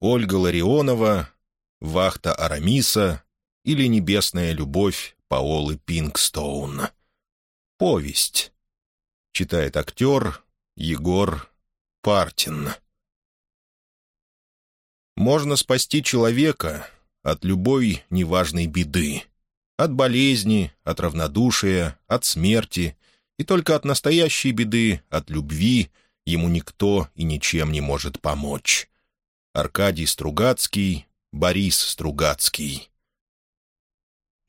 Ольга Ларионова, вахта Арамиса или небесная любовь Паолы Пинкстоун. Повесть. Читает актер Егор Партин. Можно спасти человека от любой неважной беды. От болезни, от равнодушия, от смерти. И только от настоящей беды, от любви, ему никто и ничем не может помочь. Аркадий Стругацкий, Борис Стругацкий.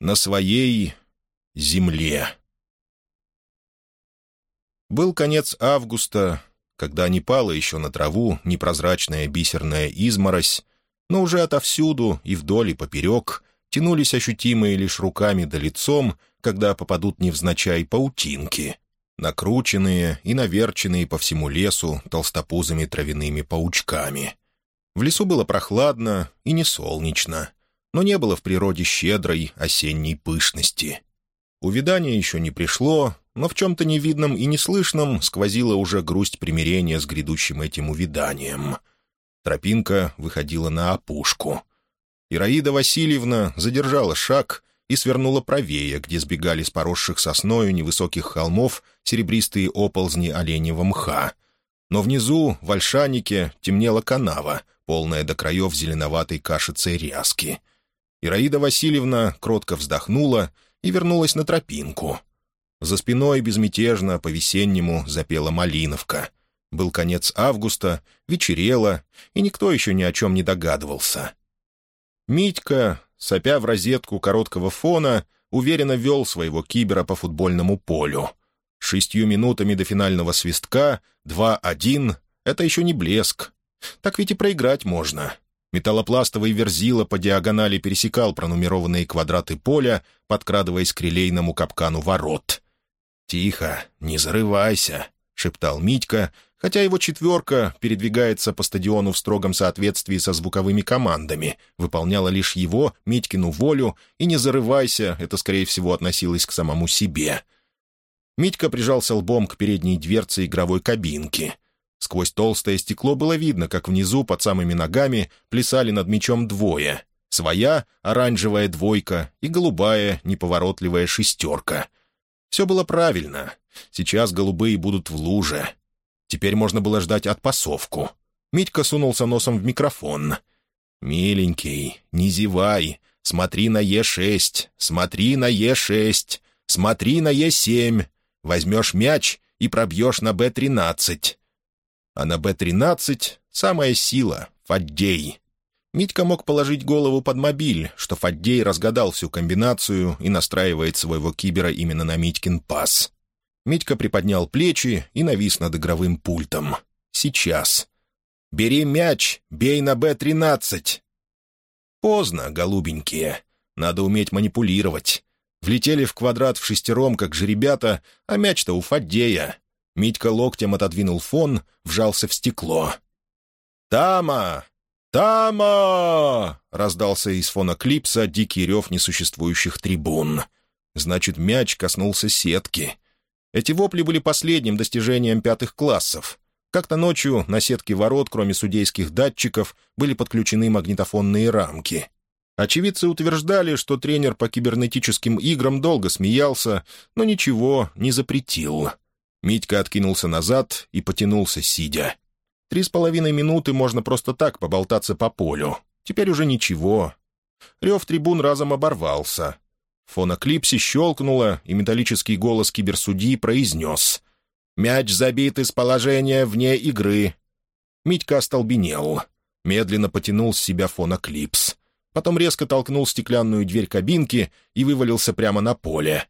На своей земле. Был конец августа, когда не пала еще на траву непрозрачная бисерная изморозь, но уже отовсюду и вдоль и поперек тянулись ощутимые лишь руками да лицом, когда попадут невзначай паутинки, накрученные и наверченные по всему лесу толстопузыми травяными паучками. В лесу было прохладно и не солнечно, но не было в природе щедрой осенней пышности. Увидание еще не пришло, но в чем-то невидном и неслышном сквозила уже грусть примирения с грядущим этим увиданием. Тропинка выходила на опушку. Ираида Васильевна задержала шаг и свернула правее, где сбегали с поросших сосною невысоких холмов серебристые оползни оленьего мха. Но внизу, в ольшанике, темнела канава, полная до краев зеленоватой кашицей ряски. Ираида Васильевна кротко вздохнула и вернулась на тропинку. За спиной безмятежно по-весеннему запела малиновка. Был конец августа, вечерело, и никто еще ни о чем не догадывался. Митька, сопя в розетку короткого фона, уверенно вел своего кибера по футбольному полю. Шестью минутами до финального свистка, 2-1 — это еще не блеск. Так ведь и проиграть можно. Металлопластовый верзила по диагонали пересекал пронумерованные квадраты поля, подкрадываясь к релейному капкану ворот. «Тихо, не зарывайся», — шептал Митька, хотя его четверка передвигается по стадиону в строгом соответствии со звуковыми командами, выполняла лишь его, Митькину, волю, и «не зарывайся» — это, скорее всего, относилось к самому себе. Митька прижался лбом к передней дверце игровой кабинки. Сквозь толстое стекло было видно, как внизу, под самыми ногами, плясали над мячом двое. Своя оранжевая двойка и голубая неповоротливая шестерка. Все было правильно. Сейчас голубые будут в луже. Теперь можно было ждать отпасовку. Митька сунулся носом в микрофон. «Миленький, не зевай. Смотри на Е6, смотри на Е6, смотри на Е7. Возьмешь мяч и пробьешь на Б-13». А на Б-13 самая сила — Фаддей. Митька мог положить голову под мобиль, что Фаддей разгадал всю комбинацию и настраивает своего кибера именно на Митькин пас. Митька приподнял плечи и навис над игровым пультом. «Сейчас. Бери мяч, бей на Б-13». Поздно, голубенькие. Надо уметь манипулировать. Влетели в квадрат в шестером, как же ребята, а мяч-то у Фаддея. Митька локтем отодвинул фон, вжался в стекло. «Тама! Тама!» — раздался из фона клипса дикий рев несуществующих трибун. Значит, мяч коснулся сетки. Эти вопли были последним достижением пятых классов. Как-то ночью на сетке ворот, кроме судейских датчиков, были подключены магнитофонные рамки. Очевидцы утверждали, что тренер по кибернетическим играм долго смеялся, но ничего не запретил. Митька откинулся назад и потянулся, сидя. Три с половиной минуты можно просто так поболтаться по полю. Теперь уже ничего. Рев трибун разом оборвался. В фоноклипсе щелкнуло, и металлический голос киберсудьи произнес «Мяч забит из положения вне игры». Митька остолбенел. Медленно потянул с себя фоноклипс. Потом резко толкнул стеклянную дверь кабинки и вывалился прямо на поле.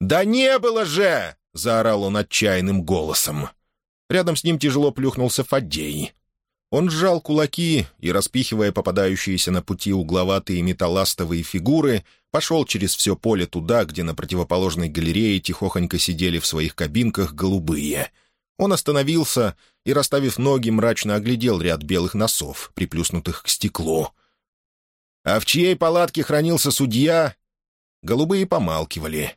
«Да не было же!» — заорал он отчаянным голосом. Рядом с ним тяжело плюхнулся Фаддей. Он сжал кулаки и, распихивая попадающиеся на пути угловатые металластовые фигуры, пошел через все поле туда, где на противоположной галерее тихохонько сидели в своих кабинках голубые. Он остановился и, расставив ноги, мрачно оглядел ряд белых носов, приплюснутых к стеклу. «А в чьей палатке хранился судья?» Голубые помалкивали.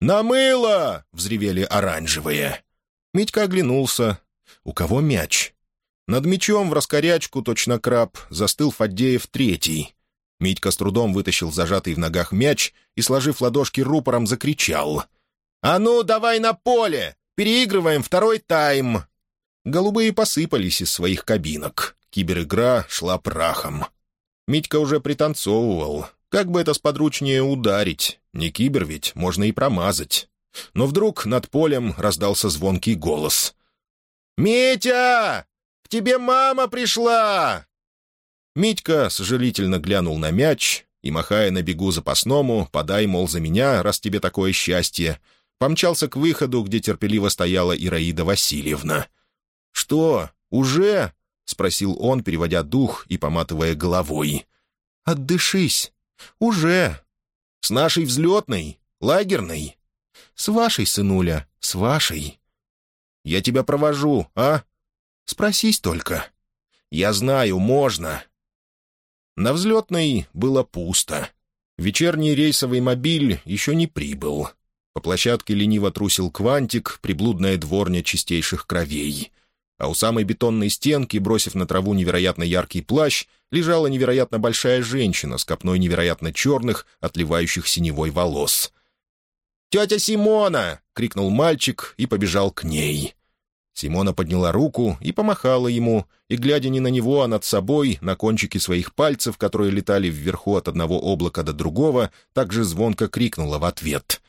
«Намыло!» — взревели оранжевые. Митька оглянулся. «У кого мяч?» Над мечом в раскорячку, точно краб, застыл Фаддеев третий. Митька с трудом вытащил зажатый в ногах мяч и, сложив ладошки рупором, закричал. «А ну, давай на поле! Переигрываем второй тайм!» Голубые посыпались из своих кабинок. Киберигра шла прахом. Митька уже пританцовывал. Как бы это сподручнее ударить? Не кибер ведь, можно и промазать. Но вдруг над полем раздался звонкий голос. «Митя! К тебе мама пришла!» Митька сожалительно глянул на мяч и, махая на бегу запасному, подай, мол, за меня, раз тебе такое счастье, помчался к выходу, где терпеливо стояла Ираида Васильевна. «Что, уже?» — спросил он, переводя дух и поматывая головой. «Отдышись. Уже. С нашей взлетной, лагерной. С вашей, сынуля, с вашей. Я тебя провожу, а? Спросись только. Я знаю, можно». На взлетной было пусто. Вечерний рейсовый мобиль еще не прибыл. По площадке лениво трусил квантик, приблудная дворня чистейших кровей а у самой бетонной стенки, бросив на траву невероятно яркий плащ, лежала невероятно большая женщина с копной невероятно черных, отливающих синевой волос. «Тетя Симона!» — крикнул мальчик и побежал к ней. Симона подняла руку и помахала ему, и, глядя не на него, а над собой, на кончики своих пальцев, которые летали вверху от одного облака до другого, также звонко крикнула в ответ.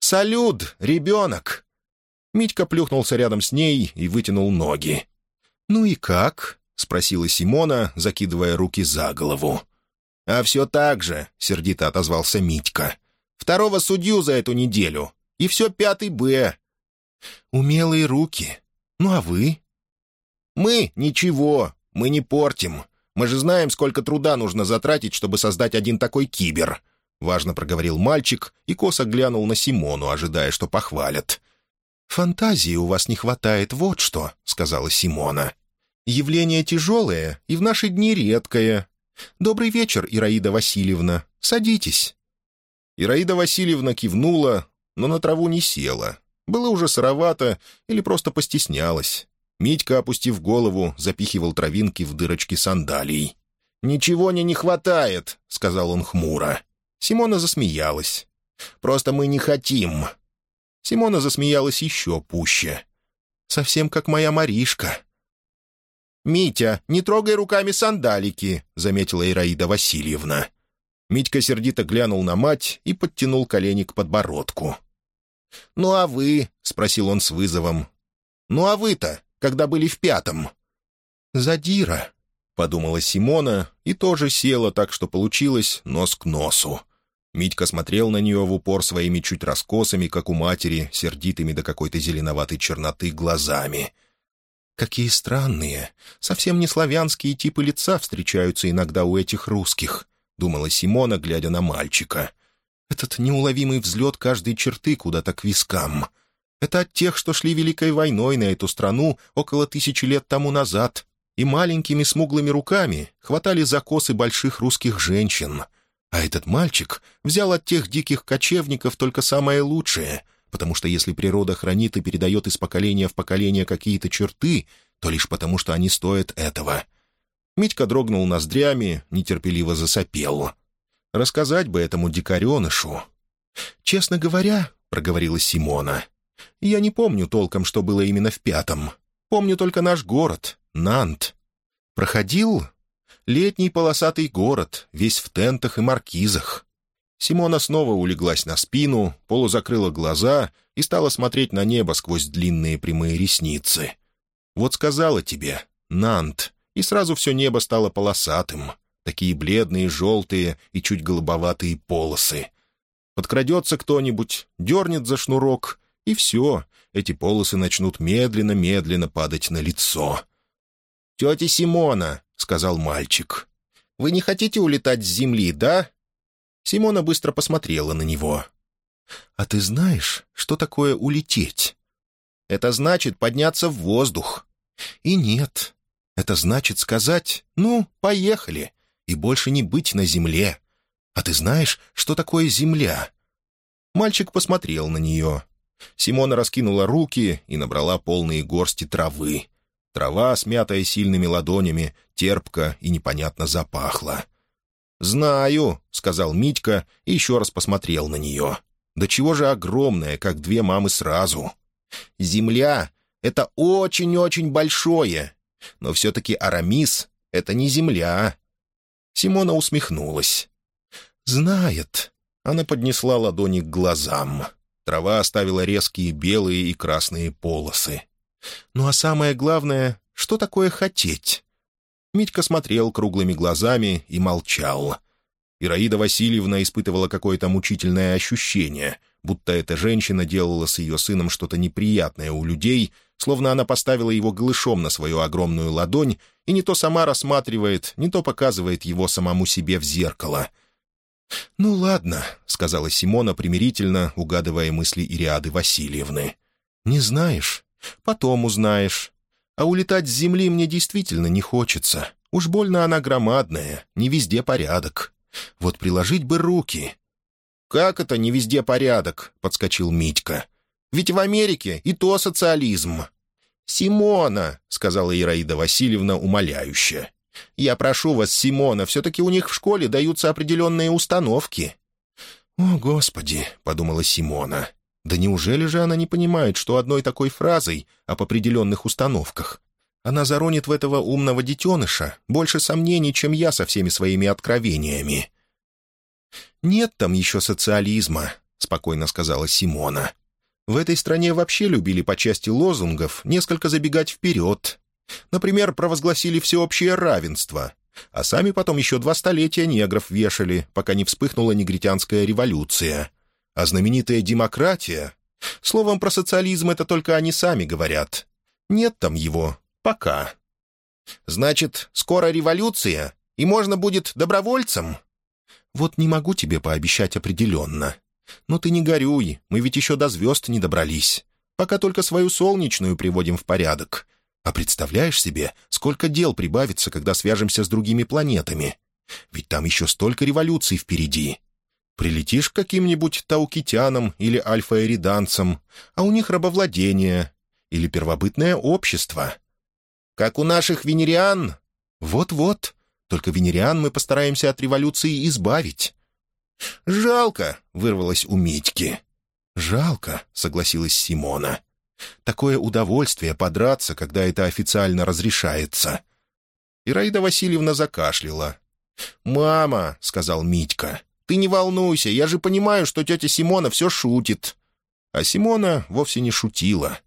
«Салют, ребенок!» Митька плюхнулся рядом с ней и вытянул ноги. «Ну и как?» — спросила Симона, закидывая руки за голову. «А все так же», — сердито отозвался Митька. «Второго судью за эту неделю. И все пятый Б». «Умелые руки. Ну а вы?» «Мы — ничего. Мы не портим. Мы же знаем, сколько труда нужно затратить, чтобы создать один такой кибер», — важно проговорил мальчик и косо глянул на Симону, ожидая, что похвалят. «Фантазии у вас не хватает, вот что», — сказала Симона. «Явление тяжелое и в наши дни редкое. Добрый вечер, Ираида Васильевна. Садитесь». Ираида Васильевна кивнула, но на траву не села. Было уже сыровато или просто постеснялась. Митька, опустив голову, запихивал травинки в дырочки сандалий. «Ничего мне не хватает», — сказал он хмуро. Симона засмеялась. «Просто мы не хотим. Симона засмеялась еще пуще. «Совсем как моя Маришка». «Митя, не трогай руками сандалики», — заметила Ираида Васильевна. Митька сердито глянул на мать и подтянул колени к подбородку. «Ну а вы?» — спросил он с вызовом. «Ну а вы-то, когда были в пятом?» «Задира», — подумала Симона и тоже села так, что получилось нос к носу. Митька смотрел на нее в упор своими чуть раскосами, как у матери, сердитыми до какой-то зеленоватой черноты глазами. «Какие странные, совсем не славянские типы лица встречаются иногда у этих русских», — думала Симона, глядя на мальчика. «Этот неуловимый взлет каждой черты куда-то к вискам. Это от тех, что шли Великой войной на эту страну около тысячи лет тому назад, и маленькими смуглыми руками хватали за косы больших русских женщин». А этот мальчик взял от тех диких кочевников только самое лучшее, потому что если природа хранит и передает из поколения в поколение какие-то черты, то лишь потому, что они стоят этого. Митька дрогнул ноздрями, нетерпеливо засопел. Рассказать бы этому дикаренышу. «Честно говоря», — проговорила Симона, — «я не помню толком, что было именно в пятом. Помню только наш город, Нант. Проходил Летний полосатый город, весь в тентах и маркизах. Симона снова улеглась на спину, полузакрыла глаза и стала смотреть на небо сквозь длинные прямые ресницы. «Вот сказала тебе, Нант», и сразу все небо стало полосатым. Такие бледные, желтые и чуть голубоватые полосы. Подкрадется кто-нибудь, дернет за шнурок, и все, эти полосы начнут медленно-медленно падать на лицо. «Тетя Симона!» — сказал мальчик. «Вы не хотите улетать с земли, да?» Симона быстро посмотрела на него. «А ты знаешь, что такое улететь?» «Это значит подняться в воздух». «И нет. Это значит сказать «ну, поехали» и больше не быть на земле. А ты знаешь, что такое земля?» Мальчик посмотрел на нее. Симона раскинула руки и набрала полные горсти травы. Трава, смятая сильными ладонями, терпко и непонятно запахла. «Знаю», — сказал Митька и еще раз посмотрел на нее. «Да чего же огромная, как две мамы сразу?» «Земля — это очень-очень большое, но все-таки Арамис — это не земля». Симона усмехнулась. «Знает». Она поднесла ладони к глазам. Трава оставила резкие белые и красные полосы. «Ну а самое главное, что такое хотеть?» Митька смотрел круглыми глазами и молчал. Ираида Васильевна испытывала какое-то мучительное ощущение, будто эта женщина делала с ее сыном что-то неприятное у людей, словно она поставила его голышом на свою огромную ладонь и не то сама рассматривает, не то показывает его самому себе в зеркало — «Ну ладно», — сказала Симона примирительно, угадывая мысли Ириады Васильевны. «Не знаешь? Потом узнаешь. А улетать с земли мне действительно не хочется. Уж больно она громадная, не везде порядок. Вот приложить бы руки». «Как это не везде порядок?» — подскочил Митька. «Ведь в Америке и то социализм». «Симона», — сказала Ираида Васильевна умоляюще. Я прошу вас, Симона, все-таки у них в школе даются определенные установки». «О, Господи!» — подумала Симона. «Да неужели же она не понимает, что одной такой фразой об определенных установках она заронит в этого умного детеныша больше сомнений, чем я со всеми своими откровениями?» «Нет там еще социализма», — спокойно сказала Симона. «В этой стране вообще любили по части лозунгов несколько забегать вперед, Например, провозгласили всеобщее равенство, а сами потом еще два столетия негров вешали, пока не вспыхнула негритянская революция. А знаменитая демократия... Словом, про социализм это только они сами говорят. Нет там его. Пока. Значит, скоро революция, и можно будет добровольцем? Вот не могу тебе пообещать определенно. Но ты не горюй, мы ведь еще до звезд не добрались. Пока только свою солнечную приводим в порядок. А представляешь себе, сколько дел прибавится, когда свяжемся с другими планетами? Ведь там еще столько революций впереди. Прилетишь к каким-нибудь таукитянам или альфа-эриданцам, а у них рабовладение или первобытное общество. Как у наших венериан? Вот-вот. Только венериан мы постараемся от революции избавить. «Жалко», — вырвалось у Митьки. «Жалко», — согласилась Симона. Такое удовольствие подраться, когда это официально разрешается. Ираида Васильевна закашляла. «Мама», — сказал Митька, — «ты не волнуйся, я же понимаю, что тетя Симона все шутит». А Симона вовсе не шутила.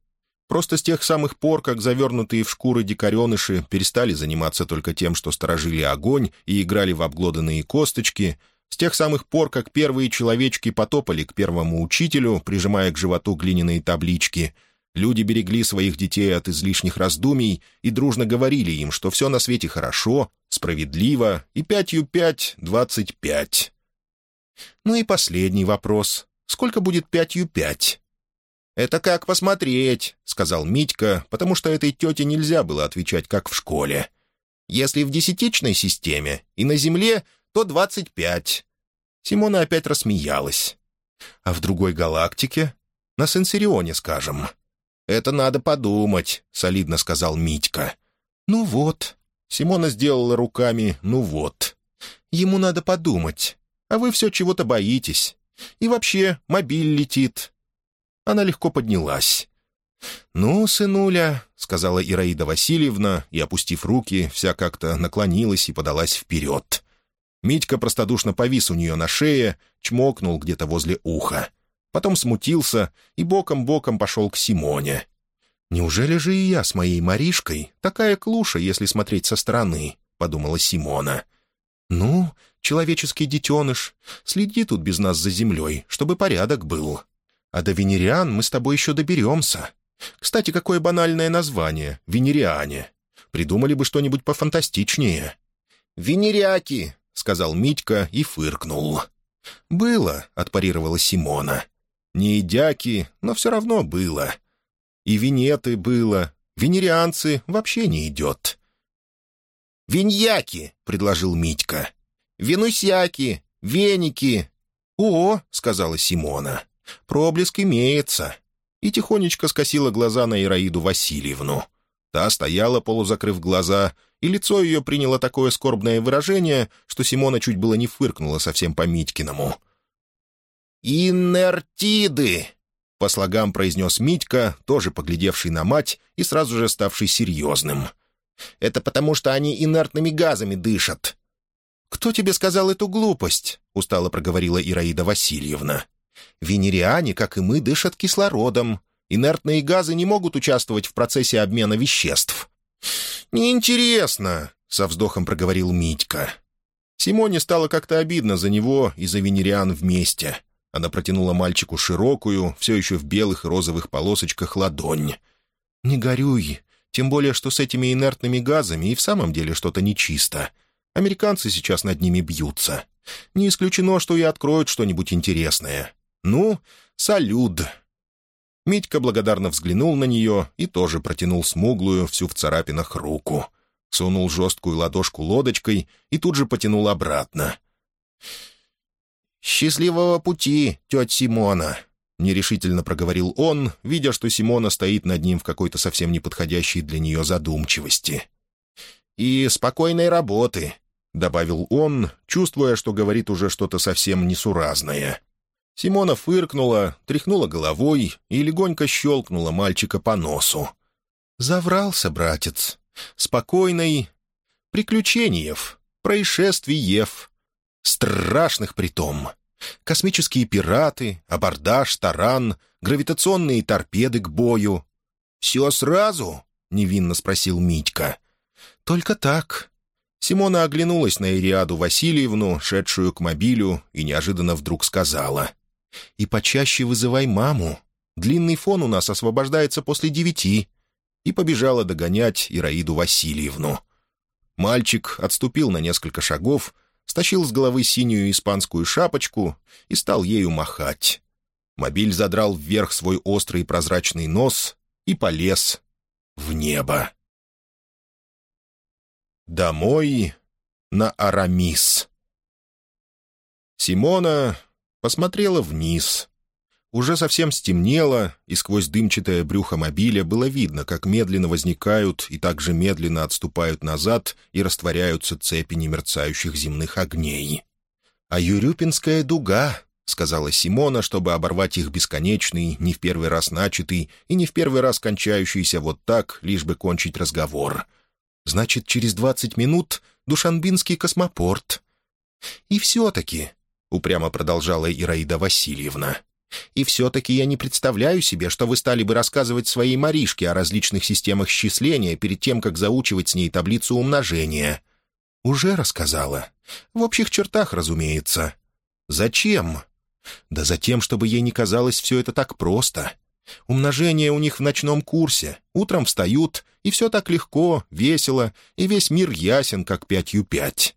Просто с тех самых пор, как завернутые в шкуры дикареныши перестали заниматься только тем, что сторожили огонь и играли в обглоданные косточки, с тех самых пор, как первые человечки потопали к первому учителю, прижимая к животу глиняные таблички — Люди берегли своих детей от излишних раздумий и дружно говорили им, что все на свете хорошо, справедливо и пятью пять — двадцать пять. Ну и последний вопрос. Сколько будет пятью пять? «Это как посмотреть», — сказал Митька, потому что этой тете нельзя было отвечать, как в школе. «Если в десятичной системе и на Земле, то двадцать пять». Симона опять рассмеялась. «А в другой галактике? На Сенсирионе, скажем». «Это надо подумать», — солидно сказал Митька. «Ну вот». Симона сделала руками «ну вот». «Ему надо подумать. А вы все чего-то боитесь. И вообще, мобиль летит». Она легко поднялась. «Ну, сынуля», — сказала Ираида Васильевна, и, опустив руки, вся как-то наклонилась и подалась вперед. Митька простодушно повис у нее на шее, чмокнул где-то возле уха потом смутился и боком-боком пошел к Симоне. «Неужели же и я с моей Маришкой такая клуша, если смотреть со стороны?» — подумала Симона. «Ну, человеческий детеныш, следи тут без нас за землей, чтобы порядок был. А до венериан мы с тобой еще доберемся. Кстати, какое банальное название — венериане. Придумали бы что-нибудь пофантастичнее». «Венеряки», — сказал Митька и фыркнул. «Было», — отпарировала Симона. Не идяки, но все равно было. И винеты было. Венерианцы вообще не идет. «Виньяки», — предложил Митька. «Венусяки, веники». «О», — сказала Симона, — «проблеск имеется». И тихонечко скосила глаза на Ираиду Васильевну. Та стояла, полузакрыв глаза, и лицо ее приняло такое скорбное выражение, что Симона чуть было не фыркнула совсем по Митькиному. «Инертиды!» — по слогам произнес Митька, тоже поглядевший на мать и сразу же ставший серьезным. «Это потому, что они инертными газами дышат». «Кто тебе сказал эту глупость?» — устало проговорила Ираида Васильевна. «Венериане, как и мы, дышат кислородом. Инертные газы не могут участвовать в процессе обмена веществ». «Неинтересно», — со вздохом проговорил Митька. Симоне стало как-то обидно за него и за венериан вместе. Она протянула мальчику широкую, все еще в белых и розовых полосочках, ладонь. «Не горюй, тем более, что с этими инертными газами и в самом деле что-то нечисто. Американцы сейчас над ними бьются. Не исключено, что и откроют что-нибудь интересное. Ну, салют!» Митька благодарно взглянул на нее и тоже протянул смуглую, всю в царапинах, руку. Сунул жесткую ладошку лодочкой и тут же потянул обратно. «Счастливого пути, тетя Симона!» — нерешительно проговорил он, видя, что Симона стоит над ним в какой-то совсем неподходящей для нее задумчивости. «И спокойной работы!» — добавил он, чувствуя, что говорит уже что-то совсем несуразное. Симона фыркнула, тряхнула головой и легонько щелкнула мальчика по носу. «Заврался, братец. Спокойной. Приключениев. Происшествиев. Страшных притом. Космические пираты, абордаж, таран, гравитационные торпеды к бою. «Все сразу?» — невинно спросил Митька. «Только так». Симона оглянулась на Ириаду Васильевну, шедшую к мобилю, и неожиданно вдруг сказала. «И почаще вызывай маму. Длинный фон у нас освобождается после девяти». И побежала догонять Ираиду Васильевну. Мальчик отступил на несколько шагов, стащил с головы синюю испанскую шапочку и стал ею махать. Мобиль задрал вверх свой острый прозрачный нос и полез в небо. Домой на Арамис. Симона посмотрела вниз, уже совсем стемнело, и сквозь дымчатое брюхо мобиля было видно, как медленно возникают и также медленно отступают назад и растворяются цепи немерцающих земных огней. «А Юрюпинская дуга», — сказала Симона, чтобы оборвать их бесконечный, не в первый раз начатый и не в первый раз кончающийся вот так, лишь бы кончить разговор. «Значит, через двадцать минут Душанбинский космопорт». «И все-таки», — упрямо продолжала Ираида Васильевна, — и все-таки я не представляю себе, что вы стали бы рассказывать своей Маришке о различных системах счисления перед тем, как заучивать с ней таблицу умножения. Уже рассказала. В общих чертах, разумеется. Зачем? Да за тем, чтобы ей не казалось все это так просто. Умножение у них в ночном курсе. Утром встают, и все так легко, весело, и весь мир ясен, как пятью пять.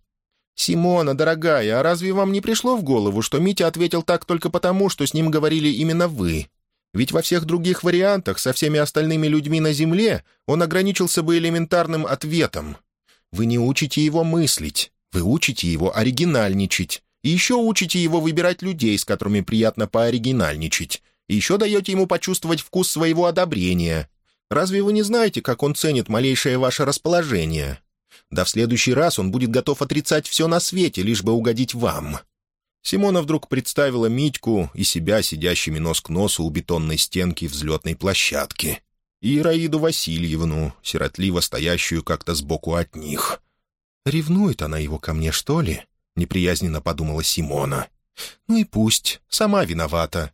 «Симона, дорогая, а разве вам не пришло в голову, что Митя ответил так только потому, что с ним говорили именно вы? Ведь во всех других вариантах со всеми остальными людьми на Земле он ограничился бы элементарным ответом. Вы не учите его мыслить, вы учите его оригинальничать, и еще учите его выбирать людей, с которыми приятно пооригинальничать, и еще даете ему почувствовать вкус своего одобрения. Разве вы не знаете, как он ценит малейшее ваше расположение? Да в следующий раз он будет готов отрицать все на свете, лишь бы угодить вам». Симона вдруг представила Митьку и себя, сидящими нос к носу у бетонной стенки взлетной площадки, и Ираиду Васильевну, сиротливо стоящую как-то сбоку от них. «Ревнует она его ко мне, что ли?» — неприязненно подумала Симона. «Ну и пусть, сама виновата.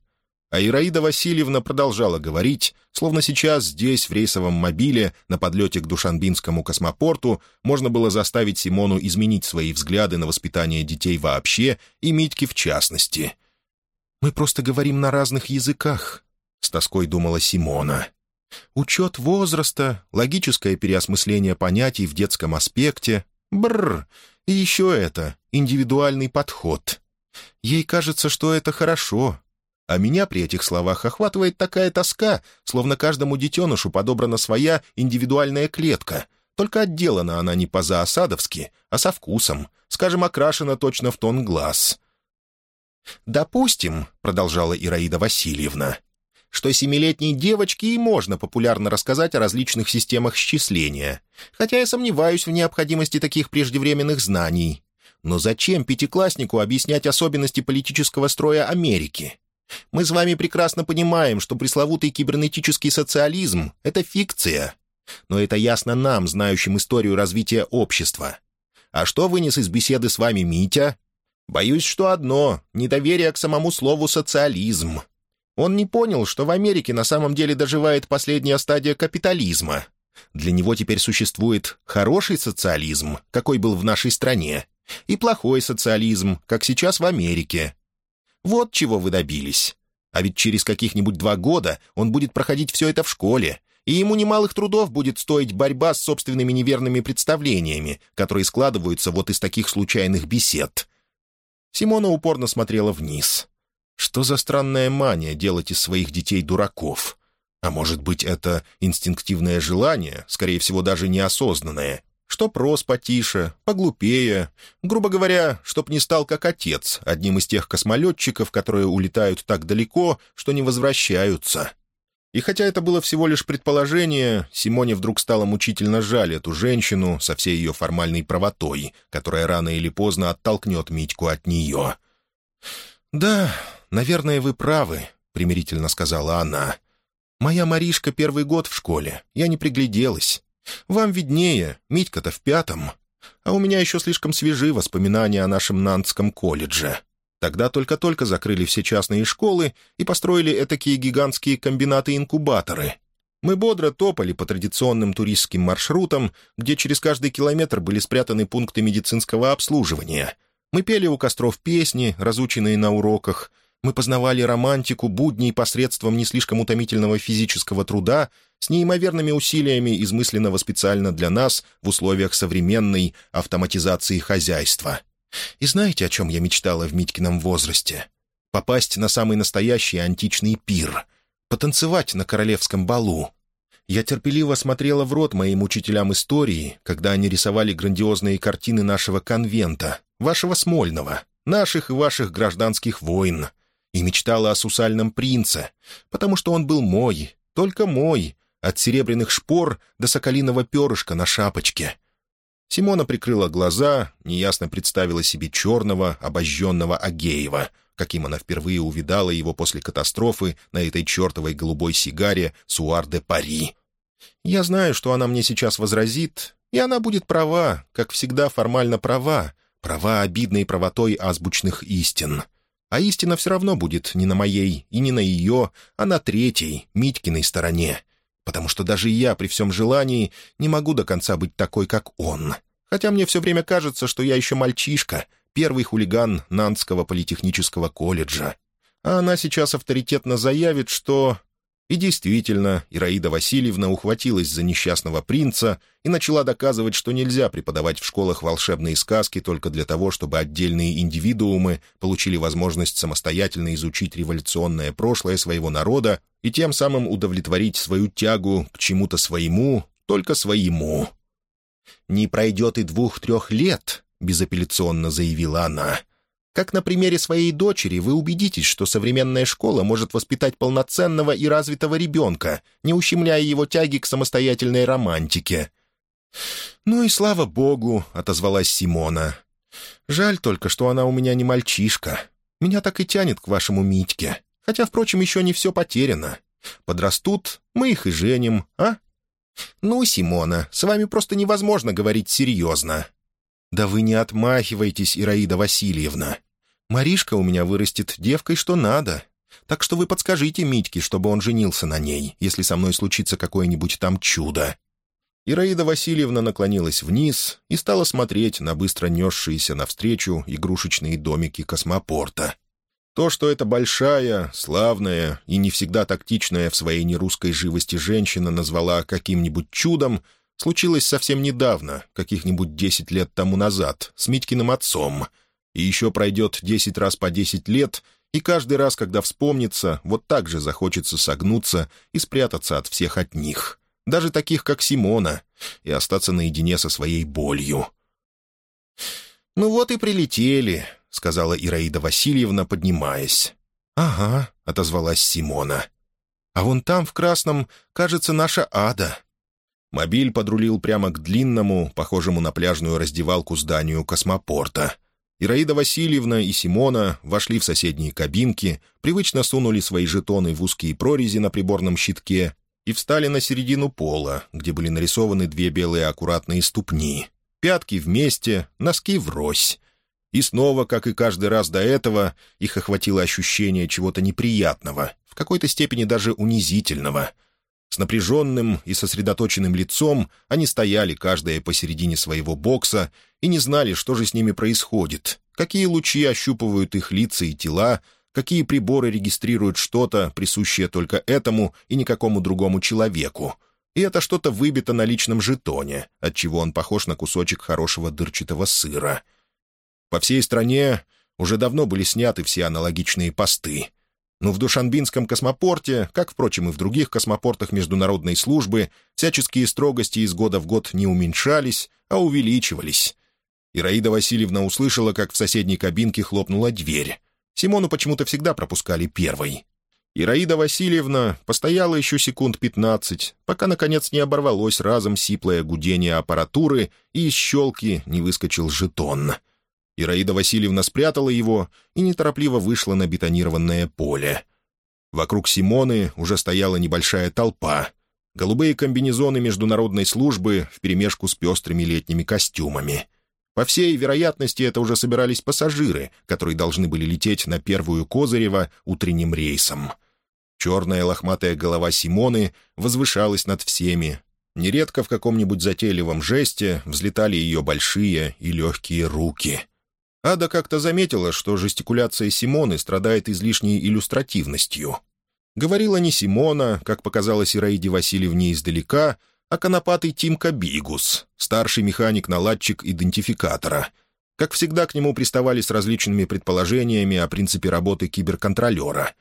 А Ираида Васильевна продолжала говорить, словно сейчас здесь, в рейсовом мобиле, на подлете к Душанбинскому космопорту, можно было заставить Симону изменить свои взгляды на воспитание детей вообще и Митьки в частности. «Мы просто говорим на разных языках», — с тоской думала Симона. «Учет возраста, логическое переосмысление понятий в детском аспекте. Бррр. И еще это, индивидуальный подход. Ей кажется, что это хорошо, а меня при этих словах охватывает такая тоска, словно каждому детенышу подобрана своя индивидуальная клетка. Только отделана она не по-заосадовски, а со вкусом, скажем, окрашена точно в тон глаз. «Допустим», — продолжала Ираида Васильевна, что семилетней девочке и можно популярно рассказать о различных системах счисления, хотя я сомневаюсь в необходимости таких преждевременных знаний. Но зачем пятикласснику объяснять особенности политического строя Америки? Мы с вами прекрасно понимаем, что пресловутый кибернетический социализм — это фикция. Но это ясно нам, знающим историю развития общества. А что вынес из беседы с вами Митя? Боюсь, что одно — недоверие к самому слову «социализм». Он не понял, что в Америке на самом деле доживает последняя стадия капитализма. Для него теперь существует хороший социализм, какой был в нашей стране, и плохой социализм, как сейчас в Америке. Вот чего вы добились. А ведь через каких-нибудь два года он будет проходить все это в школе, и ему немалых трудов будет стоить борьба с собственными неверными представлениями, которые складываются вот из таких случайных бесед. Симона упорно смотрела вниз. Что за странная мания делать из своих детей дураков? А может быть, это инстинктивное желание, скорее всего, даже неосознанное, что прос потише, поглупее. Грубо говоря, чтоб не стал как отец, одним из тех космолетчиков, которые улетают так далеко, что не возвращаются. И хотя это было всего лишь предположение, Симоне вдруг стало мучительно жаль эту женщину со всей ее формальной правотой, которая рано или поздно оттолкнет Митьку от нее. «Да, наверное, вы правы», — примирительно сказала она. «Моя Маришка первый год в школе, я не пригляделась. Вам виднее, Митька-то в пятом. А у меня еще слишком свежи воспоминания о нашем Нантском колледже. Тогда только-только закрыли все частные школы и построили этакие гигантские комбинаты-инкубаторы. Мы бодро топали по традиционным туристским маршрутам, где через каждый километр были спрятаны пункты медицинского обслуживания. Мы пели у костров песни, разученные на уроках — мы познавали романтику будней посредством не слишком утомительного физического труда с неимоверными усилиями, измысленного специально для нас в условиях современной автоматизации хозяйства. И знаете, о чем я мечтала в Митькином возрасте? Попасть на самый настоящий античный пир, потанцевать на королевском балу. Я терпеливо смотрела в рот моим учителям истории, когда они рисовали грандиозные картины нашего конвента, вашего Смольного, наших и ваших гражданских войн, и мечтала о сусальном принце, потому что он был мой, только мой, от серебряных шпор до соколиного перышка на шапочке. Симона прикрыла глаза, неясно представила себе черного, обожженного Агеева, каким она впервые увидала его после катастрофы на этой чертовой голубой сигаре «Суар де Пари». Я знаю, что она мне сейчас возразит, и она будет права, как всегда формально права, права обидной правотой азбучных истин — а истина все равно будет не на моей и не на ее, а на третьей, Митькиной стороне. Потому что даже я при всем желании не могу до конца быть такой, как он. Хотя мне все время кажется, что я еще мальчишка, первый хулиган Нанского политехнического колледжа. А она сейчас авторитетно заявит, что и действительно, Ираида Васильевна ухватилась за несчастного принца и начала доказывать, что нельзя преподавать в школах волшебные сказки только для того, чтобы отдельные индивидуумы получили возможность самостоятельно изучить революционное прошлое своего народа и тем самым удовлетворить свою тягу к чему-то своему, только своему. «Не пройдет и двух-трех лет», — безапелляционно заявила она, как на примере своей дочери вы убедитесь, что современная школа может воспитать полноценного и развитого ребенка, не ущемляя его тяги к самостоятельной романтике». «Ну и слава богу», — отозвалась Симона. «Жаль только, что она у меня не мальчишка. Меня так и тянет к вашему Митьке. Хотя, впрочем, еще не все потеряно. Подрастут, мы их и женим, а?» «Ну, Симона, с вами просто невозможно говорить серьезно». «Да вы не отмахивайтесь, Ираида Васильевна. Маришка у меня вырастет девкой, что надо. Так что вы подскажите Митьке, чтобы он женился на ней, если со мной случится какое-нибудь там чудо». Ираида Васильевна наклонилась вниз и стала смотреть на быстро несшиеся навстречу игрушечные домики космопорта. То, что эта большая, славная и не всегда тактичная в своей нерусской живости женщина назвала каким-нибудь чудом, случилось совсем недавно, каких-нибудь десять лет тому назад, с Митькиным отцом — и еще пройдет десять раз по десять лет, и каждый раз, когда вспомнится, вот так же захочется согнуться и спрятаться от всех от них, даже таких, как Симона, и остаться наедине со своей болью. «Ну вот и прилетели», — сказала Ираида Васильевна, поднимаясь. «Ага», — отозвалась Симона. А вон там, в красном, кажется, наша ада». Мобиль подрулил прямо к длинному, похожему на пляжную раздевалку зданию космопорта. Ираида Васильевна и Симона вошли в соседние кабинки, привычно сунули свои жетоны в узкие прорези на приборном щитке и встали на середину пола, где были нарисованы две белые аккуратные ступни. Пятки вместе, носки врозь. И снова, как и каждый раз до этого, их охватило ощущение чего-то неприятного, в какой-то степени даже унизительного — с напряженным и сосредоточенным лицом они стояли, каждая посередине своего бокса, и не знали, что же с ними происходит, какие лучи ощупывают их лица и тела, какие приборы регистрируют что-то, присущее только этому и никакому другому человеку. И это что-то выбито на личном жетоне, отчего он похож на кусочек хорошего дырчатого сыра. По всей стране уже давно были сняты все аналогичные посты — но в Душанбинском космопорте, как, впрочем, и в других космопортах международной службы, всяческие строгости из года в год не уменьшались, а увеличивались. Ираида Васильевна услышала, как в соседней кабинке хлопнула дверь. Симону почему-то всегда пропускали первой. Ираида Васильевна постояла еще секунд пятнадцать, пока, наконец, не оборвалось разом сиплое гудение аппаратуры и из щелки не выскочил жетон — Ираида Васильевна спрятала его и неторопливо вышла на бетонированное поле. Вокруг Симоны уже стояла небольшая толпа. Голубые комбинезоны международной службы вперемешку с пестрыми летними костюмами. По всей вероятности, это уже собирались пассажиры, которые должны были лететь на первую Козырева утренним рейсом. Черная лохматая голова Симоны возвышалась над всеми. Нередко в каком-нибудь затейливом жесте взлетали ее большие и легкие руки — Ада как-то заметила, что жестикуляция Симоны страдает излишней иллюстративностью. Говорила не Симона, как показалось Ираиде Васильевне издалека, а конопатый Тимка Бигус, старший механик-наладчик идентификатора. Как всегда, к нему приставали с различными предположениями о принципе работы киберконтролера.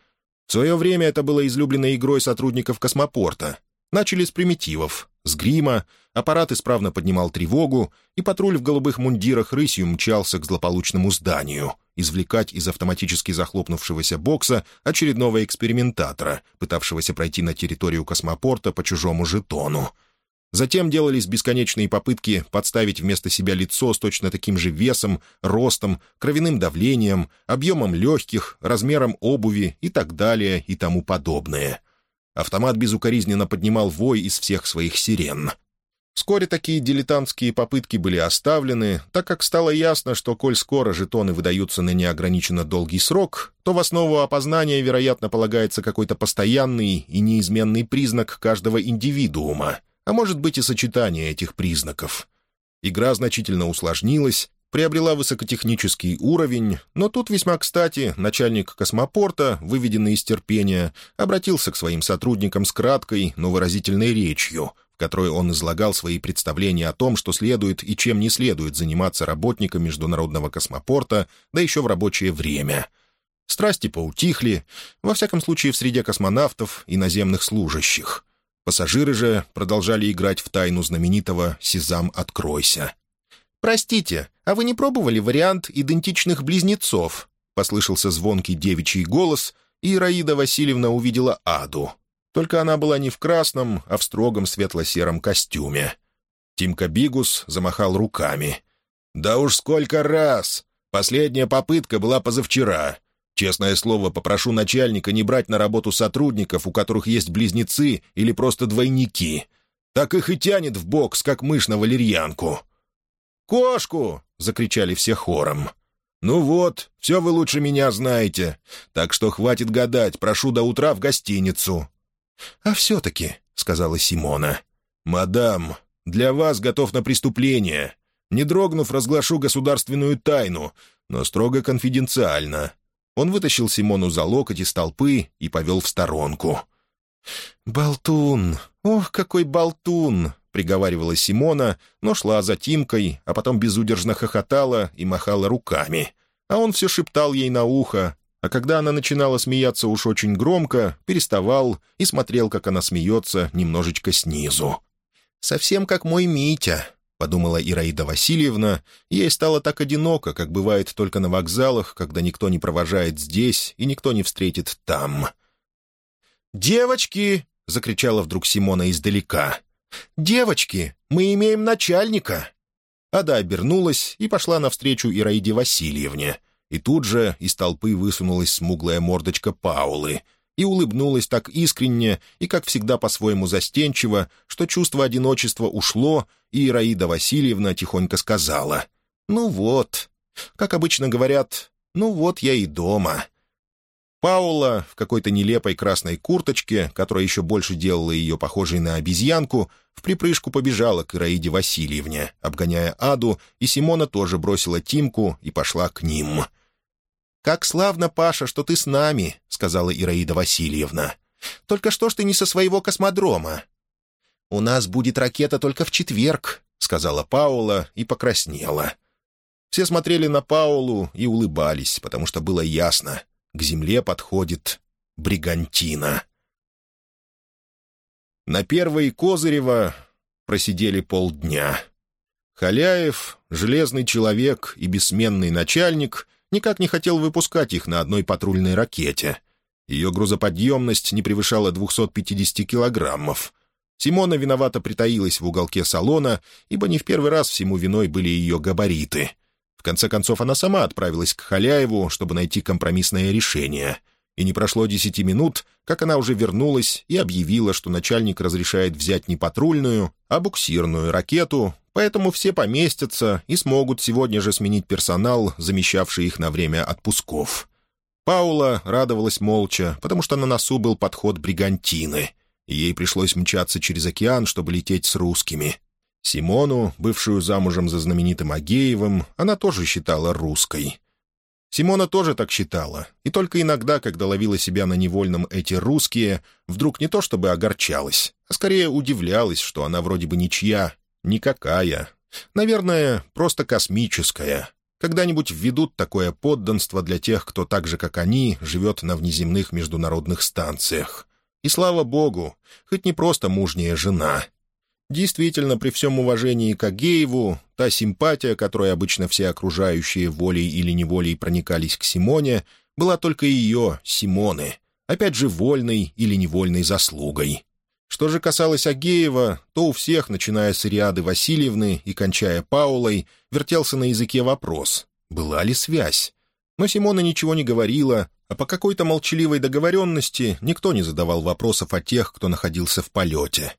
В свое время это было излюбленной игрой сотрудников космопорта. Начали с примитивов, с грима, аппарат исправно поднимал тревогу, и патруль в голубых мундирах рысью мчался к злополучному зданию, извлекать из автоматически захлопнувшегося бокса очередного экспериментатора, пытавшегося пройти на территорию космопорта по чужому жетону. Затем делались бесконечные попытки подставить вместо себя лицо с точно таким же весом, ростом, кровяным давлением, объемом легких, размером обуви и так далее и тому подобное. Автомат безукоризненно поднимал вой из всех своих сирен — Вскоре такие дилетантские попытки были оставлены, так как стало ясно, что коль скоро жетоны выдаются на неограниченно долгий срок, то в основу опознания, вероятно, полагается какой-то постоянный и неизменный признак каждого индивидуума, а может быть и сочетание этих признаков. Игра значительно усложнилась, приобрела высокотехнический уровень, но тут весьма кстати начальник космопорта, выведенный из терпения, обратился к своим сотрудникам с краткой, но выразительной речью — в которой он излагал свои представления о том, что следует и чем не следует заниматься работникам международного космопорта, да еще в рабочее время. Страсти поутихли, во всяком случае в среде космонавтов и наземных служащих. Пассажиры же продолжали играть в тайну знаменитого «Сезам, откройся». «Простите, а вы не пробовали вариант идентичных близнецов?» — послышался звонкий девичий голос, и Раида Васильевна увидела Аду, только она была не в красном, а в строгом светло-сером костюме. Тимка Бигус замахал руками. «Да уж сколько раз! Последняя попытка была позавчера. Честное слово, попрошу начальника не брать на работу сотрудников, у которых есть близнецы или просто двойники. Так их и тянет в бокс, как мышь на валерьянку». «Кошку!» — закричали все хором. «Ну вот, все вы лучше меня знаете. Так что хватит гадать, прошу до утра в гостиницу. «А все-таки», — сказала Симона, — «мадам, для вас готов на преступление. Не дрогнув, разглашу государственную тайну, но строго конфиденциально». Он вытащил Симону за локоть из толпы и повел в сторонку. «Болтун! Ох, какой болтун!» — приговаривала Симона, но шла за Тимкой, а потом безудержно хохотала и махала руками. А он все шептал ей на ухо, а когда она начинала смеяться уж очень громко, переставал и смотрел, как она смеется немножечко снизу. «Совсем как мой Митя», — подумала Ираида Васильевна, ей стало так одиноко, как бывает только на вокзалах, когда никто не провожает здесь и никто не встретит там. «Девочки!» — закричала вдруг Симона издалека. «Девочки, мы имеем начальника!» Ада обернулась и пошла навстречу Ираиде Васильевне. И тут же из толпы высунулась смуглая мордочка Паулы и улыбнулась так искренне и, как всегда, по-своему застенчиво, что чувство одиночества ушло, и Ираида Васильевна тихонько сказала «Ну вот». Как обычно говорят «Ну вот я и дома». Паула в какой-то нелепой красной курточке, которая еще больше делала ее похожей на обезьянку, в припрыжку побежала к Ираиде Васильевне, обгоняя Аду, и Симона тоже бросила Тимку и пошла к ним. «Как славно, Паша, что ты с нами», — сказала Ираида Васильевна. «Только что ж ты не со своего космодрома?» «У нас будет ракета только в четверг», — сказала Паула и покраснела. Все смотрели на Паулу и улыбались, потому что было ясно — к земле подходит бригантина. На первой Козырева просидели полдня. Халяев, железный человек и бессменный начальник, никак не хотел выпускать их на одной патрульной ракете. Ее грузоподъемность не превышала 250 килограммов. Симона виновато притаилась в уголке салона, ибо не в первый раз всему виной были ее габариты — в конце концов, она сама отправилась к Халяеву, чтобы найти компромиссное решение. И не прошло десяти минут, как она уже вернулась и объявила, что начальник разрешает взять не патрульную, а буксирную ракету, поэтому все поместятся и смогут сегодня же сменить персонал, замещавший их на время отпусков. Паула радовалась молча, потому что на носу был подход бригантины, ей пришлось мчаться через океан, чтобы лететь с русскими. Симону, бывшую замужем за знаменитым Агеевым, она тоже считала русской. Симона тоже так считала, и только иногда, когда ловила себя на невольном эти русские, вдруг не то чтобы огорчалась, а скорее удивлялась, что она вроде бы ничья, никакая. Наверное, просто космическая. Когда-нибудь введут такое подданство для тех, кто так же, как они, живет на внеземных международных станциях. И слава богу, хоть не просто мужняя жена — Действительно, при всем уважении к Агееву, та симпатия, которой обычно все окружающие волей или неволей проникались к Симоне, была только ее, Симоны, опять же вольной или невольной заслугой. Что же касалось Агеева, то у всех, начиная с Ириады Васильевны и кончая Паулой, вертелся на языке вопрос, была ли связь. Но Симона ничего не говорила, а по какой-то молчаливой договоренности никто не задавал вопросов о тех, кто находился в полете.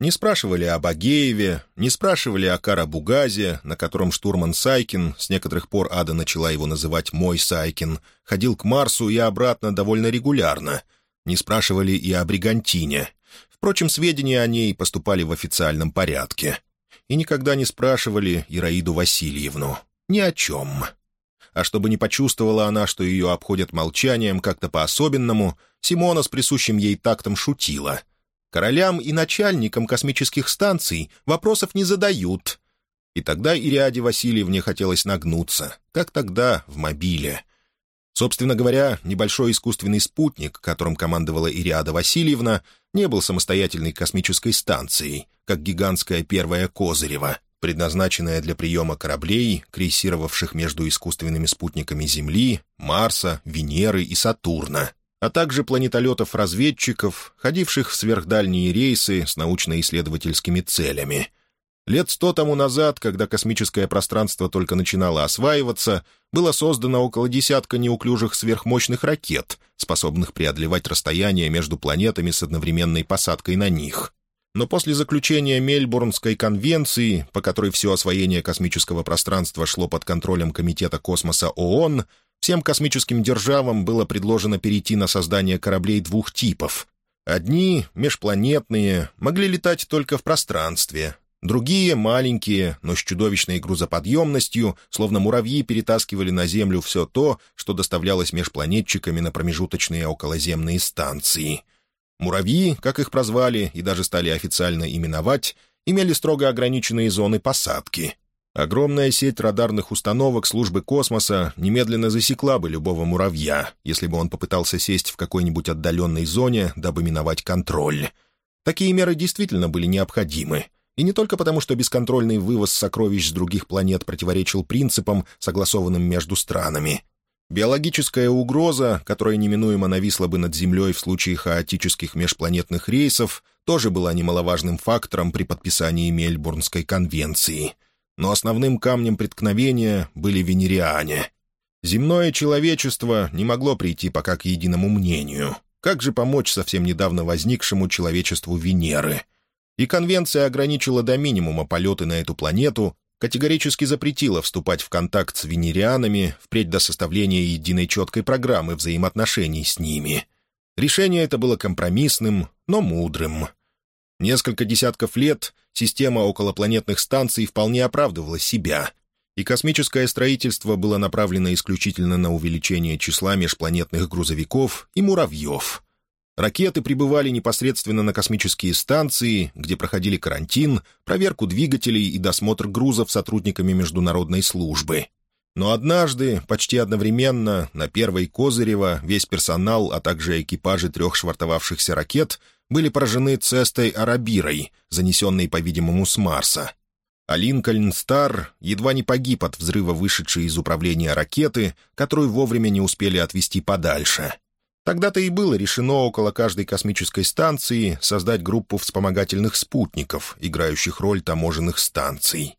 Не спрашивали об Агееве, не спрашивали о Карабугазе, на котором штурман Сайкин, с некоторых пор Ада начала его называть «мой Сайкин», ходил к Марсу и обратно довольно регулярно. Не спрашивали и о Бригантине. Впрочем, сведения о ней поступали в официальном порядке. И никогда не спрашивали Ираиду Васильевну. Ни о чем. А чтобы не почувствовала она, что ее обходят молчанием как-то по-особенному, Симона с присущим ей тактом шутила — Королям и начальникам космических станций вопросов не задают. И тогда Ириаде Васильевне хотелось нагнуться, как тогда в мобиле. Собственно говоря, небольшой искусственный спутник, которым командовала Ириада Васильевна, не был самостоятельной космической станцией, как гигантская первая Козырева, предназначенная для приема кораблей, крейсировавших между искусственными спутниками Земли, Марса, Венеры и Сатурна, а также планетолетов-разведчиков, ходивших в сверхдальние рейсы с научно-исследовательскими целями. Лет сто тому назад, когда космическое пространство только начинало осваиваться, было создано около десятка неуклюжих сверхмощных ракет, способных преодолевать расстояние между планетами с одновременной посадкой на них. Но после заключения Мельбурнской конвенции, по которой все освоение космического пространства шло под контролем Комитета космоса ООН, Всем космическим державам было предложено перейти на создание кораблей двух типов. Одни, межпланетные, могли летать только в пространстве. Другие, маленькие, но с чудовищной грузоподъемностью, словно муравьи перетаскивали на Землю все то, что доставлялось межпланетчиками на промежуточные околоземные станции. Муравьи, как их прозвали и даже стали официально именовать, имели строго ограниченные зоны посадки — Огромная сеть радарных установок службы космоса немедленно засекла бы любого муравья, если бы он попытался сесть в какой-нибудь отдаленной зоне, дабы миновать контроль. Такие меры действительно были необходимы. И не только потому, что бесконтрольный вывоз сокровищ с других планет противоречил принципам, согласованным между странами. Биологическая угроза, которая неминуемо нависла бы над Землей в случае хаотических межпланетных рейсов, тоже была немаловажным фактором при подписании Мельбурнской конвенции. Но основным камнем преткновения были венериане. Земное человечество не могло прийти пока к единому мнению. Как же помочь совсем недавно возникшему человечеству Венеры? И конвенция ограничила до минимума полеты на эту планету, категорически запретила вступать в контакт с венерианами впредь до составления единой четкой программы взаимоотношений с ними. Решение это было компромиссным, но мудрым. Несколько десятков лет система околопланетных станций вполне оправдывала себя, и космическое строительство было направлено исключительно на увеличение числа межпланетных грузовиков и муравьев — Ракеты прибывали непосредственно на космические станции, где проходили карантин, проверку двигателей и досмотр грузов сотрудниками международной службы. Но однажды, почти одновременно, на первой Козырева весь персонал, а также экипажи трех швартовавшихся ракет были поражены цестой Арабирой, занесенной, по-видимому, с Марса. А Линкольн Стар едва не погиб от взрыва вышедшей из управления ракеты, которую вовремя не успели отвести подальше — Тогда-то и было решено около каждой космической станции создать группу вспомогательных спутников, играющих роль таможенных станций.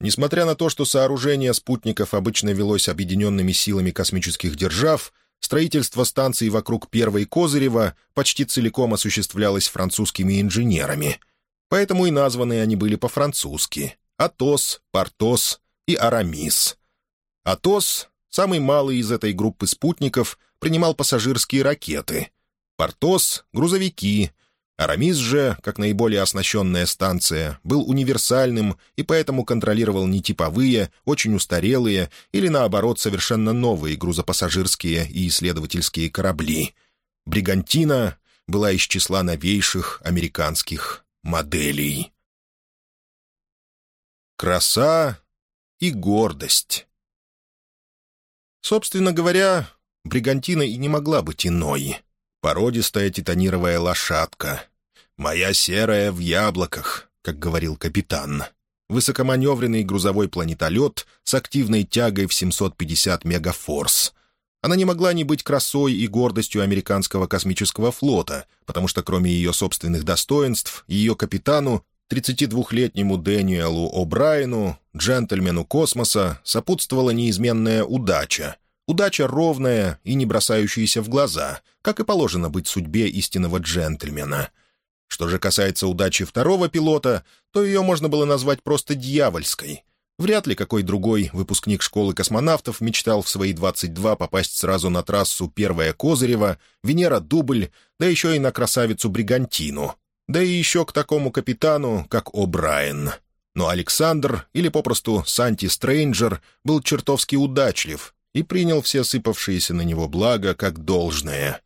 Несмотря на то, что сооружение спутников обычно велось объединенными силами космических держав, строительство станций вокруг первой Козырева почти целиком осуществлялось французскими инженерами. Поэтому и названы они были по-французски — Атос, Портос и Арамис. Атос, самый малый из этой группы спутников — принимал пассажирские ракеты. Портос — грузовики. Арамис же, как наиболее оснащенная станция, был универсальным и поэтому контролировал не типовые, очень устарелые или, наоборот, совершенно новые грузопассажирские и исследовательские корабли. «Бригантина» была из числа новейших американских моделей. Краса и гордость. Собственно говоря, Бригантина и не могла быть иной. Породистая титанировая лошадка. «Моя серая в яблоках», как говорил капитан. Высокоманевренный грузовой планетолет с активной тягой в 750 мегафорс. Она не могла не быть красой и гордостью американского космического флота, потому что кроме ее собственных достоинств, ее капитану, 32-летнему Дэниелу О'Брайену, джентльмену космоса, сопутствовала неизменная удача — Удача ровная и не бросающаяся в глаза, как и положено быть судьбе истинного джентльмена. Что же касается удачи второго пилота, то ее можно было назвать просто дьявольской. Вряд ли какой другой выпускник школы космонавтов мечтал в свои 22 попасть сразу на трассу «Первая Козырева», «Венера-дубль», да еще и на красавицу Бригантину. Да и еще к такому капитану, как О'Брайен. Но Александр, или попросту Санти Стрейнджер, был чертовски удачлив и принял все сыпавшиеся на него блага как должное.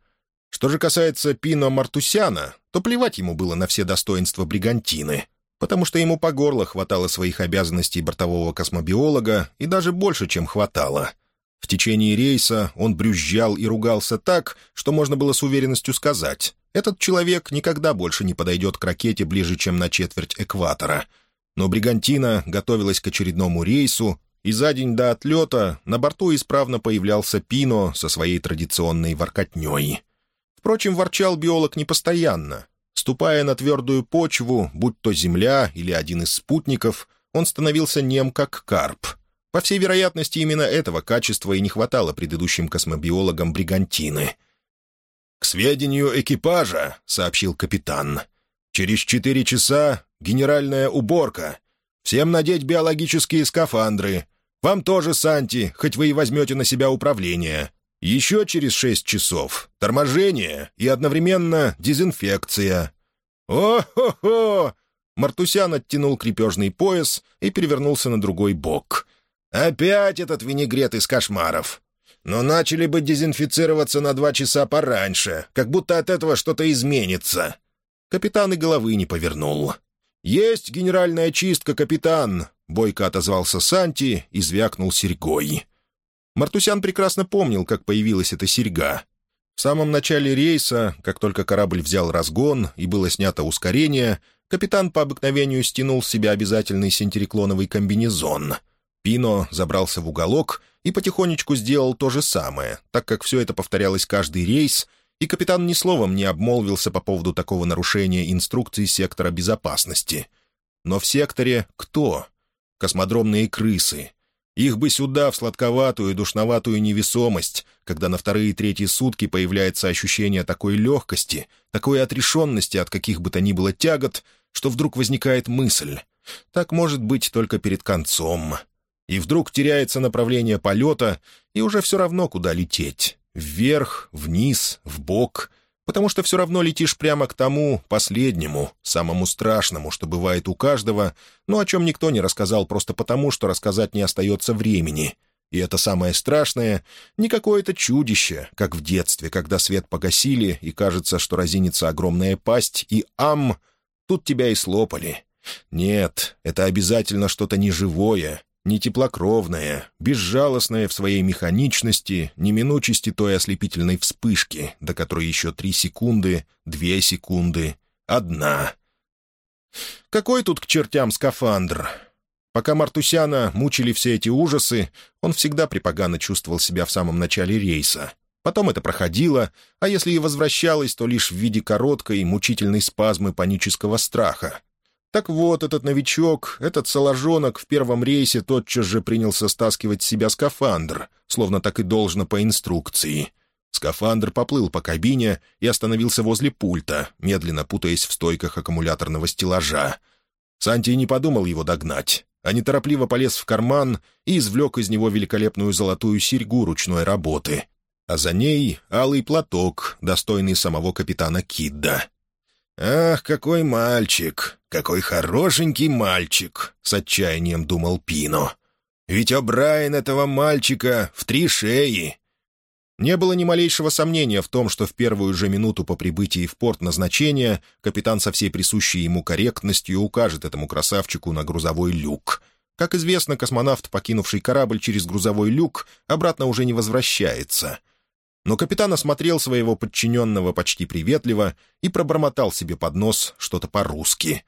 Что же касается Пино Мартусяна, то плевать ему было на все достоинства бригантины, потому что ему по горло хватало своих обязанностей бортового космобиолога и даже больше, чем хватало. В течение рейса он брюзжал и ругался так, что можно было с уверенностью сказать, этот человек никогда больше не подойдет к ракете ближе, чем на четверть экватора. Но «Бригантина» готовилась к очередному рейсу, и за день до отлета на борту исправно появлялся Пино со своей традиционной воркотней. Впрочем, ворчал биолог непостоянно. Ступая на твердую почву, будь то Земля или один из спутников, он становился нем как карп. По всей вероятности, именно этого качества и не хватало предыдущим космобиологам Бригантины. «К сведению экипажа», — сообщил капитан, — «через четыре часа генеральная уборка. Всем надеть биологические скафандры. Вам тоже, Санти, хоть вы и возьмете на себя управление. Еще через шесть часов торможение и одновременно дезинфекция. О-хо-хо! Мартусян оттянул крепежный пояс и перевернулся на другой бок. «Опять этот винегрет из кошмаров. Но начали бы дезинфицироваться на два часа пораньше, как будто от этого что-то изменится». Капитан и головы не повернул. «Есть генеральная чистка, капитан!» — бойко отозвался Санти и звякнул серьгой. Мартусян прекрасно помнил, как появилась эта серьга. В самом начале рейса, как только корабль взял разгон и было снято ускорение, капитан по обыкновению стянул с себя обязательный синтериклоновый комбинезон. Пино забрался в уголок и потихонечку сделал то же самое, так как все это повторялось каждый рейс, и капитан ни словом не обмолвился по поводу такого нарушения инструкций сектора безопасности. Но в секторе кто? Космодромные крысы. Их бы сюда, в сладковатую и душноватую невесомость, когда на вторые и третьи сутки появляется ощущение такой легкости, такой отрешенности от каких бы то ни было тягот, что вдруг возникает мысль. Так может быть только перед концом. И вдруг теряется направление полета, и уже все равно, куда лететь. Вверх, вниз, вбок, потому что все равно летишь прямо к тому, последнему, самому страшному, что бывает у каждого, но о чем никто не рассказал просто потому, что рассказать не остается времени. И это самое страшное — не какое-то чудище, как в детстве, когда свет погасили, и кажется, что разинится огромная пасть, и ам, тут тебя и слопали. Нет, это обязательно что-то неживое, не теплокровная, безжалостная в своей механичности, неминучести той ослепительной вспышки, до которой еще три секунды, две секунды, одна. Какой тут к чертям скафандр? Пока Мартусяна мучили все эти ужасы, он всегда припогано чувствовал себя в самом начале рейса. Потом это проходило, а если и возвращалось, то лишь в виде короткой, мучительной спазмы панического страха, так вот, этот новичок, этот соложонок в первом рейсе тотчас же принялся стаскивать с себя скафандр, словно так и должно по инструкции. Скафандр поплыл по кабине и остановился возле пульта, медленно путаясь в стойках аккумуляторного стеллажа. Санти не подумал его догнать, а неторопливо полез в карман и извлек из него великолепную золотую серьгу ручной работы. А за ней алый платок, достойный самого капитана Кидда. «Ах, какой мальчик! Какой хорошенький мальчик!» — с отчаянием думал Пино. «Ведь О'Брайен этого мальчика в три шеи!» Не было ни малейшего сомнения в том, что в первую же минуту по прибытии в порт назначения капитан со всей присущей ему корректностью укажет этому красавчику на грузовой люк. Как известно, космонавт, покинувший корабль через грузовой люк, обратно уже не возвращается — но капитан осмотрел своего подчиненного почти приветливо и пробормотал себе под нос что-то по-русски.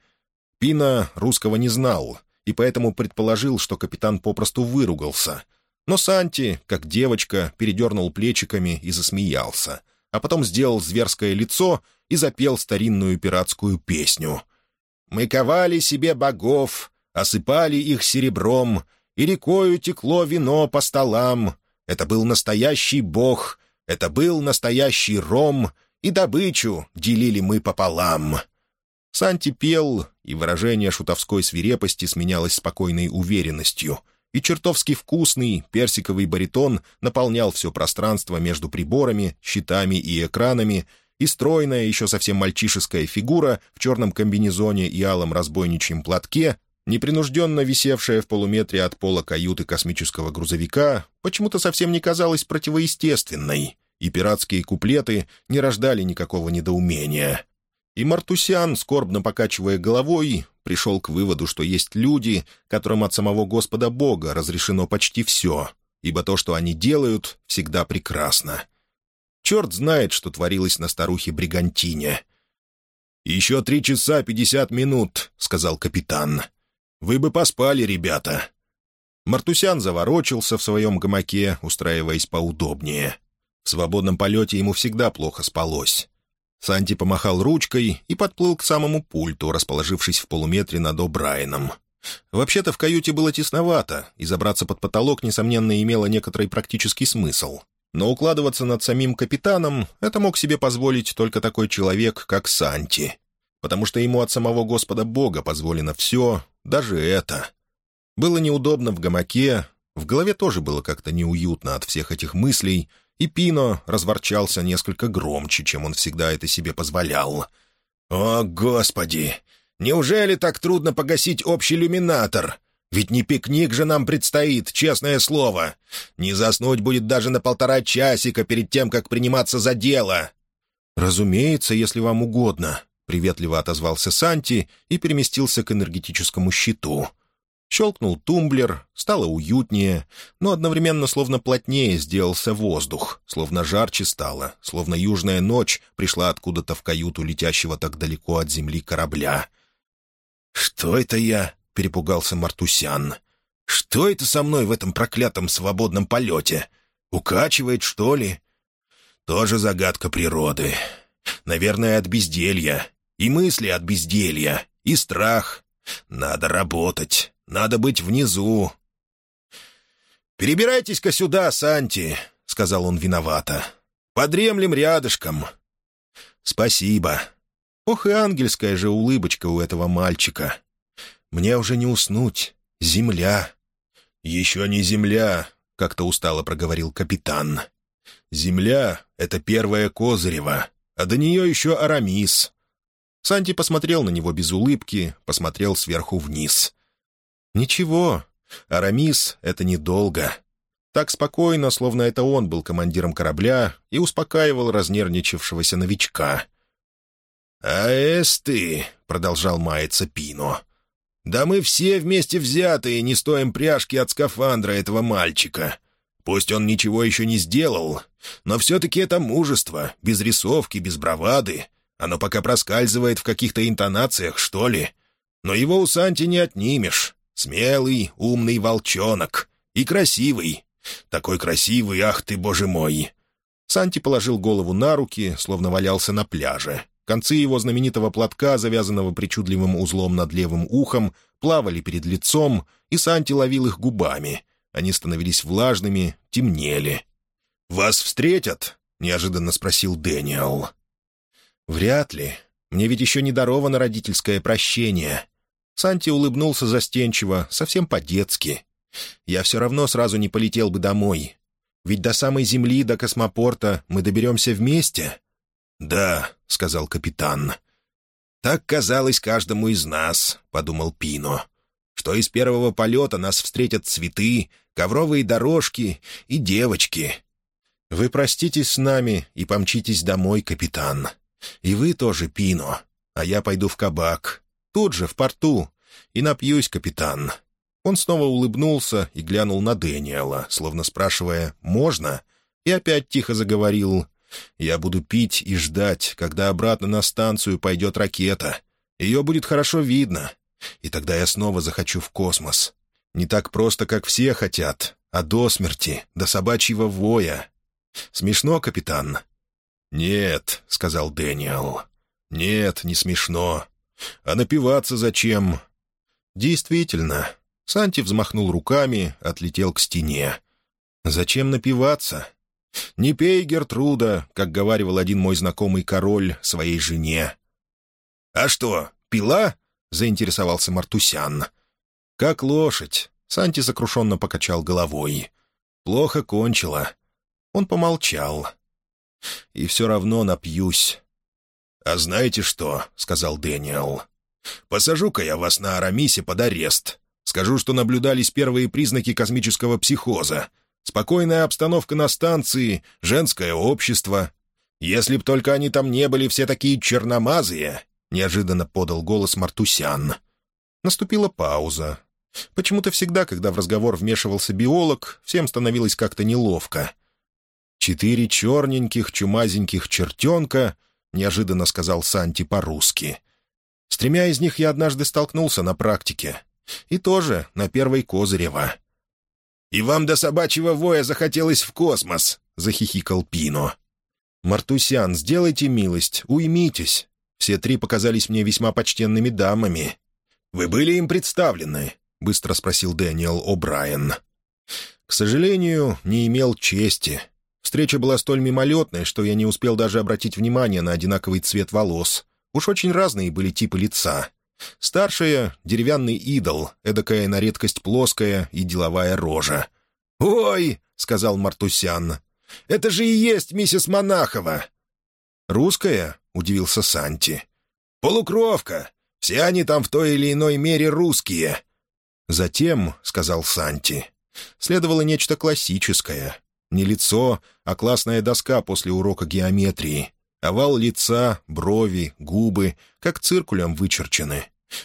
Пина русского не знал, и поэтому предположил, что капитан попросту выругался. Но Санти, как девочка, передернул плечиками и засмеялся, а потом сделал зверское лицо и запел старинную пиратскую песню. «Мы ковали себе богов, осыпали их серебром, и рекою текло вино по столам. Это был настоящий бог, это был настоящий ром, и добычу делили мы пополам. Санти пел, и выражение шутовской свирепости сменялось спокойной уверенностью, и чертовски вкусный персиковый баритон наполнял все пространство между приборами, щитами и экранами, и стройная, еще совсем мальчишеская фигура в черном комбинезоне и алом разбойничьем платке непринужденно висевшая в полуметре от пола каюты космического грузовика, почему-то совсем не казалась противоестественной, и пиратские куплеты не рождали никакого недоумения. И Мартусян, скорбно покачивая головой, пришел к выводу, что есть люди, которым от самого Господа Бога разрешено почти все, ибо то, что они делают, всегда прекрасно. Черт знает, что творилось на старухе Бригантине. «Еще три часа пятьдесят минут», — сказал капитан. Вы бы поспали, ребята». Мартусян заворочился в своем гамаке, устраиваясь поудобнее. В свободном полете ему всегда плохо спалось. Санти помахал ручкой и подплыл к самому пульту, расположившись в полуметре над О'Брайеном. Вообще-то в каюте было тесновато, и забраться под потолок, несомненно, имело некоторый практический смысл. Но укладываться над самим капитаном — это мог себе позволить только такой человек, как Санти. Потому что ему от самого Господа Бога позволено все, даже это. Было неудобно в гамаке, в голове тоже было как-то неуютно от всех этих мыслей, и Пино разворчался несколько громче, чем он всегда это себе позволял. «О, Господи! Неужели так трудно погасить общий иллюминатор? Ведь не пикник же нам предстоит, честное слово. Не заснуть будет даже на полтора часика перед тем, как приниматься за дело». «Разумеется, если вам угодно», приветливо отозвался Санти и переместился к энергетическому щиту. Щелкнул тумблер, стало уютнее, но одновременно словно плотнее сделался воздух, словно жарче стало, словно южная ночь пришла откуда-то в каюту летящего так далеко от земли корабля. «Что это я?» — перепугался Мартусян. Что это со мной в этом проклятом свободном полете? Укачивает, что ли? Тоже загадка природы. Наверное, от безделья. И мысли от безделья. И страх. Надо работать. Надо быть внизу. «Перебирайтесь-ка сюда, Санти», — сказал он виновато. «Подремлем рядышком». «Спасибо». Ох и ангельская же улыбочка у этого мальчика. «Мне уже не уснуть. Земля». «Еще не земля», — как-то устало проговорил капитан. «Земля — это первая Козырева, а до нее еще Арамис». Санти посмотрел на него без улыбки, посмотрел сверху вниз. «Ничего, Арамис — это недолго». Так спокойно, словно это он был командиром корабля и успокаивал разнервничавшегося новичка. «А эсты», — продолжал маяться Пино, да мы все вместе взятые не стоим пряжки от скафандра этого мальчика. Пусть он ничего еще не сделал, но все-таки это мужество, без рисовки, без бравады. Оно пока проскальзывает в каких-то интонациях, что ли. Но его у Санти не отнимешь. Смелый, умный волчонок. И красивый. Такой красивый, ах ты, боже мой!» Санти положил голову на руки, словно валялся на пляже. Концы его знаменитого платка, завязанного причудливым узлом над левым ухом, плавали перед лицом, и Санти ловил их губами. Они становились влажными, темнели. «Вас встретят?» — неожиданно спросил Дэниел. «Вряд ли. Мне ведь еще не даровано родительское прощение». Санти улыбнулся застенчиво, совсем по-детски. «Я все равно сразу не полетел бы домой. Ведь до самой Земли, до космопорта мы доберемся вместе». «Да», — сказал капитан. «Так казалось каждому из нас», — подумал Пино, «что из первого полета нас встретят цветы, ковровые дорожки и девочки». «Вы проститесь с нами и помчитесь домой, капитан. И вы тоже, Пино. А я пойду в кабак. Тут же, в порту. И напьюсь, капитан». Он снова улыбнулся и глянул на Дэниела, словно спрашивая «можно?» и опять тихо заговорил я буду пить и ждать, когда обратно на станцию пойдет ракета. Ее будет хорошо видно. И тогда я снова захочу в космос. Не так просто, как все хотят, а до смерти, до собачьего воя. Смешно, капитан?» «Нет», — сказал Дэниел. «Нет, не смешно. А напиваться зачем?» «Действительно». Санти взмахнул руками, отлетел к стене. «Зачем напиваться? «Не пей, Гертруда», как говаривал один мой знакомый король своей жене. «А что, пила?» — заинтересовался Мартусян. «Как лошадь», — Санти сокрушенно покачал головой. «Плохо кончила». Он помолчал. «И все равно напьюсь». «А знаете что?» — сказал Дэниел. «Посажу-ка я вас на Арамисе под арест. Скажу, что наблюдались первые признаки космического психоза. Спокойная обстановка на станции, женское общество. Если б только они там не были все такие черномазые, — неожиданно подал голос Мартусян. Наступила пауза. Почему-то всегда, когда в разговор вмешивался биолог, всем становилось как-то неловко. «Четыре черненьких, чумазеньких чертенка», — неожиданно сказал Санти по-русски. «С тремя из них я однажды столкнулся на практике. И тоже на первой Козырева. «И вам до собачьего воя захотелось в космос!» — захихикал Пино. «Мартусян, сделайте милость, уймитесь. Все три показались мне весьма почтенными дамами». «Вы были им представлены?» — быстро спросил Дэниел О'Брайен. «К сожалению, не имел чести. Встреча была столь мимолетной, что я не успел даже обратить внимание на одинаковый цвет волос. Уж очень разные были типы лица. Старшая — деревянный идол, эдакая на редкость плоская и деловая рожа. «Ой!» — сказал Мартусян. «Это же и есть миссис Монахова!» «Русская?» — удивился Санти. «Полукровка. Все они там в той или иной мере русские». «Затем», — сказал Санти, — «следовало нечто классическое. Не лицо, а классная доска после урока геометрии. Овал лица, брови, губы, как циркулем вычерчены.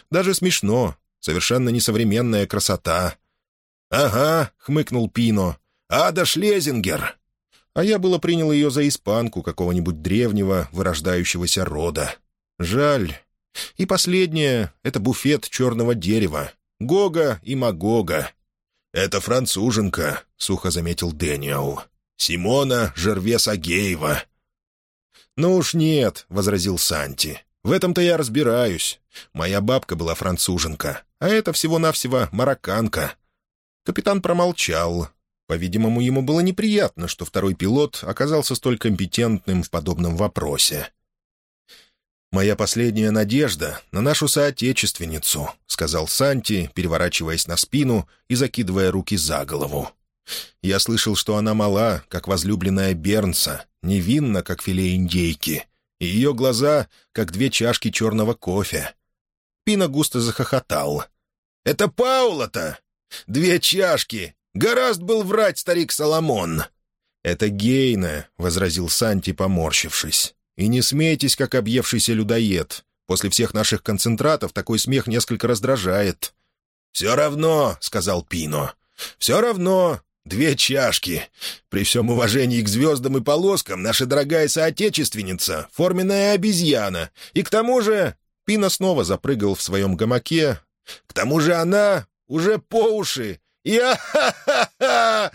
Даже смешно, совершенно несовременная красота. «Ага», — хмыкнул Пино, — «Ада Шлезингер». А я было принял ее за испанку какого-нибудь древнего вырождающегося рода. Жаль. И последнее — это буфет черного дерева. Гога и Магога. «Это француженка», — сухо заметил Дэниел. «Симона Жервес Агеева». «Ну уж нет», — возразил Санти. «В этом-то я разбираюсь. Моя бабка была француженка, а это всего-навсего марокканка». Капитан промолчал. По-видимому, ему было неприятно, что второй пилот оказался столь компетентным в подобном вопросе. «Моя последняя надежда на нашу соотечественницу», — сказал Санти, переворачиваясь на спину и закидывая руки за голову. «Я слышал, что она мала, как возлюбленная Бернса, невинна, как филе индейки, и ее глаза, как две чашки черного кофе». Пина густо захохотал. «Это Паула-то! Две чашки! Гораздо был врать старик Соломон!» «Это Гейна», — возразил Санти, поморщившись. И не смейтесь, как объевшийся людоед. После всех наших концентратов такой смех несколько раздражает». «Все равно», — сказал Пино. «Все равно. Две чашки. При всем уважении к звездам и полоскам наша дорогая соотечественница — форменная обезьяна. И к тому же...» Пино снова запрыгал в своем гамаке. «К тому же она уже по уши. И а-ха-ха-ха!»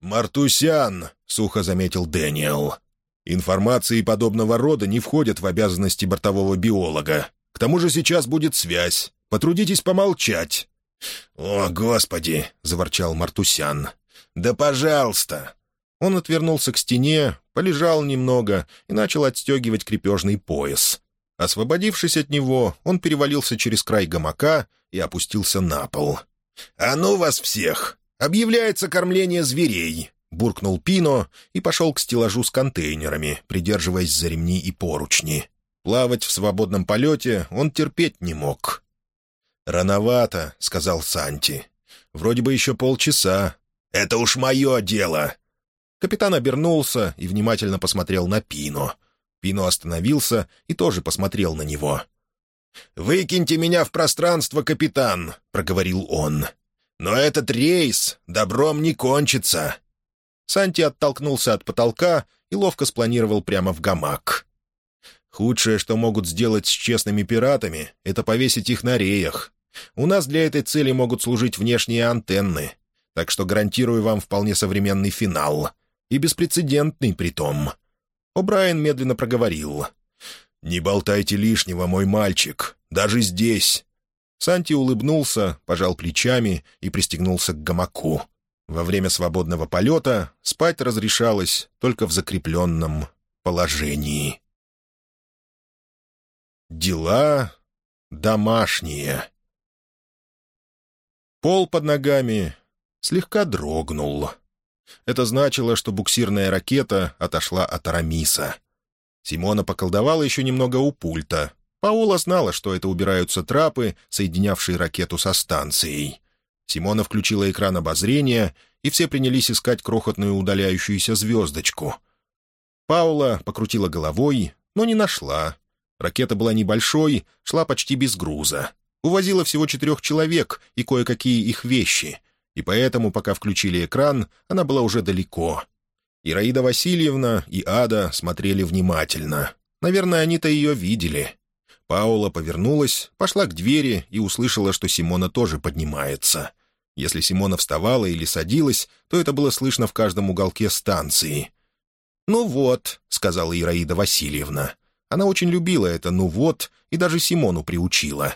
«Мартусян», — сухо заметил Дэниел. Информации подобного рода не входят в обязанности бортового биолога. К тому же сейчас будет связь. Потрудитесь помолчать». «О, Господи!» — заворчал Мартусян. «Да пожалуйста!» Он отвернулся к стене, полежал немного и начал отстегивать крепежный пояс. Освободившись от него, он перевалился через край гамака и опустился на пол. «А ну вас всех! Объявляется кормление зверей. — буркнул Пино и пошел к стеллажу с контейнерами, придерживаясь за ремни и поручни. Плавать в свободном полете он терпеть не мог. «Рановато», — сказал Санти. «Вроде бы еще полчаса. Это уж мое дело». Капитан обернулся и внимательно посмотрел на Пино. Пино остановился и тоже посмотрел на него. «Выкиньте меня в пространство, капитан», — проговорил он. «Но этот рейс добром не кончится. Санти оттолкнулся от потолка и ловко спланировал прямо в гамак. «Худшее, что могут сделать с честными пиратами, это повесить их на реях. У нас для этой цели могут служить внешние антенны, так что гарантирую вам вполне современный финал. И беспрецедентный притом». О'Брайен медленно проговорил. «Не болтайте лишнего, мой мальчик, даже здесь». Санти улыбнулся, пожал плечами и пристегнулся к гамаку. Во время свободного полета спать разрешалось только в закрепленном положении. Дела домашние. Пол под ногами слегка дрогнул. Это значило, что буксирная ракета отошла от Арамиса. Симона поколдовала еще немного у пульта. Паула знала, что это убираются трапы, соединявшие ракету со станцией. Симона включила экран обозрения, и все принялись искать крохотную удаляющуюся звездочку. Паула покрутила головой, но не нашла. Ракета была небольшой, шла почти без груза. Увозила всего четырех человек и кое-какие их вещи, и поэтому, пока включили экран, она была уже далеко. Ираида Васильевна и Ада смотрели внимательно. Наверное, они-то ее видели. Паула повернулась, пошла к двери и услышала, что Симона тоже поднимается. Если Симона вставала или садилась, то это было слышно в каждом уголке станции. «Ну вот», — сказала Ираида Васильевна. Она очень любила это «ну вот» и даже Симону приучила.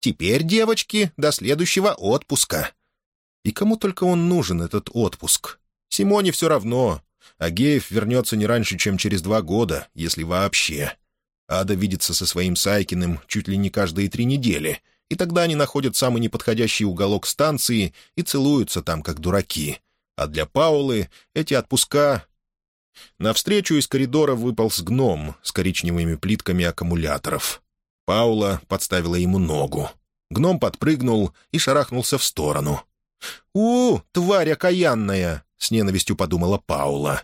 «Теперь, девочки, до следующего отпуска». И кому только он нужен, этот отпуск? Симоне все равно. Агеев вернется не раньше, чем через два года, если вообще. Ада видится со своим Сайкиным чуть ли не каждые три недели — и тогда они находят самый неподходящий уголок станции и целуются там, как дураки. А для Паулы эти отпуска... Навстречу из коридора выполз гном с коричневыми плитками аккумуляторов. Паула подставила ему ногу. Гном подпрыгнул и шарахнулся в сторону. «У, тварь окаянная!» — с ненавистью подумала Паула.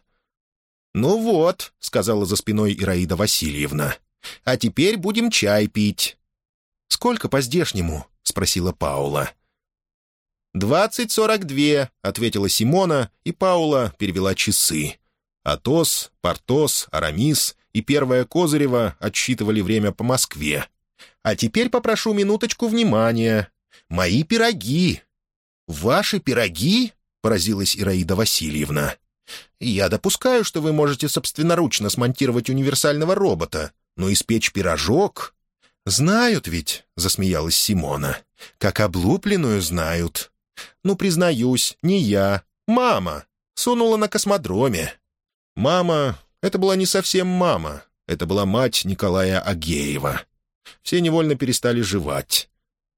«Ну вот», — сказала за спиной Ираида Васильевна, — «а теперь будем чай пить». «Сколько по-здешнему?» — спросила Паула. «Двадцать сорок две», — ответила Симона, и Паула перевела часы. Атос, Портос, Арамис и первая Козырева отсчитывали время по Москве. «А теперь попрошу минуточку внимания. Мои пироги!» «Ваши пироги?» — поразилась Ираида Васильевна. «Я допускаю, что вы можете собственноручно смонтировать универсального робота, но испечь пирожок...» «Знают ведь», — засмеялась Симона. «Как облупленную знают. Ну, признаюсь, не я. Мама. Сунула на космодроме». Мама — это была не совсем мама. Это была мать Николая Агеева. Все невольно перестали жевать.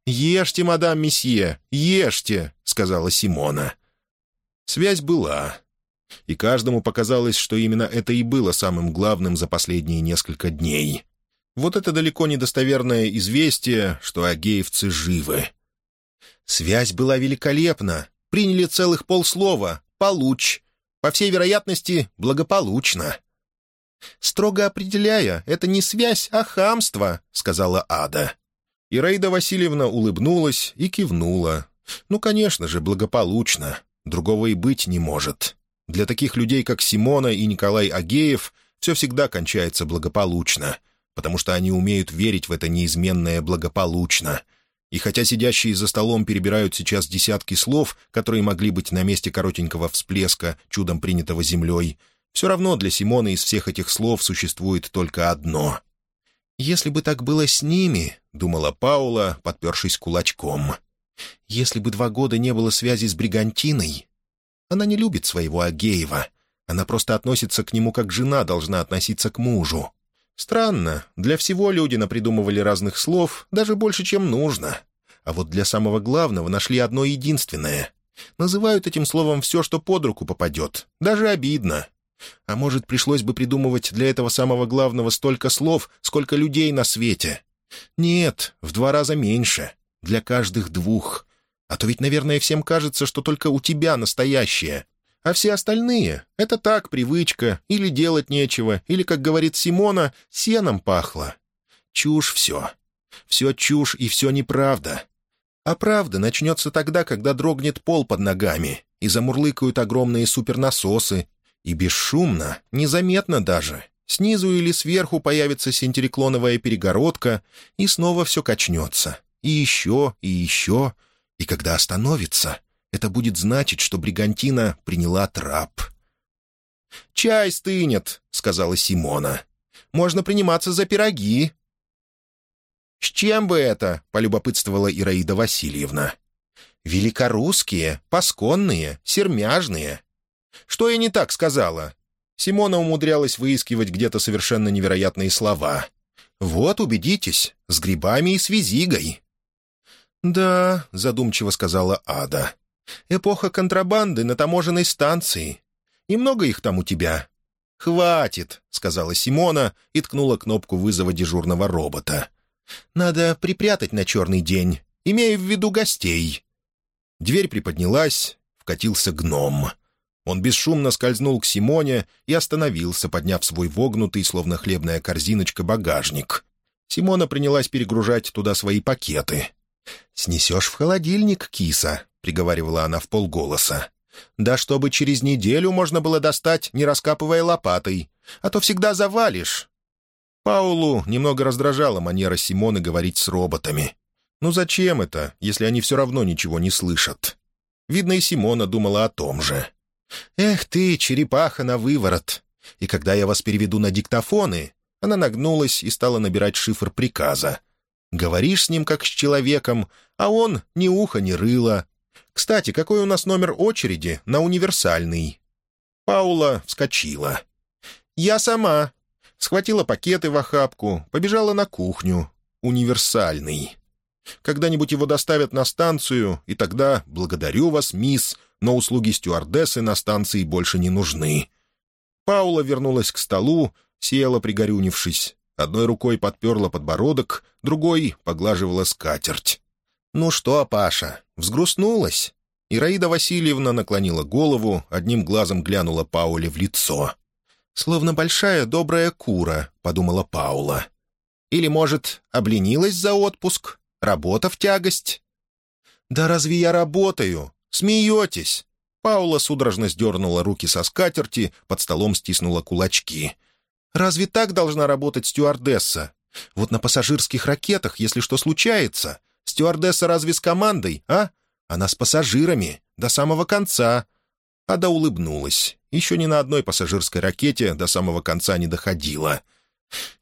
«Ешьте, мадам месье, ешьте», — сказала Симона. Связь была. И каждому показалось, что именно это и было самым главным за последние несколько дней. Вот это далеко недостоверное известие, что агеевцы живы. Связь была великолепна. Приняли целых полслова. «Получ». По всей вероятности, благополучно. «Строго определяя, это не связь, а хамство», — сказала Ада. Ираида Васильевна улыбнулась и кивнула. «Ну, конечно же, благополучно. Другого и быть не может. Для таких людей, как Симона и Николай Агеев, все всегда кончается благополучно, потому что они умеют верить в это неизменное благополучно. И хотя сидящие за столом перебирают сейчас десятки слов, которые могли быть на месте коротенького всплеска, чудом принятого землей, все равно для Симона из всех этих слов существует только одно. «Если бы так было с ними», — думала Паула, подпершись кулачком, — «если бы два года не было связи с Бригантиной, она не любит своего Агеева. Она просто относится к нему, как жена должна относиться к мужу. Странно, для всего люди напридумывали разных слов, даже больше, чем нужно. А вот для самого главного нашли одно единственное. Называют этим словом все, что под руку попадет. Даже обидно. А может, пришлось бы придумывать для этого самого главного столько слов, сколько людей на свете? Нет, в два раза меньше. Для каждых двух. А то ведь, наверное, всем кажется, что только у тебя настоящее. А все остальные — это так, привычка, или делать нечего, или, как говорит Симона, сеном пахло. Чушь все. Все чушь и все неправда. А правда начнется тогда, когда дрогнет пол под ногами, и замурлыкают огромные супернасосы, и бесшумно, незаметно даже, снизу или сверху появится синтереклоновая перегородка, и снова все качнется. И еще, и еще, и когда остановится, это будет значить, что Бригантина приняла трап. «Чай стынет», — сказала Симона. «Можно приниматься за пироги». «С чем бы это?» — полюбопытствовала Ираида Васильевна. «Великорусские, пасконные, сермяжные». «Что я не так сказала?» Симона умудрялась выискивать где-то совершенно невероятные слова. «Вот, убедитесь, с грибами и с визигой». «Да», — задумчиво сказала Ада. «Эпоха контрабанды на таможенной станции. И много их там у тебя?» «Хватит», — сказала Симона и ткнула кнопку вызова дежурного робота. «Надо припрятать на черный день, имея в виду гостей». Дверь приподнялась, вкатился гном. Он бесшумно скользнул к Симоне и остановился, подняв свой вогнутый, словно хлебная корзиночка, багажник. Симона принялась перегружать туда свои пакеты. «Снесешь в холодильник, киса», — приговаривала она в полголоса. «Да чтобы через неделю можно было достать, не раскапывая лопатой, а то всегда завалишь». Паулу немного раздражала манера Симоны говорить с роботами. «Ну зачем это, если они все равно ничего не слышат?» Видно, и Симона думала о том же. «Эх ты, черепаха на выворот! И когда я вас переведу на диктофоны...» Она нагнулась и стала набирать шифр приказа. Говоришь с ним как с человеком, а он ни уха, ни рыла. Кстати, какой у нас номер очереди на универсальный?» Паула вскочила. «Я сама». Схватила пакеты в охапку, побежала на кухню. «Универсальный». Когда-нибудь его доставят на станцию, и тогда «благодарю вас, мисс», но услуги стюардессы на станции больше не нужны. Паула вернулась к столу, села, пригорюнившись. Одной рукой подперла подбородок, другой поглаживала скатерть. «Ну что, Паша, взгрустнулась?» Ираида Васильевна наклонила голову, одним глазом глянула Пауле в лицо. «Словно большая добрая кура», — подумала Паула. «Или, может, обленилась за отпуск? Работа в тягость?» «Да разве я работаю? Смеетесь?» Паула судорожно сдернула руки со скатерти, под столом стиснула кулачки. Разве так должна работать стюардесса? Вот на пассажирских ракетах, если что случается, стюардесса разве с командой, а? Она с пассажирами, до самого конца». Ада улыбнулась. Еще ни на одной пассажирской ракете до самого конца не доходила.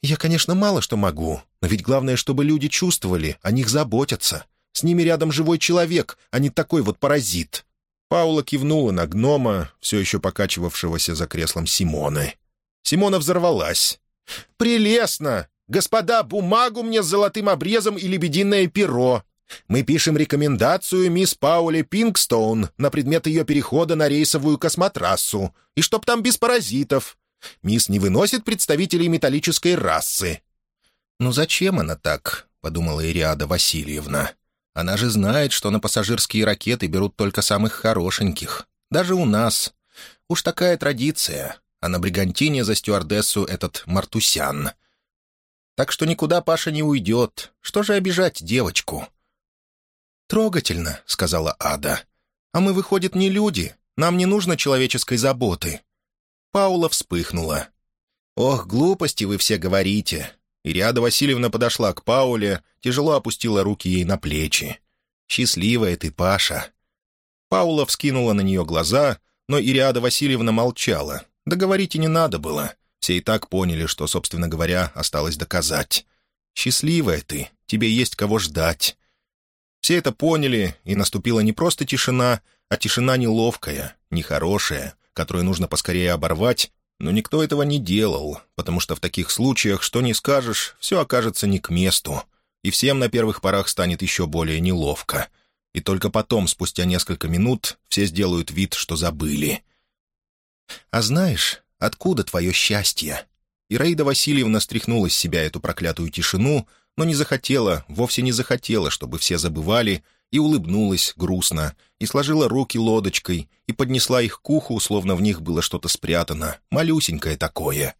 «Я, конечно, мало что могу, но ведь главное, чтобы люди чувствовали, о них заботятся. С ними рядом живой человек, а не такой вот паразит». Паула кивнула на гнома, все еще покачивавшегося за креслом Симоны. Симона взорвалась. «Прелестно! Господа, бумагу мне с золотым обрезом и лебединое перо. Мы пишем рекомендацию мисс Пауле Пинкстоун на предмет ее перехода на рейсовую космотрассу. И чтоб там без паразитов. Мисс не выносит представителей металлической расы». «Ну зачем она так?» — подумала Ириада Васильевна. «Она же знает, что на пассажирские ракеты берут только самых хорошеньких. Даже у нас. Уж такая традиция. А на Бригантине за стюардессу этот Мартусян. Так что никуда Паша не уйдет. Что же обижать девочку?» «Трогательно», — сказала Ада. «А мы, выходит, не люди. Нам не нужно человеческой заботы». Паула вспыхнула. «Ох, глупости вы все говорите». Ириада Васильевна подошла к Пауле, тяжело опустила руки ей на плечи. «Счастливая ты, Паша». Паула вскинула на нее глаза, но Ириада Васильевна молчала. Договорить и не надо было. Все и так поняли, что, собственно говоря, осталось доказать. «Счастливая ты, тебе есть кого ждать». Все это поняли, и наступила не просто тишина, а тишина неловкая, нехорошая, которую нужно поскорее оборвать, но никто этого не делал, потому что в таких случаях, что не скажешь, все окажется не к месту, и всем на первых порах станет еще более неловко. И только потом, спустя несколько минут, все сделают вид, что забыли. «А знаешь, Откуда твое счастье?» Ираида Васильевна стряхнула с себя эту проклятую тишину, но не захотела, вовсе не захотела, чтобы все забывали, и улыбнулась грустно, и сложила руки лодочкой, и поднесла их к уху, словно в них было что-то спрятано, малюсенькое такое.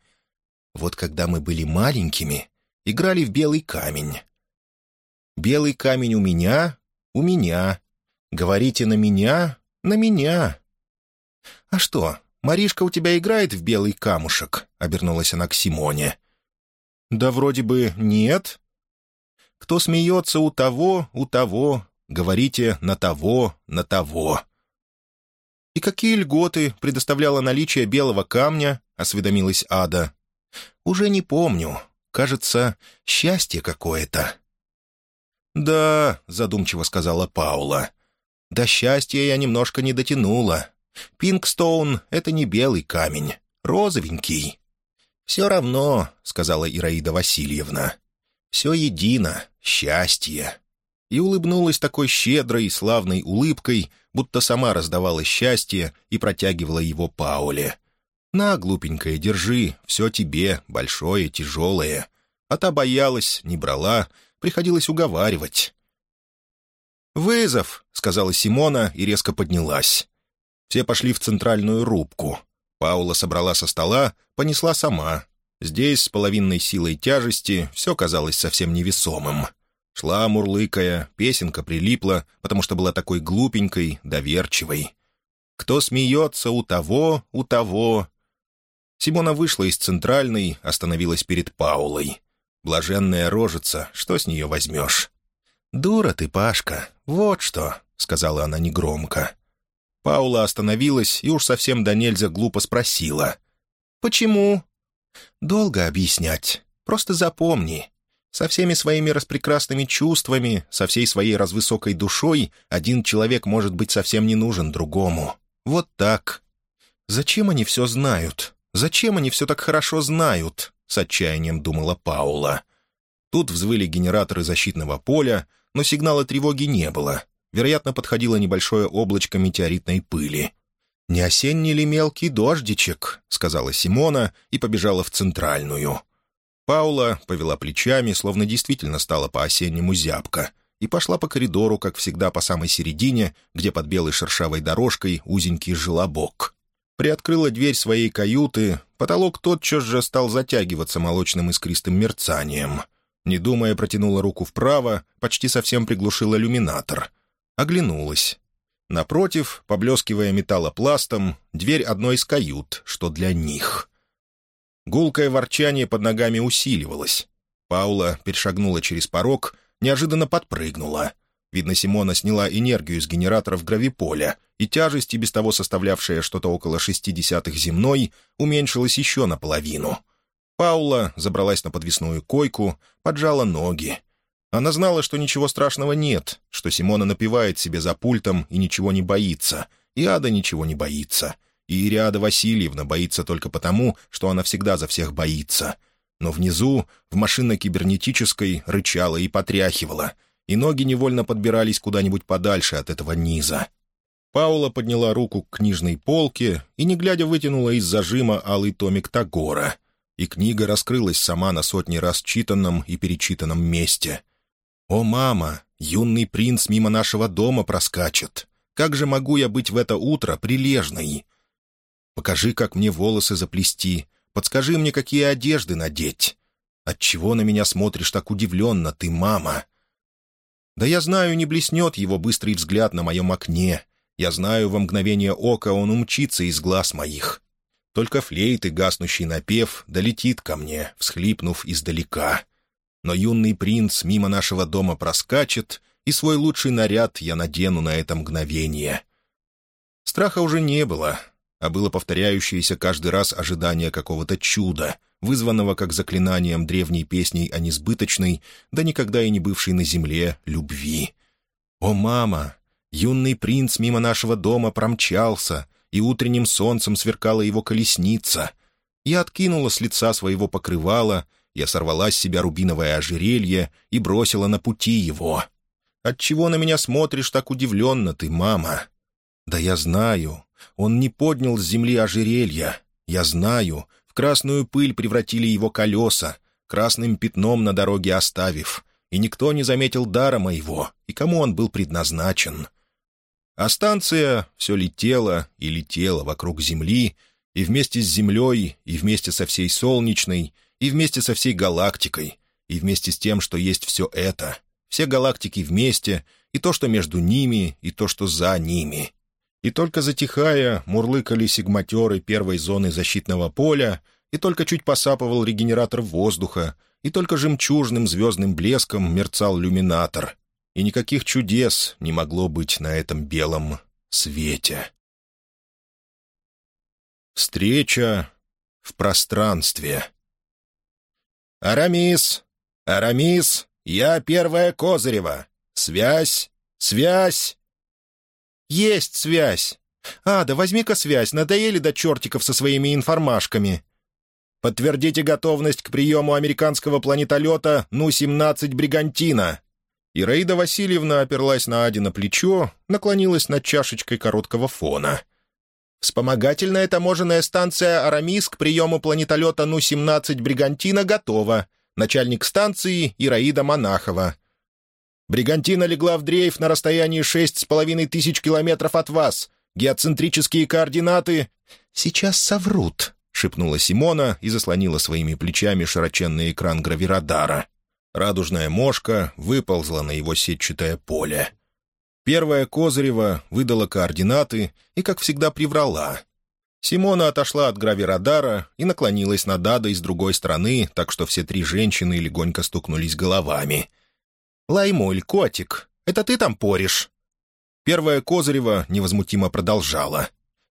Вот когда мы были маленькими, играли в белый камень. «Белый камень у меня, у меня. Говорите на меня, на меня». «А что, «Маришка у тебя играет в белый камушек?» — обернулась она к Симоне. «Да вроде бы нет». «Кто смеется у того, у того, говорите на того, на того». «И какие льготы предоставляло наличие белого камня?» — осведомилась Ада. «Уже не помню. Кажется, счастье какое-то». «Да», — задумчиво сказала Паула. «До счастья я немножко не дотянула. Пинкстоун — это не белый камень, розовенький». «Все равно», — сказала Ираида Васильевна. «Все едино, счастье». И улыбнулась такой щедрой и славной улыбкой, будто сама раздавала счастье и протягивала его Пауле. «На, глупенькая, держи, все тебе, большое, тяжелое». А та боялась, не брала, приходилось уговаривать. «Вызов», — сказала Симона и резко поднялась. Все пошли в центральную рубку. Паула собрала со стола, понесла сама. Здесь, с половинной силой тяжести, все казалось совсем невесомым. Шла, мурлыкая, песенка прилипла, потому что была такой глупенькой, доверчивой. «Кто смеется у того, у того...» Симона вышла из центральной, остановилась перед Паулой. Блаженная рожица, что с нее возьмешь? «Дура ты, Пашка, вот что», — сказала она негромко. Паула остановилась и уж совсем до нельзя глупо спросила. «Почему?» «Долго объяснять. Просто запомни. Со всеми своими распрекрасными чувствами, со всей своей развысокой душой один человек может быть совсем не нужен другому. Вот так. Зачем они все знают? Зачем они все так хорошо знают?» — с отчаянием думала Паула. Тут взвыли генераторы защитного поля, но сигнала тревоги не было. Вероятно, подходило небольшое облачко метеоритной пыли. «Не осенний ли мелкий дождичек?» — сказала Симона и побежала в центральную. Паула повела плечами, словно действительно стала по-осеннему зябко, и пошла по коридору, как всегда, по самой середине, где под белой шершавой дорожкой узенький желобок. Приоткрыла дверь своей каюты, потолок тотчас же стал затягиваться молочным искристым мерцанием. Не думая, протянула руку вправо, почти совсем приглушила иллюминатор — Оглянулась. Напротив, поблескивая металлопластом, дверь одной из кают, что для них. Гулкое ворчание под ногами усиливалось. Паула перешагнула через порог, неожиданно подпрыгнула. Видно, Симона сняла энергию из генераторов гравиполя, и тяжесть, и без того составлявшая что-то около шести десятых земной, уменьшилась еще наполовину. Паула забралась на подвесную койку, поджала ноги. Она знала, что ничего страшного нет, что Симона напивает себе за пультом и ничего не боится, и Ада ничего не боится, и Ириада Васильевна боится только потому, что она всегда за всех боится. Но внизу, в машинно-кибернетической, рычала и потряхивала — и ноги невольно подбирались куда-нибудь подальше от этого низа. Паула подняла руку к книжной полке и, не глядя, вытянула из зажима алый томик Тагора, и книга раскрылась сама на сотни раз читанном и перечитанном месте. «О, мама, юный принц мимо нашего дома проскачет! Как же могу я быть в это утро прилежной? Покажи, как мне волосы заплести, подскажи мне, какие одежды надеть. Отчего на меня смотришь так удивленно, ты, мама?» Да я знаю, не блеснет его быстрый взгляд на моем окне. Я знаю, во мгновение ока он умчится из глаз моих. Только флейт и гаснущий напев долетит ко мне, всхлипнув издалека. Но юный принц мимо нашего дома проскачет, и свой лучший наряд я надену на это мгновение. Страха уже не было, а было повторяющееся каждый раз ожидание какого-то чуда — вызванного как заклинанием древней песней о несбыточной, да никогда и не бывшей на земле, любви. «О, мама! Юный принц мимо нашего дома промчался, и утренним солнцем сверкала его колесница. Я откинула с лица своего покрывала, я сорвала с себя рубиновое ожерелье и бросила на пути его. Отчего на меня смотришь так удивленно ты, мама? Да я знаю, он не поднял с земли ожерелья. Я знаю, в красную пыль превратили его колеса, красным пятном на дороге оставив, и никто не заметил дара моего, и кому он был предназначен. А станция все летела и летела вокруг Земли, и вместе с Землей, и вместе со всей Солнечной, и вместе со всей галактикой, и вместе с тем, что есть все это, все галактики вместе, и то, что между ними, и то, что за ними. И только затихая, мурлыкали сигматеры первой зоны защитного поля, и только чуть посапывал регенератор воздуха, и только жемчужным звездным блеском мерцал люминатор. И никаких чудес не могло быть на этом белом свете. Встреча в пространстве. «Арамис! Арамис! Я первая Козырева! Связь! Связь!» «Есть связь! Ада, возьми-ка связь, надоели до чертиков со своими информашками!» «Подтвердите готовность к приему американского планетолета Ну-17 «Бригантина». Ираида Васильевна оперлась на Ади на плечо, наклонилась над чашечкой короткого фона. «Вспомогательная таможенная станция «Арамис» к приему планетолета Ну-17 «Бригантина» готова. Начальник станции Ираида Монахова. Бригантина легла в дрейф на расстоянии шесть с половиной тысяч километров от вас. Геоцентрические координаты...» «Сейчас соврут», — шепнула Симона и заслонила своими плечами широченный экран гравирадара. Радужная мошка выползла на его сетчатое поле. Первая Козырева выдала координаты и, как всегда, приврала. Симона отошла от гравирадара и наклонилась над Адой с другой стороны, так что все три женщины легонько стукнулись головами — «Лаймуль, котик, это ты там поришь?» Первая Козырева невозмутимо продолжала.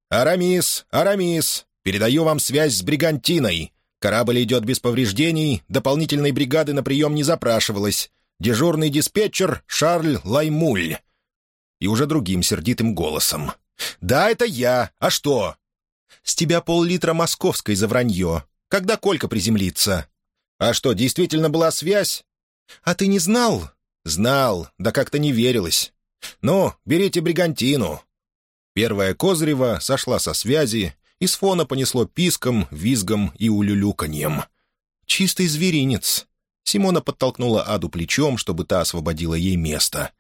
«Арамис, Арамис, передаю вам связь с Бригантиной. Корабль идет без повреждений, дополнительной бригады на прием не запрашивалось. Дежурный диспетчер Шарль Лаймуль». И уже другим сердитым голосом. «Да, это я. А что?» «С тебя пол-литра московской за вранье. Когда Колька приземлится?» «А что, действительно была связь?» «А ты не знал?» «Знал, да как-то не верилось. Ну, берите бригантину». Первая Козырева сошла со связи, и с фона понесло писком, визгом и улюлюканьем. «Чистый зверинец». Симона подтолкнула Аду плечом, чтобы та освободила ей место.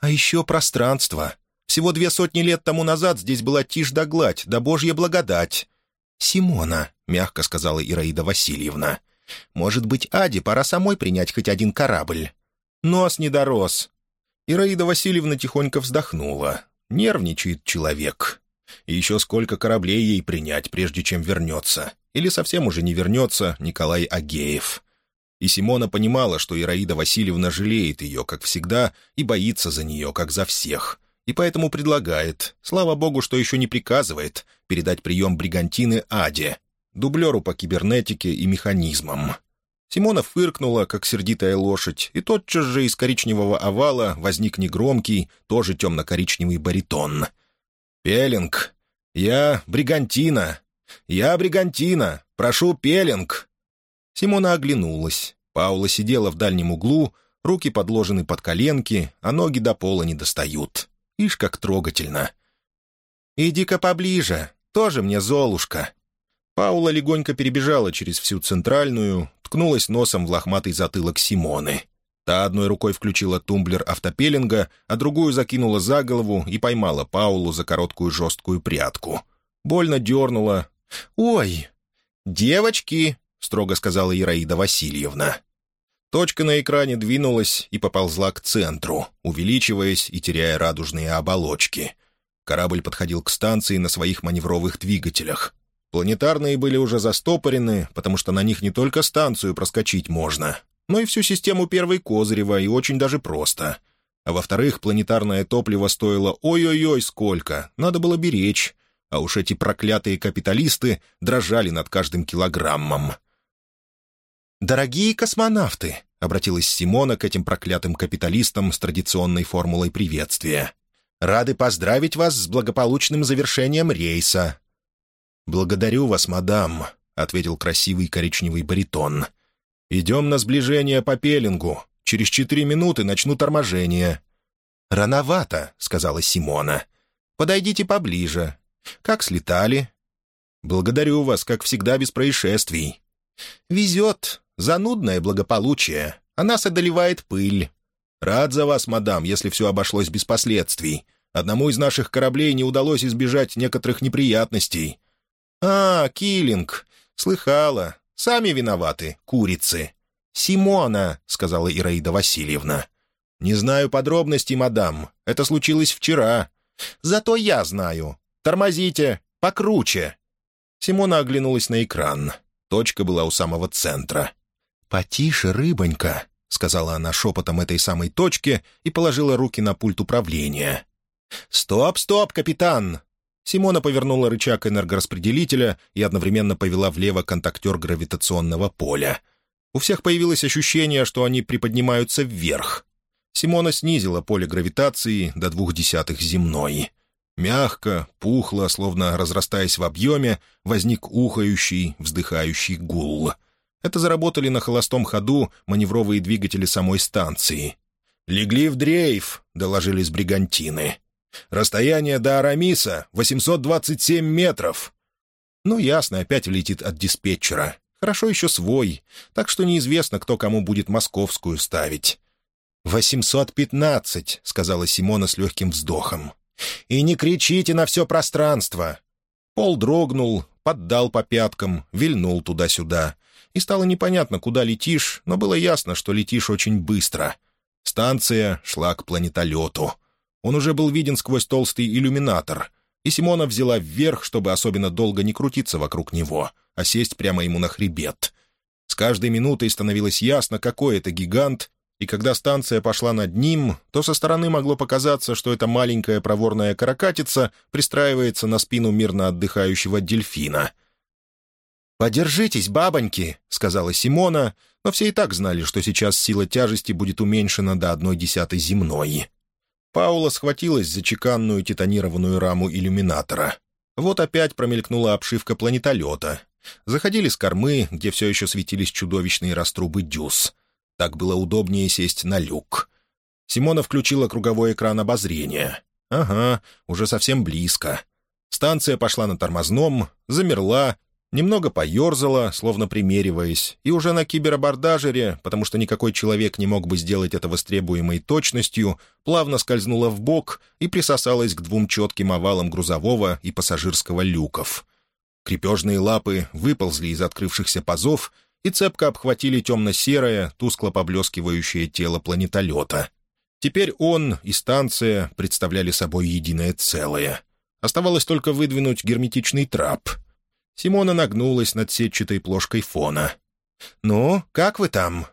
«А еще пространство. Всего две сотни лет тому назад здесь была тишь да гладь, да божья благодать». «Симона», — мягко сказала Ираида Васильевна, — «может быть, Аде пора самой принять хоть один корабль?» Нос не дорос. Ираида Васильевна тихонько вздохнула. Нервничает человек. И еще сколько кораблей ей принять, прежде чем вернется. Или совсем уже не вернется Николай Агеев. И Симона понимала, что Ираида Васильевна жалеет ее, как всегда, и боится за нее, как за всех. И поэтому предлагает, слава богу, что еще не приказывает, передать прием бригантины Аде, дублеру по кибернетике и механизмам. Симона фыркнула, как сердитая лошадь, и тотчас же из коричневого овала возник негромкий, тоже темно-коричневый баритон. «Пелинг! Я бригантина! Я бригантина! Прошу, Пелинг!» Симона оглянулась. Паула сидела в дальнем углу, руки подложены под коленки, а ноги до пола не достают. Ишь, как трогательно. «Иди-ка поближе, тоже мне Золушка». Паула легонько перебежала через всю центральную, ткнулась носом в лохматый затылок Симоны. Та одной рукой включила тумблер автопеллинга, а другую закинула за голову и поймала Паулу за короткую жесткую прядку. Больно дернула. «Ой! Девочки!» — строго сказала Ираида Васильевна. Точка на экране двинулась и поползла к центру, увеличиваясь и теряя радужные оболочки. Корабль подходил к станции на своих маневровых двигателях. Планетарные были уже застопорены, потому что на них не только станцию проскочить можно, но и всю систему первой Козырева, и очень даже просто. А во-вторых, планетарное топливо стоило ой-ой-ой сколько, надо было беречь. А уж эти проклятые капиталисты дрожали над каждым килограммом. «Дорогие космонавты!» — обратилась Симона к этим проклятым капиталистам с традиционной формулой приветствия. «Рады поздравить вас с благополучным завершением рейса». «Благодарю вас, мадам», — ответил красивый коричневый баритон. «Идем на сближение по пелингу. Через четыре минуты начну торможение». «Рановато», — сказала Симона. «Подойдите поближе. Как слетали?» «Благодарю вас, как всегда, без происшествий». «Везет. Занудное благополучие, а нас одолевает пыль. Рад за вас, мадам, если все обошлось без последствий. Одному из наших кораблей не удалось избежать некоторых неприятностей. А, Киллинг, слыхала. Сами виноваты, курицы. «Симона», — сказала Ираида Васильевна. «Не знаю подробностей, мадам. Это случилось вчера. Зато я знаю. Тормозите, покруче». Симона оглянулась на экран. Точка была у самого центра. «Потише, рыбонька», — сказала она шепотом этой самой точке и положила руки на пульт управления. «Стоп, стоп, капитан!» Симона повернула рычаг энергораспределителя и одновременно повела влево контактер гравитационного поля. У всех появилось ощущение, что они приподнимаются вверх. Симона снизила поле гравитации до двух десятых земной. Мягко, пухло, словно разрастаясь в объеме, возник ухающий, вздыхающий гул — это заработали на холостом ходу маневровые двигатели самой станции. «Легли в дрейф», — доложили с бригантины. «Расстояние до Арамиса — 827 метров». Ну, ясно, опять летит от диспетчера. Хорошо еще свой, так что неизвестно, кто кому будет московскую ставить. «Восемьсот пятнадцать», — сказала Симона с легким вздохом. «И не кричите на все пространство!» Пол дрогнул, поддал по пяткам, вильнул туда-сюда и стало непонятно, куда летишь, но было ясно, что летишь очень быстро. Станция шла к планетолету. Он уже был виден сквозь толстый иллюминатор, и Симона взяла вверх, чтобы особенно долго не крутиться вокруг него, а сесть прямо ему на хребет. С каждой минутой становилось ясно, какой это гигант, и когда станция пошла над ним, то со стороны могло показаться, что эта маленькая проворная каракатица пристраивается на спину мирно отдыхающего дельфина — «Подержитесь, бабоньки», — сказала Симона, но все и так знали, что сейчас сила тяжести будет уменьшена до одной десятой земной. Паула схватилась за чеканную титанированную раму иллюминатора. Вот опять промелькнула обшивка планетолета. Заходили с кормы, где все еще светились чудовищные раструбы дюз. Так было удобнее сесть на люк. Симона включила круговой экран обозрения. «Ага, уже совсем близко». Станция пошла на тормозном, замерла, Немного поерзала, словно примериваясь, и уже на киберобордажере, потому что никакой человек не мог бы сделать этого с требуемой точностью, плавно скользнула в бок и присосалась к двум четким овалам грузового и пассажирского люков. Крепежные лапы выползли из открывшихся пазов и цепко обхватили темно-серое, тускло поблескивающее тело планетолета. Теперь он и станция представляли собой единое целое. Оставалось только выдвинуть герметичный трап — Симона нагнулась над сетчатой плошкой фона. «Ну, как вы там?»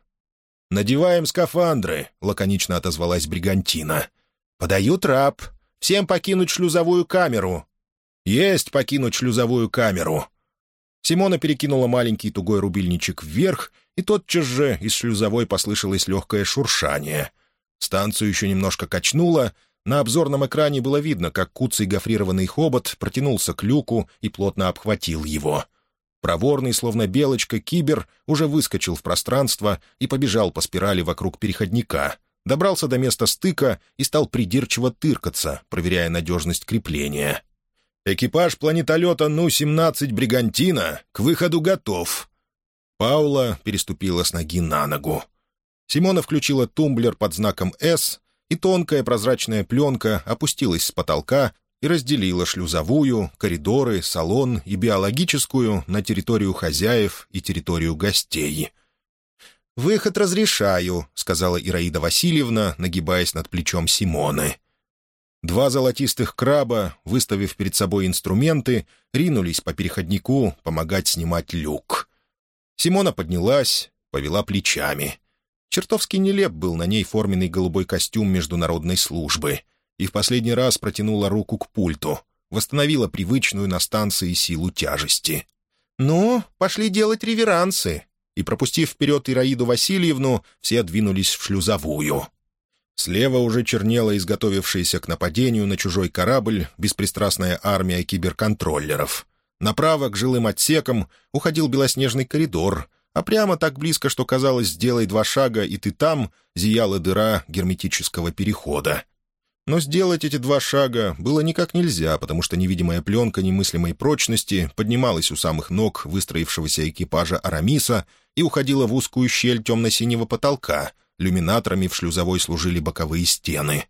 «Надеваем скафандры», — лаконично отозвалась Бригантина. «Подают раб. Всем покинуть шлюзовую камеру». «Есть покинуть шлюзовую камеру». Симона перекинула маленький тугой рубильничек вверх, и тотчас же из шлюзовой послышалось легкое шуршание. Станцию еще немножко качнуло, на обзорном экране было видно, как куцый гофрированный хобот протянулся к люку и плотно обхватил его — Проворный, словно белочка, кибер уже выскочил в пространство и побежал по спирали вокруг переходника, добрался до места стыка и стал придирчиво тыркаться, проверяя надежность крепления. «Экипаж планетолета Ну-17 «Бригантина» к выходу готов». Паула переступила с ноги на ногу. Симона включила тумблер под знаком «С», и тонкая прозрачная пленка опустилась с потолка и разделила шлюзовую, коридоры, салон и биологическую на территорию хозяев и территорию гостей. «Выход разрешаю», — сказала Ираида Васильевна, нагибаясь над плечом Симоны. Два золотистых краба, выставив перед собой инструменты, ринулись по переходнику помогать снимать люк. Симона поднялась, повела плечами. Чертовски нелеп был на ней форменный голубой костюм международной службы — и в последний раз протянула руку к пульту, восстановила привычную на станции силу тяжести. «Ну, пошли делать реверансы!» И, пропустив вперед Ираиду Васильевну, все двинулись в шлюзовую. Слева уже чернела изготовившаяся к нападению на чужой корабль беспристрастная армия киберконтроллеров. Направо, к жилым отсекам, уходил белоснежный коридор, а прямо так близко, что казалось, сделай два шага, и ты там, зияла дыра герметического перехода. Но сделать эти два шага было никак нельзя, потому что невидимая пленка немыслимой прочности поднималась у самых ног выстроившегося экипажа Арамиса и уходила в узкую щель темно-синего потолка. Люминаторами в шлюзовой служили боковые стены.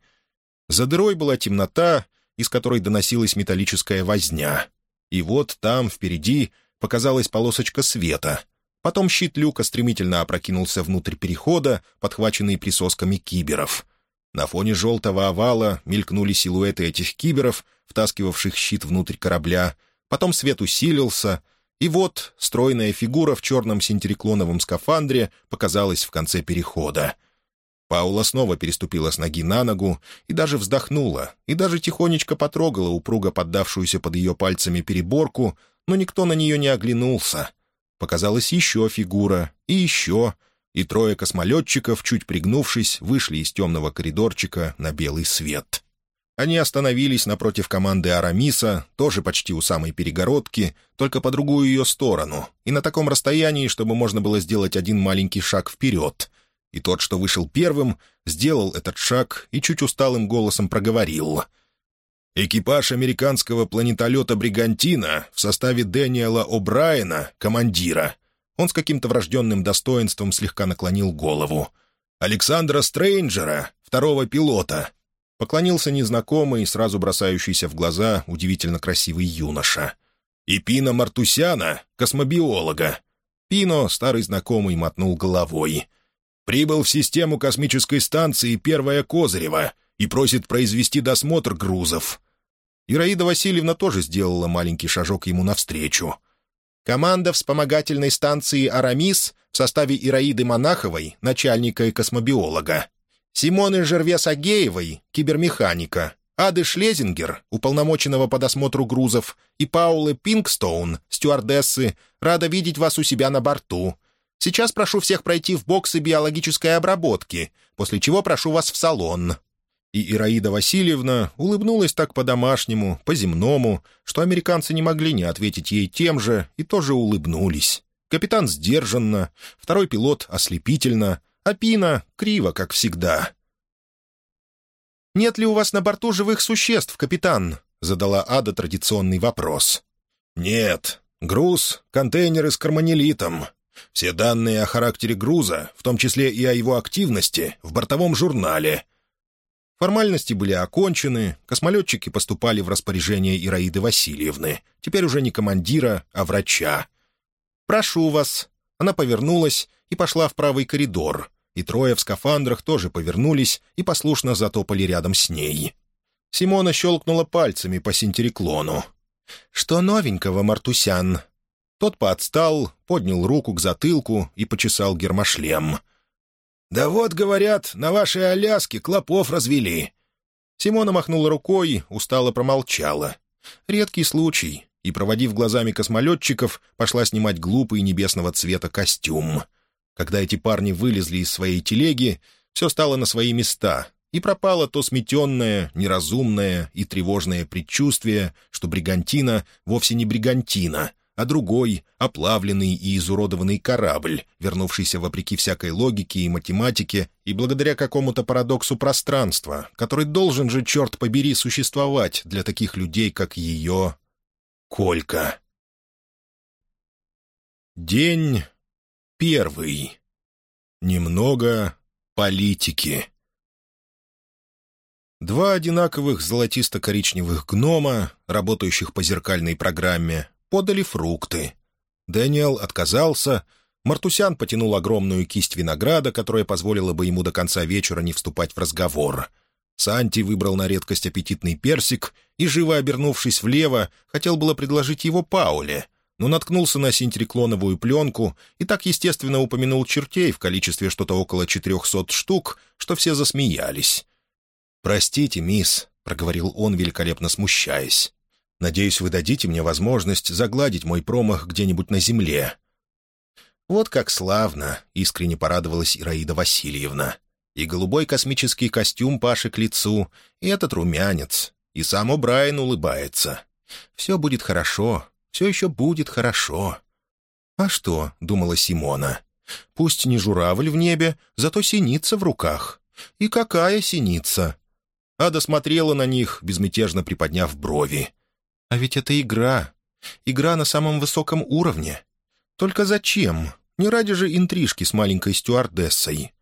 За дырой была темнота, из которой доносилась металлическая возня. И вот там, впереди, показалась полосочка света. Потом щит люка стремительно опрокинулся внутрь перехода, подхваченный присосками киберов — на фоне желтого овала мелькнули силуэты этих киберов, втаскивавших щит внутрь корабля. Потом свет усилился, и вот стройная фигура в черном синтериклоновом скафандре показалась в конце перехода. Паула снова переступила с ноги на ногу и даже вздохнула, и даже тихонечко потрогала упруго поддавшуюся под ее пальцами переборку, но никто на нее не оглянулся. Показалась еще фигура, и еще — и трое космолетчиков, чуть пригнувшись, вышли из темного коридорчика на белый свет. Они остановились напротив команды Арамиса, тоже почти у самой перегородки, только по другую ее сторону, и на таком расстоянии, чтобы можно было сделать один маленький шаг вперед. И тот, что вышел первым, сделал этот шаг и чуть усталым голосом проговорил. «Экипаж американского планетолета «Бригантина» в составе Дэниела О'Брайена, командира, он с каким-то врожденным достоинством слегка наклонил голову. «Александра Стрейнджера, второго пилота!» Поклонился незнакомый, сразу бросающийся в глаза удивительно красивый юноша. «И Пина Мартусяна, космобиолога!» Пино, старый знакомый, мотнул головой. «Прибыл в систему космической станции «Первая Козырева» и просит произвести досмотр грузов». Ираида Васильевна тоже сделала маленький шажок ему навстречу — Команда вспомогательной станции «Арамис» в составе Ираиды Монаховой, начальника и космобиолога, Симоны Жервес-Агеевой, кибермеханика, Ады Шлезингер, уполномоченного по досмотру грузов, и Паулы Пинкстоун, стюардессы, рада видеть вас у себя на борту. Сейчас прошу всех пройти в боксы биологической обработки, после чего прошу вас в салон. И Ираида Васильевна улыбнулась так по-домашнему, по-земному, что американцы не могли не ответить ей тем же и тоже улыбнулись. Капитан сдержанно, второй пилот ослепительно, а Пина криво, как всегда. «Нет ли у вас на борту живых существ, капитан?» — задала Ада традиционный вопрос. «Нет. Груз — контейнеры с карманилитом. Все данные о характере груза, в том числе и о его активности, в бортовом журнале. Формальности были окончены, космолетчики поступали в распоряжение Ираиды Васильевны, теперь уже не командира, а врача. «Прошу вас». Она повернулась и пошла в правый коридор, и трое в скафандрах тоже повернулись и послушно затопали рядом с ней. Симона щелкнула пальцами по синтериклону. «Что новенького, Мартусян?» Тот поотстал, поднял руку к затылку и почесал гермошлем. «Да вот, говорят, на вашей Аляске клопов развели». Симона махнула рукой, устало промолчала. Редкий случай, и, проводив глазами космолетчиков, пошла снимать глупый небесного цвета костюм. Когда эти парни вылезли из своей телеги, все стало на свои места, и пропало то сметенное, неразумное и тревожное предчувствие, что бригантина вовсе не бригантина, а другой, оплавленный и изуродованный корабль, вернувшийся вопреки всякой логике и математике и благодаря какому-то парадоксу пространства, который должен же, черт побери, существовать для таких людей, как ее Колька. День первый. Немного политики. Два одинаковых золотисто-коричневых гнома, работающих по зеркальной программе, подали фрукты. Дэниел отказался, Мартусян потянул огромную кисть винограда, которая позволила бы ему до конца вечера не вступать в разговор. Санти выбрал на редкость аппетитный персик и, живо обернувшись влево, хотел было предложить его Пауле, но наткнулся на синтриклоновую пленку и так естественно упомянул чертей в количестве что-то около четырехсот штук, что все засмеялись. «Простите, мисс», — проговорил он, великолепно смущаясь. Надеюсь, вы дадите мне возможность загладить мой промах где-нибудь на земле». «Вот как славно!» — искренне порадовалась Ираида Васильевна. «И голубой космический костюм Паши к лицу, и этот румянец, и сам О'Брайен улыбается. Все будет хорошо, все еще будет хорошо». «А что?» — думала Симона. «Пусть не журавль в небе, зато синица в руках. И какая синица?» Ада смотрела на них, безмятежно приподняв брови. А ведь это игра. Игра на самом высоком уровне. Только зачем? Не ради же интрижки с маленькой стюардессой.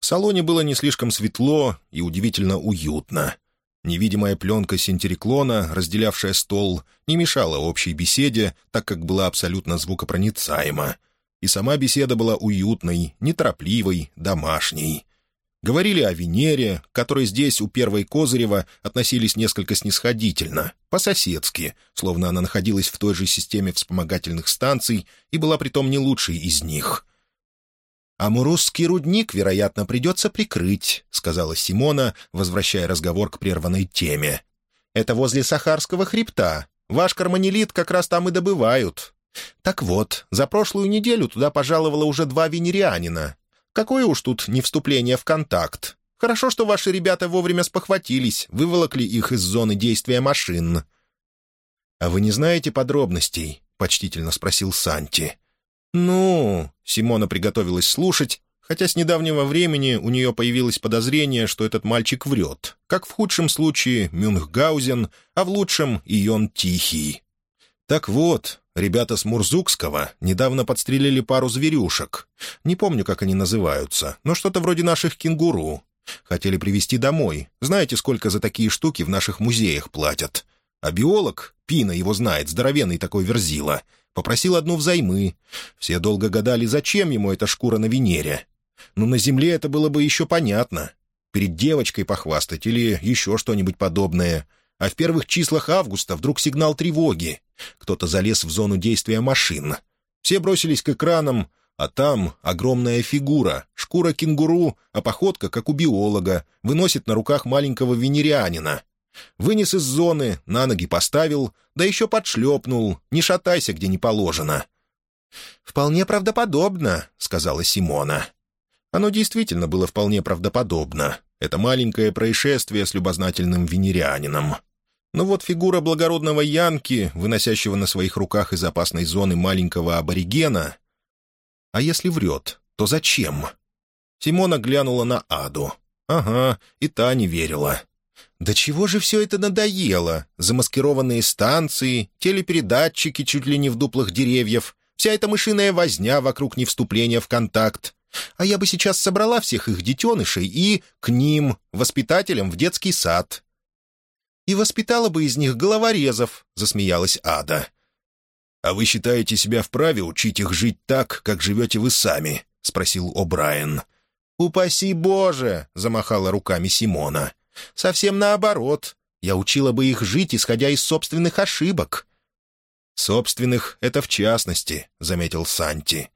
В салоне было не слишком светло и удивительно уютно. Невидимая пленка синтериклона, разделявшая стол, не мешала общей беседе, так как была абсолютно звукопроницаема. И сама беседа была уютной, неторопливой, домашней. Говорили о Венере, которой здесь у первой Козырева относились несколько снисходительно, по-соседски, словно она находилась в той же системе вспомогательных станций и была притом не лучшей из них. «Амурусский рудник, вероятно, придется прикрыть», — сказала Симона, возвращая разговор к прерванной теме. «Это возле Сахарского хребта. Ваш карманилит как раз там и добывают. Так вот, за прошлую неделю туда пожаловало уже два венерианина, Какое уж тут не вступление в контакт. Хорошо, что ваши ребята вовремя спохватились, выволокли их из зоны действия машин». «А вы не знаете подробностей?» — почтительно спросил Санти. «Ну...» — Симона приготовилась слушать, хотя с недавнего времени у нее появилось подозрение, что этот мальчик врет, как в худшем случае Мюнхгаузен, а в лучшем — Ион Тихий. Так вот, ребята с Мурзукского недавно подстрелили пару зверюшек. Не помню, как они называются, но что-то вроде наших кенгуру. Хотели привезти домой. Знаете, сколько за такие штуки в наших музеях платят? А биолог, Пина его знает, здоровенный такой верзила, попросил одну взаймы. Все долго гадали, зачем ему эта шкура на Венере. Ну, на Земле это было бы еще понятно. Перед девочкой похвастать или еще что-нибудь подобное — а в первых числах августа вдруг сигнал тревоги. Кто-то залез в зону действия машин. Все бросились к экранам, а там огромная фигура, шкура кенгуру, а походка, как у биолога, выносит на руках маленького венерианина. Вынес из зоны, на ноги поставил, да еще подшлепнул, не шатайся, где не положено. «Вполне правдоподобно», — сказала Симона. Оно действительно было вполне правдоподобно. Это маленькое происшествие с любознательным венерианином. Но вот фигура благородного Янки, выносящего на своих руках из опасной зоны маленького аборигена... А если врет, то зачем? Симона глянула на Аду. Ага, и та не верила. «Да чего же все это надоело? Замаскированные станции, телепередатчики чуть ли не в дуплах деревьев, вся эта мышиная возня вокруг невступления в контакт. А я бы сейчас собрала всех их детенышей и к ним, воспитателям, в детский сад». «И воспитала бы из них головорезов», — засмеялась Ада. «А вы считаете себя вправе учить их жить так, как живете вы сами?» — спросил О'Брайен. «Упаси Боже!» — замахала руками Симона. «Совсем наоборот. Я учила бы их жить, исходя из собственных ошибок». «Собственных — это в частности», — заметил Санти.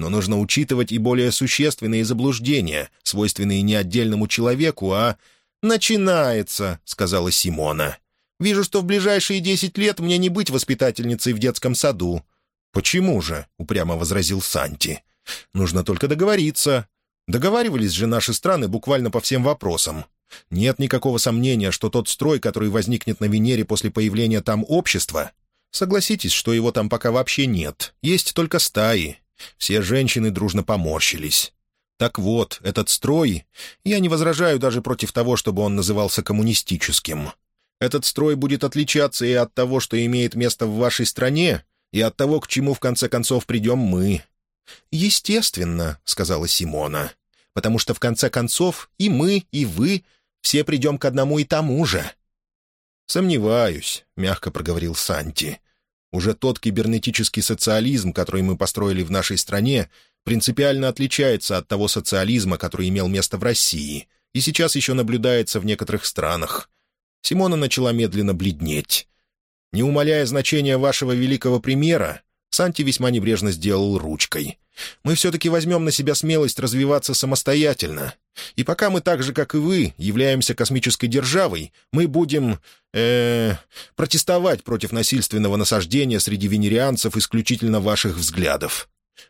«Но нужно учитывать и более существенные заблуждения, свойственные не отдельному человеку, а...» «Начинается», — сказала Симона. «Вижу, что в ближайшие десять лет мне не быть воспитательницей в детском саду». «Почему же?» — упрямо возразил Санти. «Нужно только договориться. Договаривались же наши страны буквально по всем вопросам. Нет никакого сомнения, что тот строй, который возникнет на Венере после появления там общества, согласитесь, что его там пока вообще нет, есть только стаи. Все женщины дружно поморщились. Так вот, этот строй... Я не возражаю даже против того, чтобы он назывался коммунистическим. Этот строй будет отличаться и от того, что имеет место в вашей стране, и от того, к чему в конце концов придем мы. «Естественно», — сказала Симона, — «потому что в конце концов и мы, и вы все придем к одному и тому же». «Сомневаюсь», — мягко проговорил Санти. «Уже тот кибернетический социализм, который мы построили в нашей стране, принципиально отличается от того социализма, который имел место в России, и сейчас еще наблюдается в некоторых странах». Симона начала медленно бледнеть. Не умаляя значения вашего великого примера, Санти весьма небрежно сделал ручкой. «Мы все-таки возьмем на себя смелость развиваться самостоятельно. И пока мы так же, как и вы, являемся космической державой, мы будем... э протестовать против насильственного насаждения среди венерианцев исключительно ваших взглядов.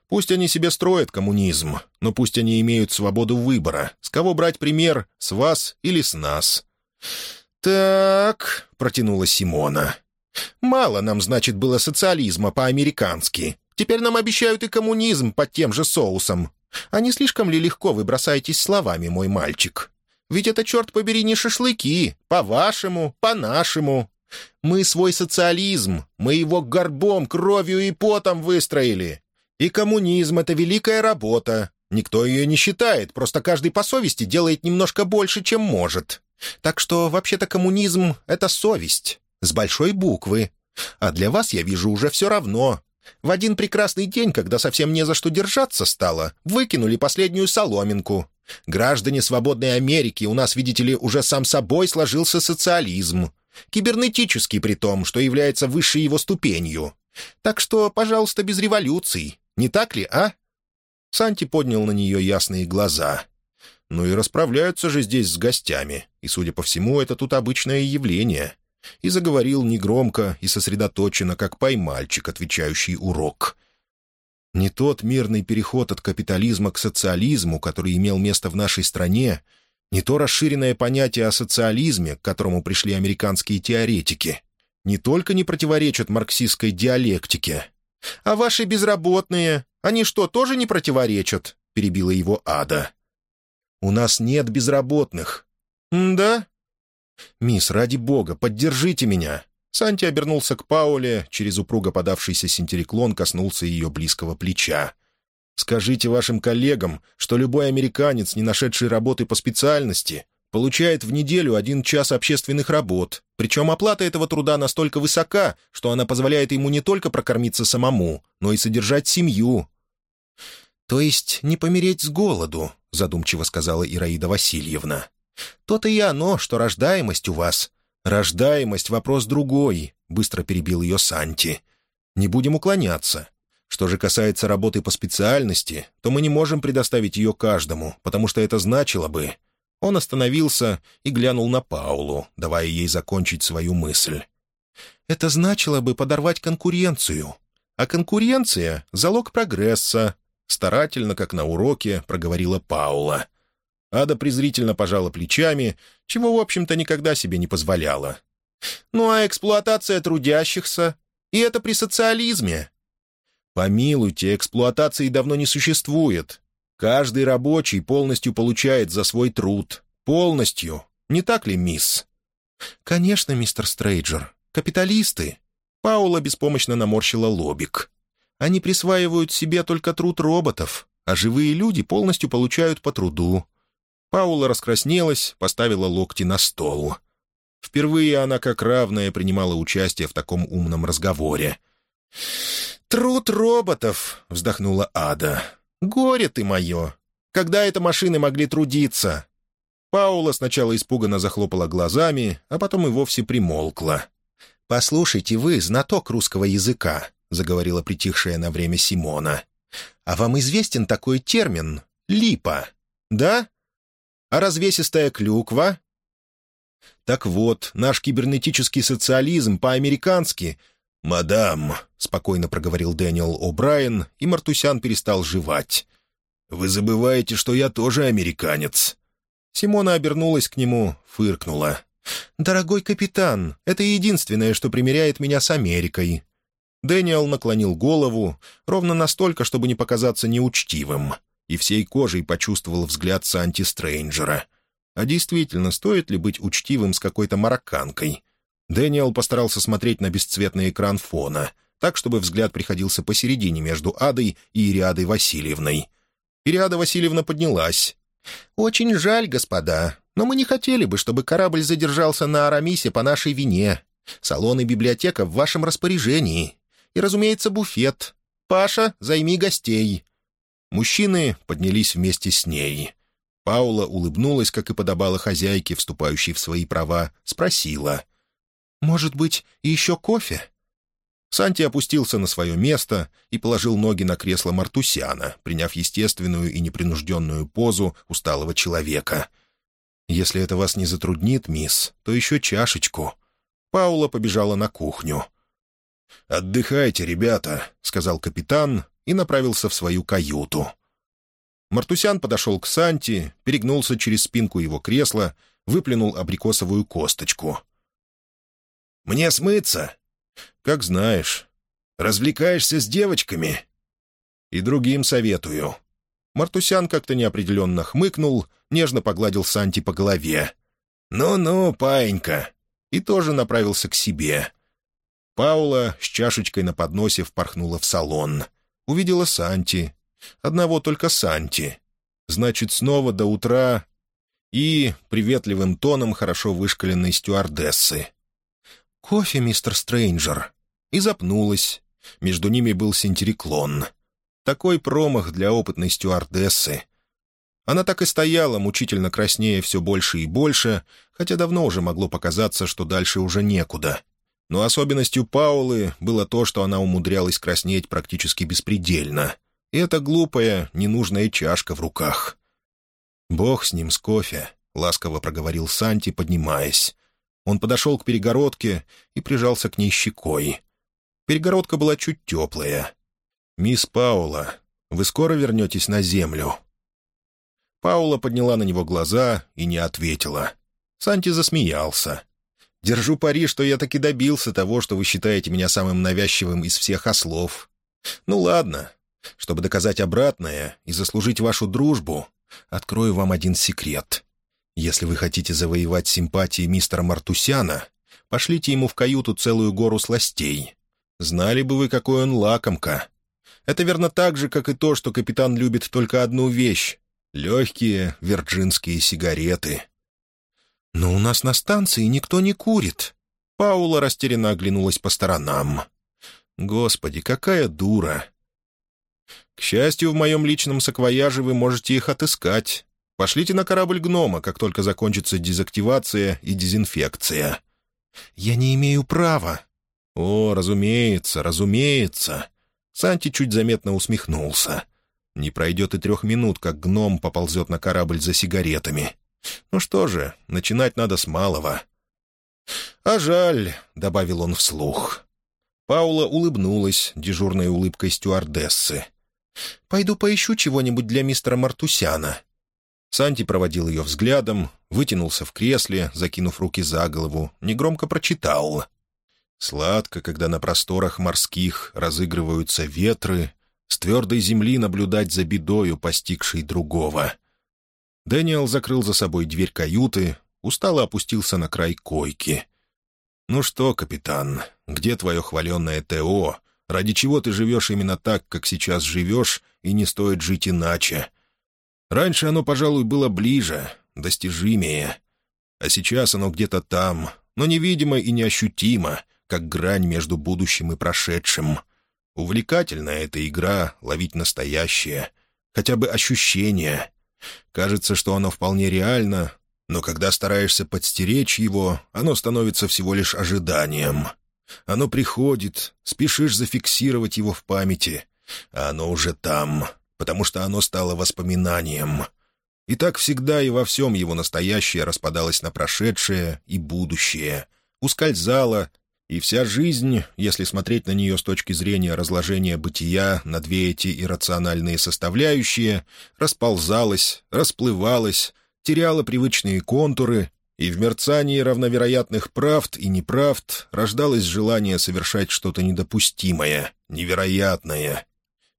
Пусть они себе строят коммунизм, но пусть они имеют свободу выбора, с кого брать пример, с вас или с нас». «Так», — протянула Симона, Мало нам, значит, было социализма по-американски. Теперь нам обещают и коммунизм под тем же соусом. А не слишком ли легко вы бросаетесь словами, мой мальчик? Ведь это, черт побери, не шашлыки. По-вашему, по-нашему. Мы свой социализм, мы его горбом, кровью и потом выстроили. И коммунизм — это великая работа. Никто ее не считает, просто каждый по совести делает немножко больше, чем может. Так что, вообще-то, коммунизм — это совесть с большой буквы. А для вас, я вижу, уже все равно. В один прекрасный день, когда совсем не за что держаться стало, выкинули последнюю соломинку. Граждане свободной Америки, у нас, видите ли, уже сам собой сложился социализм. Кибернетический при том, что является высшей его ступенью. Так что, пожалуйста, без революций. Не так ли, а?» Санти поднял на нее ясные глаза. «Ну и расправляются же здесь с гостями, и, судя по всему, это тут обычное явление и заговорил негромко и сосредоточенно, как поймальчик, отвечающий урок. Не тот мирный переход от капитализма к социализму, который имел место в нашей стране, не то расширенное понятие о социализме, к которому пришли американские теоретики, не только не противоречат марксистской диалектике. «А ваши безработные, они что, тоже не противоречат?» — перебила его Ада. «У нас нет безработных». «Да? «Мисс, ради бога, поддержите меня!» Санти обернулся к Пауле, через упруго подавшийся синтериклон коснулся ее близкого плеча. «Скажите вашим коллегам, что любой американец, не нашедший работы по специальности, получает в неделю один час общественных работ, причем оплата этого труда настолько высока, что она позволяет ему не только прокормиться самому, но и содержать семью». «То есть не помереть с голоду», — задумчиво сказала Ираида Васильевна. То-то и оно, что рождаемость у вас. Рождаемость — вопрос другой, — быстро перебил ее Санти. Не будем уклоняться. Что же касается работы по специальности, то мы не можем предоставить ее каждому, потому что это значило бы... Он остановился и глянул на Паулу, давая ей закончить свою мысль. «Это значило бы подорвать конкуренцию. А конкуренция — залог прогресса», — старательно, как на уроке, проговорила Паула. Ада презрительно пожала плечами, чего, в общем-то, никогда себе не позволяла. «Ну а эксплуатация трудящихся? И это при социализме?» «Помилуйте, эксплуатации давно не существует. Каждый рабочий полностью получает за свой труд. Полностью. Не так ли, мисс?» «Конечно, мистер Стрейджер. Капиталисты». Паула беспомощно наморщила лобик. «Они присваивают себе только труд роботов, а живые люди полностью получают по труду. Паула раскраснелась, поставила локти на стол. Впервые она как равная принимала участие в таком умном разговоре. «Труд роботов!» — вздохнула Ада. «Горе ты мое! Когда это машины могли трудиться?» Паула сначала испуганно захлопала глазами, а потом и вовсе примолкла. «Послушайте, вы знаток русского языка», — заговорила притихшая на время Симона. «А вам известен такой термин — липа, да? А развесистая клюква?» «Так вот, наш кибернетический социализм по-американски...» «Мадам», — спокойно проговорил Дэниел О'Брайен, и Мартусян перестал жевать. «Вы забываете, что я тоже американец». Симона обернулась к нему, фыркнула. «Дорогой капитан, это единственное, что примеряет меня с Америкой». Дэниел наклонил голову, ровно настолько, чтобы не показаться неучтивым, и всей кожей почувствовал взгляд Санти Стрэнджера. А действительно, стоит ли быть учтивым с какой-то марокканкой? Дэниел постарался смотреть на бесцветный экран фона, так, чтобы взгляд приходился посередине между Адой и Ириадой Васильевной. Ириада Васильевна поднялась. «Очень жаль, господа, но мы не хотели бы, чтобы корабль задержался на Арамисе по нашей вине. Салон и библиотека в вашем распоряжении. И, разумеется, буфет. Паша, займи гостей». Мужчины поднялись вместе с ней. Паула улыбнулась, как и подобала хозяйке, вступающей в свои права, спросила. «Может быть, еще кофе?» Санти опустился на свое место и положил ноги на кресло Мартусяна, приняв естественную и непринужденную позу усталого человека — «Если это вас не затруднит, мисс, то еще чашечку». Паула побежала на кухню. «Отдыхайте, ребята», — сказал капитан и направился в свою каюту. Мартусян подошел к Санти, перегнулся через спинку его кресла, выплюнул абрикосовую косточку. «Мне смыться?» «Как знаешь. Развлекаешься с девочками?» «И другим советую». Мартусян как-то неопределенно хмыкнул — нежно погладил Санти по голове. «Ну-ну, паинька!» И тоже направился к себе. Паула с чашечкой на подносе впорхнула в салон. Увидела Санти. Одного только Санти. Значит, снова до утра... И приветливым тоном хорошо вышкаленной стюардессы. «Кофе, мистер Стрейнджер!» И запнулась. Между ними был синтериклон. Такой промах для опытной стюардессы. Она так и стояла, мучительно краснея все больше и больше, хотя давно уже могло показаться, что дальше уже некуда. Но особенностью Паулы было то, что она умудрялась краснеть практически беспредельно. И эта глупая, ненужная чашка в руках. «Бог с ним, с кофе», — ласково проговорил Санти, поднимаясь. Он подошел к перегородке и прижался к ней щекой. Перегородка была чуть теплая. «Мисс Паула, вы скоро вернетесь на землю?» Паула подняла на него глаза и не ответила. Санти засмеялся. «Держу пари, что я таки добился того, что вы считаете меня самым навязчивым из всех ослов. Ну ладно. Чтобы доказать обратное и заслужить вашу дружбу, открою вам один секрет. Если вы хотите завоевать симпатии мистера Мартусяна, пошлите ему в каюту целую гору сластей. Знали бы вы, какой он лакомка. Это верно так же, как и то, что капитан любит только одну вещь Легкие вирджинские сигареты. «Но у нас на станции никто не курит». Паула растерянно оглянулась по сторонам. «Господи, какая дура!» «К счастью, в моем личном саквояже вы можете их отыскать. Пошлите на корабль гнома, как только закончится дезактивация и дезинфекция». «Я не имею права». «О, разумеется, разумеется». Санти чуть заметно усмехнулся. Не пройдет и трех минут, как гном поползет на корабль за сигаретами. Ну что же, начинать надо с малого. «А жаль», — добавил он вслух. Паула улыбнулась дежурной улыбкой стюардессы. «Пойду поищу чего-нибудь для мистера Мартусяна». Санти проводил ее взглядом, вытянулся в кресле, закинув руки за голову, негромко прочитал. «Сладко, когда на просторах морских разыгрываются ветры, с твердой земли наблюдать за бедою, постигшей другого. Дэниел закрыл за собой дверь каюты, устало опустился на край койки. «Ну что, капитан, где твое хваленное ТО? Ради чего ты живешь именно так, как сейчас живешь, и не стоит жить иначе? Раньше оно, пожалуй, было ближе, достижимее. А сейчас оно где-то там, но невидимо и неощутимо, как грань между будущим и прошедшим. Увлекательная эта игра — ловить настоящее, хотя бы ощущение. Кажется, что оно вполне реально, но когда стараешься подстеречь его, оно становится всего лишь ожиданием. Оно приходит, спешишь зафиксировать его в памяти, а оно уже там, потому что оно стало воспоминанием. И так всегда и во всем его настоящее распадалось на прошедшее и будущее, ускользало, и вся жизнь, если смотреть на нее с точки зрения разложения бытия на две эти иррациональные составляющие, расползалась, расплывалась, теряла привычные контуры, и в мерцании равновероятных правд и неправд рождалось желание совершать что-то недопустимое, невероятное.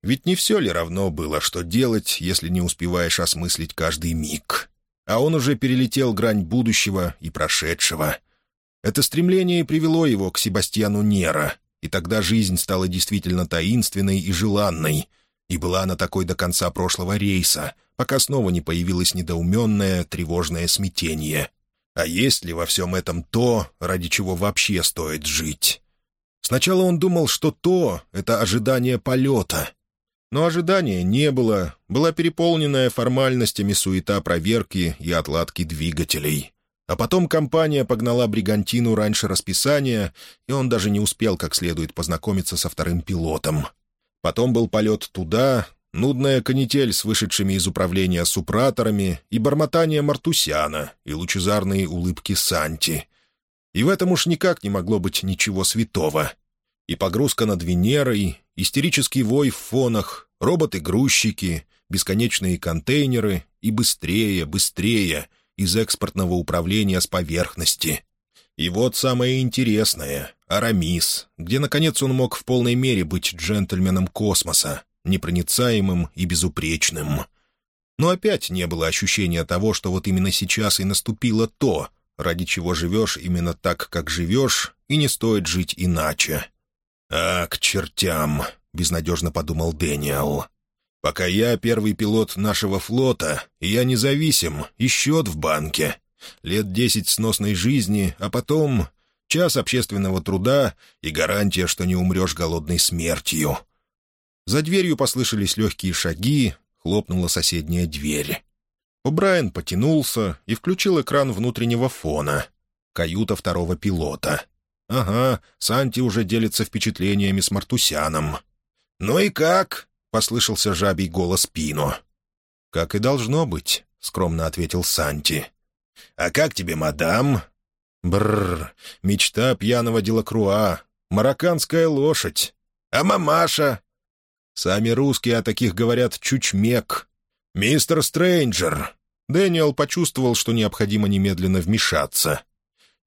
Ведь не все ли равно было, что делать, если не успеваешь осмыслить каждый миг? А он уже перелетел грань будущего и прошедшего — это стремление привело его к Себастьяну Нера, и тогда жизнь стала действительно таинственной и желанной, и была она такой до конца прошлого рейса, пока снова не появилось недоуменное, тревожное смятение. А есть ли во всем этом то, ради чего вообще стоит жить? Сначала он думал, что то — это ожидание полета. Но ожидания не было, была переполненная формальностями суета проверки и отладки двигателей. А потом компания погнала Бригантину раньше расписания, и он даже не успел как следует познакомиться со вторым пилотом. Потом был полет туда, нудная канитель с вышедшими из управления супраторами и бормотание Мартусяна и лучезарные улыбки Санти. И в этом уж никак не могло быть ничего святого. И погрузка над Венерой, истерический вой в фонах, роботы-грузчики, бесконечные контейнеры и быстрее, быстрее — из экспортного управления с поверхности. И вот самое интересное — Арамис, где, наконец, он мог в полной мере быть джентльменом космоса, непроницаемым и безупречным. Но опять не было ощущения того, что вот именно сейчас и наступило то, ради чего живешь именно так, как живешь, и не стоит жить иначе. «А, к чертям!» — безнадежно подумал Дэниел. Пока я первый пилот нашего флота, и я независим, и счет в банке. Лет десять сносной жизни, а потом час общественного труда и гарантия, что не умрешь голодной смертью. За дверью послышались легкие шаги, хлопнула соседняя дверь. О'Брайен потянулся и включил экран внутреннего фона. Каюта второго пилота. Ага, Санти уже делится впечатлениями с Мартусяном. «Ну и как?» — послышался жабий голос Пино. «Как и должно быть», — скромно ответил Санти. «А как тебе, мадам?» «Бррр, мечта пьяного Делакруа, марокканская лошадь. А мамаша?» «Сами русские о таких говорят чучмек. Мистер Стрэнджер». Дэниел почувствовал, что необходимо немедленно вмешаться.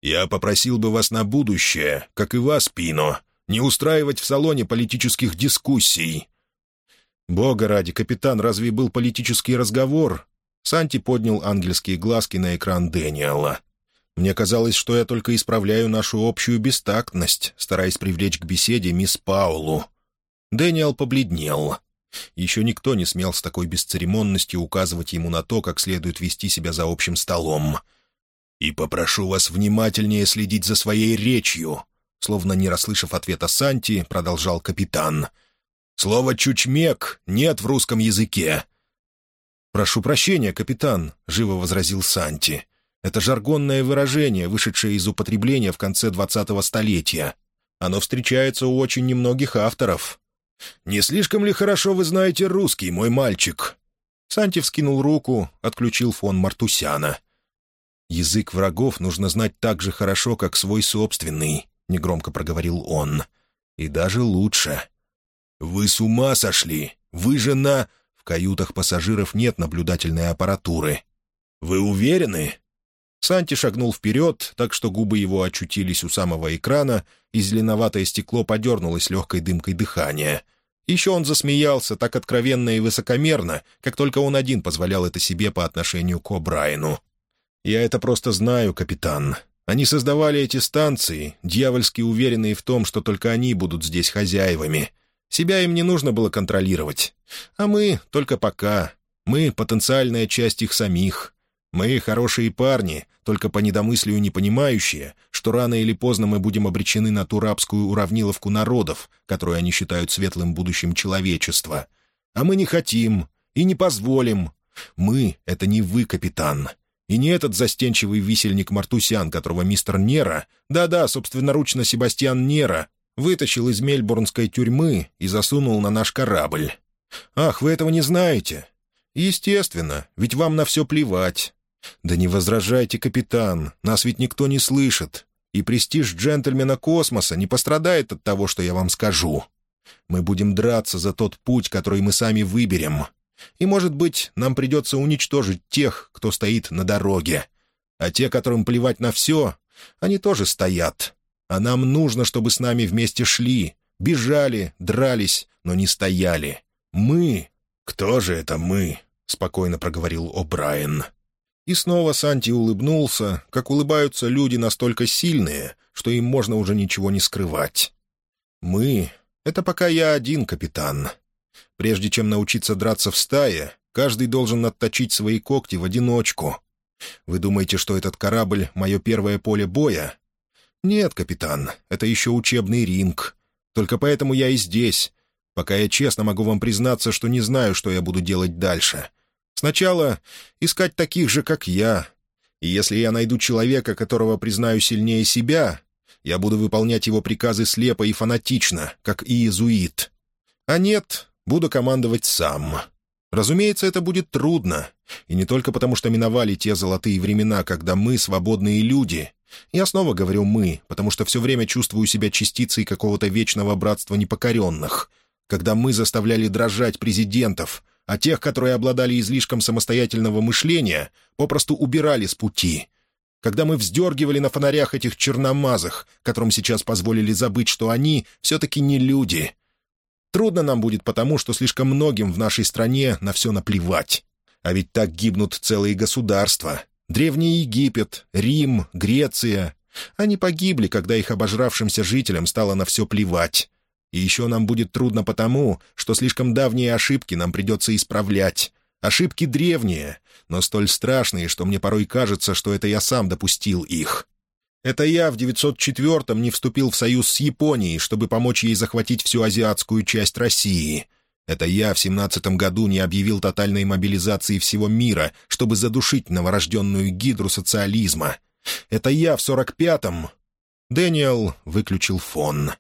«Я попросил бы вас на будущее, как и вас, Пино, не устраивать в салоне политических дискуссий. «Бога ради, капитан, разве был политический разговор?» Санти поднял ангельские глазки на экран Дэниела. «Мне казалось, что я только исправляю нашу общую бестактность, стараясь привлечь к беседе мисс Паулу». Дэниел побледнел. Еще никто не смел с такой бесцеремонностью указывать ему на то, как следует вести себя за общим столом. «И попрошу вас внимательнее следить за своей речью», словно не расслышав ответа Санти, продолжал капитан — Слово «чучмек» нет в русском языке». «Прошу прощения, капитан», — живо возразил Санти. «Это жаргонное выражение, вышедшее из употребления в конце двадцатого столетия. Оно встречается у очень немногих авторов». «Не слишком ли хорошо вы знаете русский, мой мальчик?» Санти вскинул руку, отключил фон Мартусяна. «Язык врагов нужно знать так же хорошо, как свой собственный», — негромко проговорил он. «И даже лучше». «Вы с ума сошли! Вы же на...» В каютах пассажиров нет наблюдательной аппаратуры. «Вы уверены?» Санти шагнул вперед, так что губы его очутились у самого экрана, и зеленоватое стекло подернулось легкой дымкой дыхания. Еще он засмеялся так откровенно и высокомерно, как только он один позволял это себе по отношению к О'Брайену. «Я это просто знаю, капитан. Они создавали эти станции, дьявольски уверенные в том, что только они будут здесь хозяевами. Себя им не нужно было контролировать. А мы только пока. Мы — потенциальная часть их самих. Мы — хорошие парни, только по недомыслию не понимающие, что рано или поздно мы будем обречены на ту рабскую уравниловку народов, которую они считают светлым будущим человечества. А мы не хотим и не позволим. Мы — это не вы, капитан. И не этот застенчивый висельник Мартусян, которого мистер Нера, да-да, собственноручно Себастьян Нера, вытащил из мельбурнской тюрьмы и засунул на наш корабль. Ах, вы этого не знаете? Естественно, ведь вам на все плевать. Да не возражайте, капитан, нас ведь никто не слышит. И престиж джентльмена космоса не пострадает от того, что я вам скажу. Мы будем драться за тот путь, который мы сами выберем. И, может быть, нам придется уничтожить тех, кто стоит на дороге. А те, которым плевать на все, они тоже стоят. А нам нужно, чтобы с нами вместе шли, бежали, дрались, но не стояли. Мы... Кто же это мы? — спокойно проговорил О'Брайен. И снова Санти улыбнулся, как улыбаются люди настолько сильные, что им можно уже ничего не скрывать. «Мы — это пока я один, капитан. Прежде чем научиться драться в стае, каждый должен отточить свои когти в одиночку. Вы думаете, что этот корабль — мое первое поле боя? Нет, капитан, это еще учебный ринг. Только поэтому я и здесь. Пока я честно могу вам признаться, что не знаю, что я буду делать дальше. Сначала искать таких же, как я. И если я найду человека, которого признаю сильнее себя, я буду выполнять его приказы слепо и фанатично, как иезуит. А нет, буду командовать сам. Разумеется, это будет трудно. И не только потому, что миновали те золотые времена, когда мы, свободные люди... Я снова говорю «мы», потому что все время чувствую себя частицей какого-то вечного братства непокоренных. Когда мы заставляли дрожать президентов, а тех, которые обладали излишком самостоятельного мышления, попросту убирали с пути. Когда мы вздергивали на фонарях этих черномазых, которым сейчас позволили забыть, что они все-таки не люди — Трудно нам будет потому, что слишком многим в нашей стране на все наплевать. А ведь так гибнут целые государства. Древний Египет, Рим, Греция. Они погибли, когда их обожравшимся жителям стало на все плевать. И еще нам будет трудно потому, что слишком давние ошибки нам придется исправлять. Ошибки древние, но столь страшные, что мне порой кажется, что это я сам допустил их. Это я в 904-м не вступил в союз с Японией, чтобы помочь ей захватить всю азиатскую часть России. Это я в 17-м году не объявил тотальной мобилизации всего мира, чтобы задушить новорожденную гидру социализма. Это я в 45-м... Дэниел выключил фон.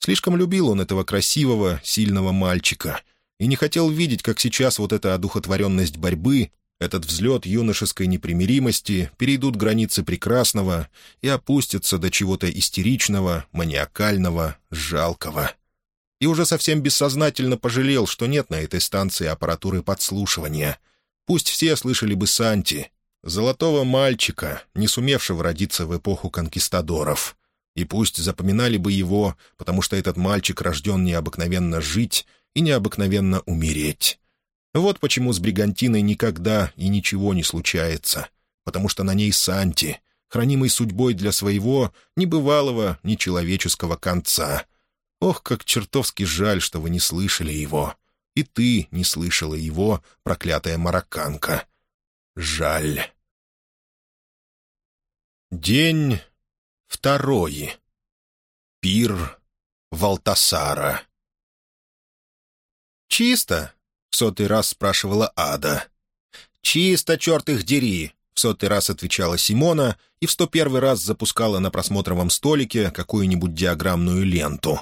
Слишком любил он этого красивого, сильного мальчика и не хотел видеть, как сейчас вот эта одухотворенность борьбы этот взлет юношеской непримиримости перейдут границы прекрасного и опустятся до чего-то истеричного, маниакального, жалкого. И уже совсем бессознательно пожалел, что нет на этой станции аппаратуры подслушивания. Пусть все слышали бы Санти, золотого мальчика, не сумевшего родиться в эпоху конкистадоров. И пусть запоминали бы его, потому что этот мальчик рожден необыкновенно жить и необыкновенно умереть. Вот почему с бригантиной никогда и ничего не случается, потому что на ней Санти, хранимый судьбой для своего небывалого, нечеловеческого конца. Ох, как чертовски жаль, что вы не слышали его. И ты не слышала его, проклятая марокканка. Жаль. День второй. Пир Валтасара. «Чисто», — в сотый раз спрашивала Ада. «Чисто, черт их дери!» — в сотый раз отвечала Симона и в сто первый раз запускала на просмотровом столике какую-нибудь диаграммную ленту.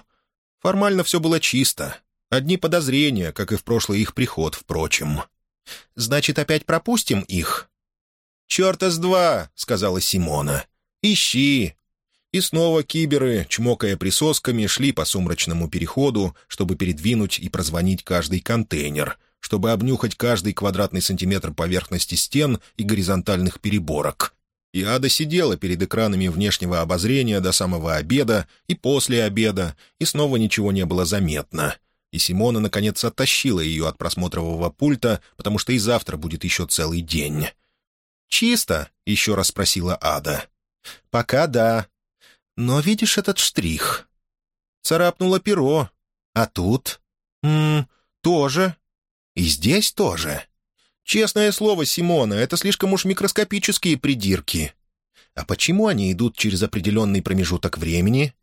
Формально все было чисто. Одни подозрения, как и в прошлый их приход, впрочем. «Значит, опять пропустим их?» «Черта с два!» — сказала Симона. «Ищи, и снова киберы, чмокая присосками, шли по сумрачному переходу, чтобы передвинуть и прозвонить каждый контейнер, чтобы обнюхать каждый квадратный сантиметр поверхности стен и горизонтальных переборок. И Ада сидела перед экранами внешнего обозрения до самого обеда и после обеда, и снова ничего не было заметно. И Симона, наконец, оттащила ее от просмотрового пульта, потому что и завтра будет еще целый день. «Чисто?» — еще раз спросила Ада. «Пока да», но видишь этот штрих? Царапнуло перо. А тут? Ммм, тоже. И здесь тоже. Честное слово, Симона, это слишком уж микроскопические придирки. А почему они идут через определенный промежуток времени?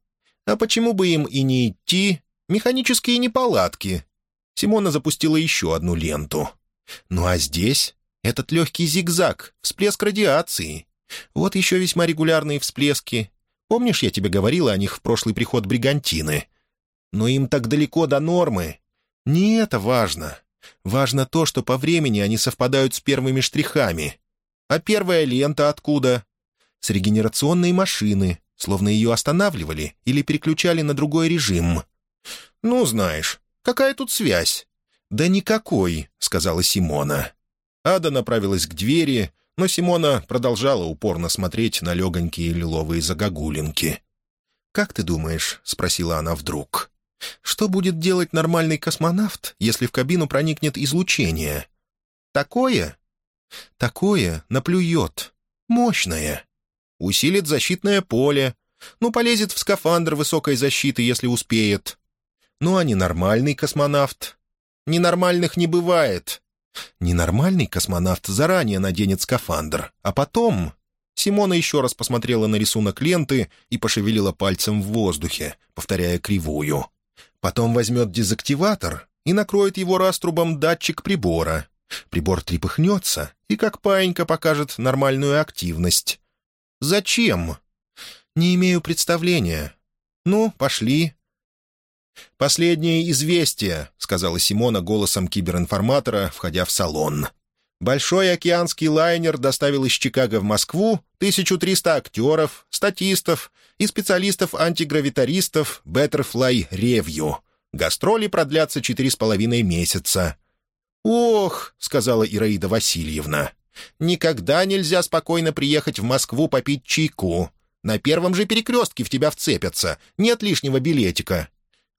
А почему бы им и не идти? Механические неполадки. Симона запустила еще одну ленту. Ну а здесь? Этот легкий зигзаг, всплеск радиации. Вот еще весьма регулярные всплески. Помнишь, я тебе говорила о них в прошлый приход бригантины? Но им так далеко до нормы. Не это важно. Важно то, что по времени они совпадают с первыми штрихами. А первая лента откуда? С регенерационной машины, словно ее останавливали или переключали на другой режим. «Ну, знаешь, какая тут связь?» «Да никакой», — сказала Симона. Ада направилась к двери, но Симона продолжала упорно смотреть на легонькие лиловые загогулинки. «Как ты думаешь?» — спросила она вдруг. «Что будет делать нормальный космонавт, если в кабину проникнет излучение?» «Такое?» «Такое наплюет. Мощное. Усилит защитное поле. Ну, полезет в скафандр высокой защиты, если успеет. Ну, а ненормальный космонавт? Ненормальных не бывает. Ненормальный космонавт заранее наденет скафандр, а потом... Симона еще раз посмотрела на рисунок ленты и пошевелила пальцем в воздухе, повторяя кривую. Потом возьмет дезактиватор и накроет его раструбом датчик прибора. Прибор трепыхнется и, как паинька, покажет нормальную активность. «Зачем?» «Не имею представления. Ну, пошли». «Последнее известие», — сказала Симона голосом киберинформатора, входя в салон. «Большой океанский лайнер доставил из Чикаго в Москву 1300 актеров, статистов и специалистов-антигравитаристов Betterfly Review. Гастроли продлятся четыре с половиной месяца». «Ох», — сказала Ираида Васильевна, — «никогда нельзя спокойно приехать в Москву попить чайку. На первом же перекрестке в тебя вцепятся, нет лишнего билетика.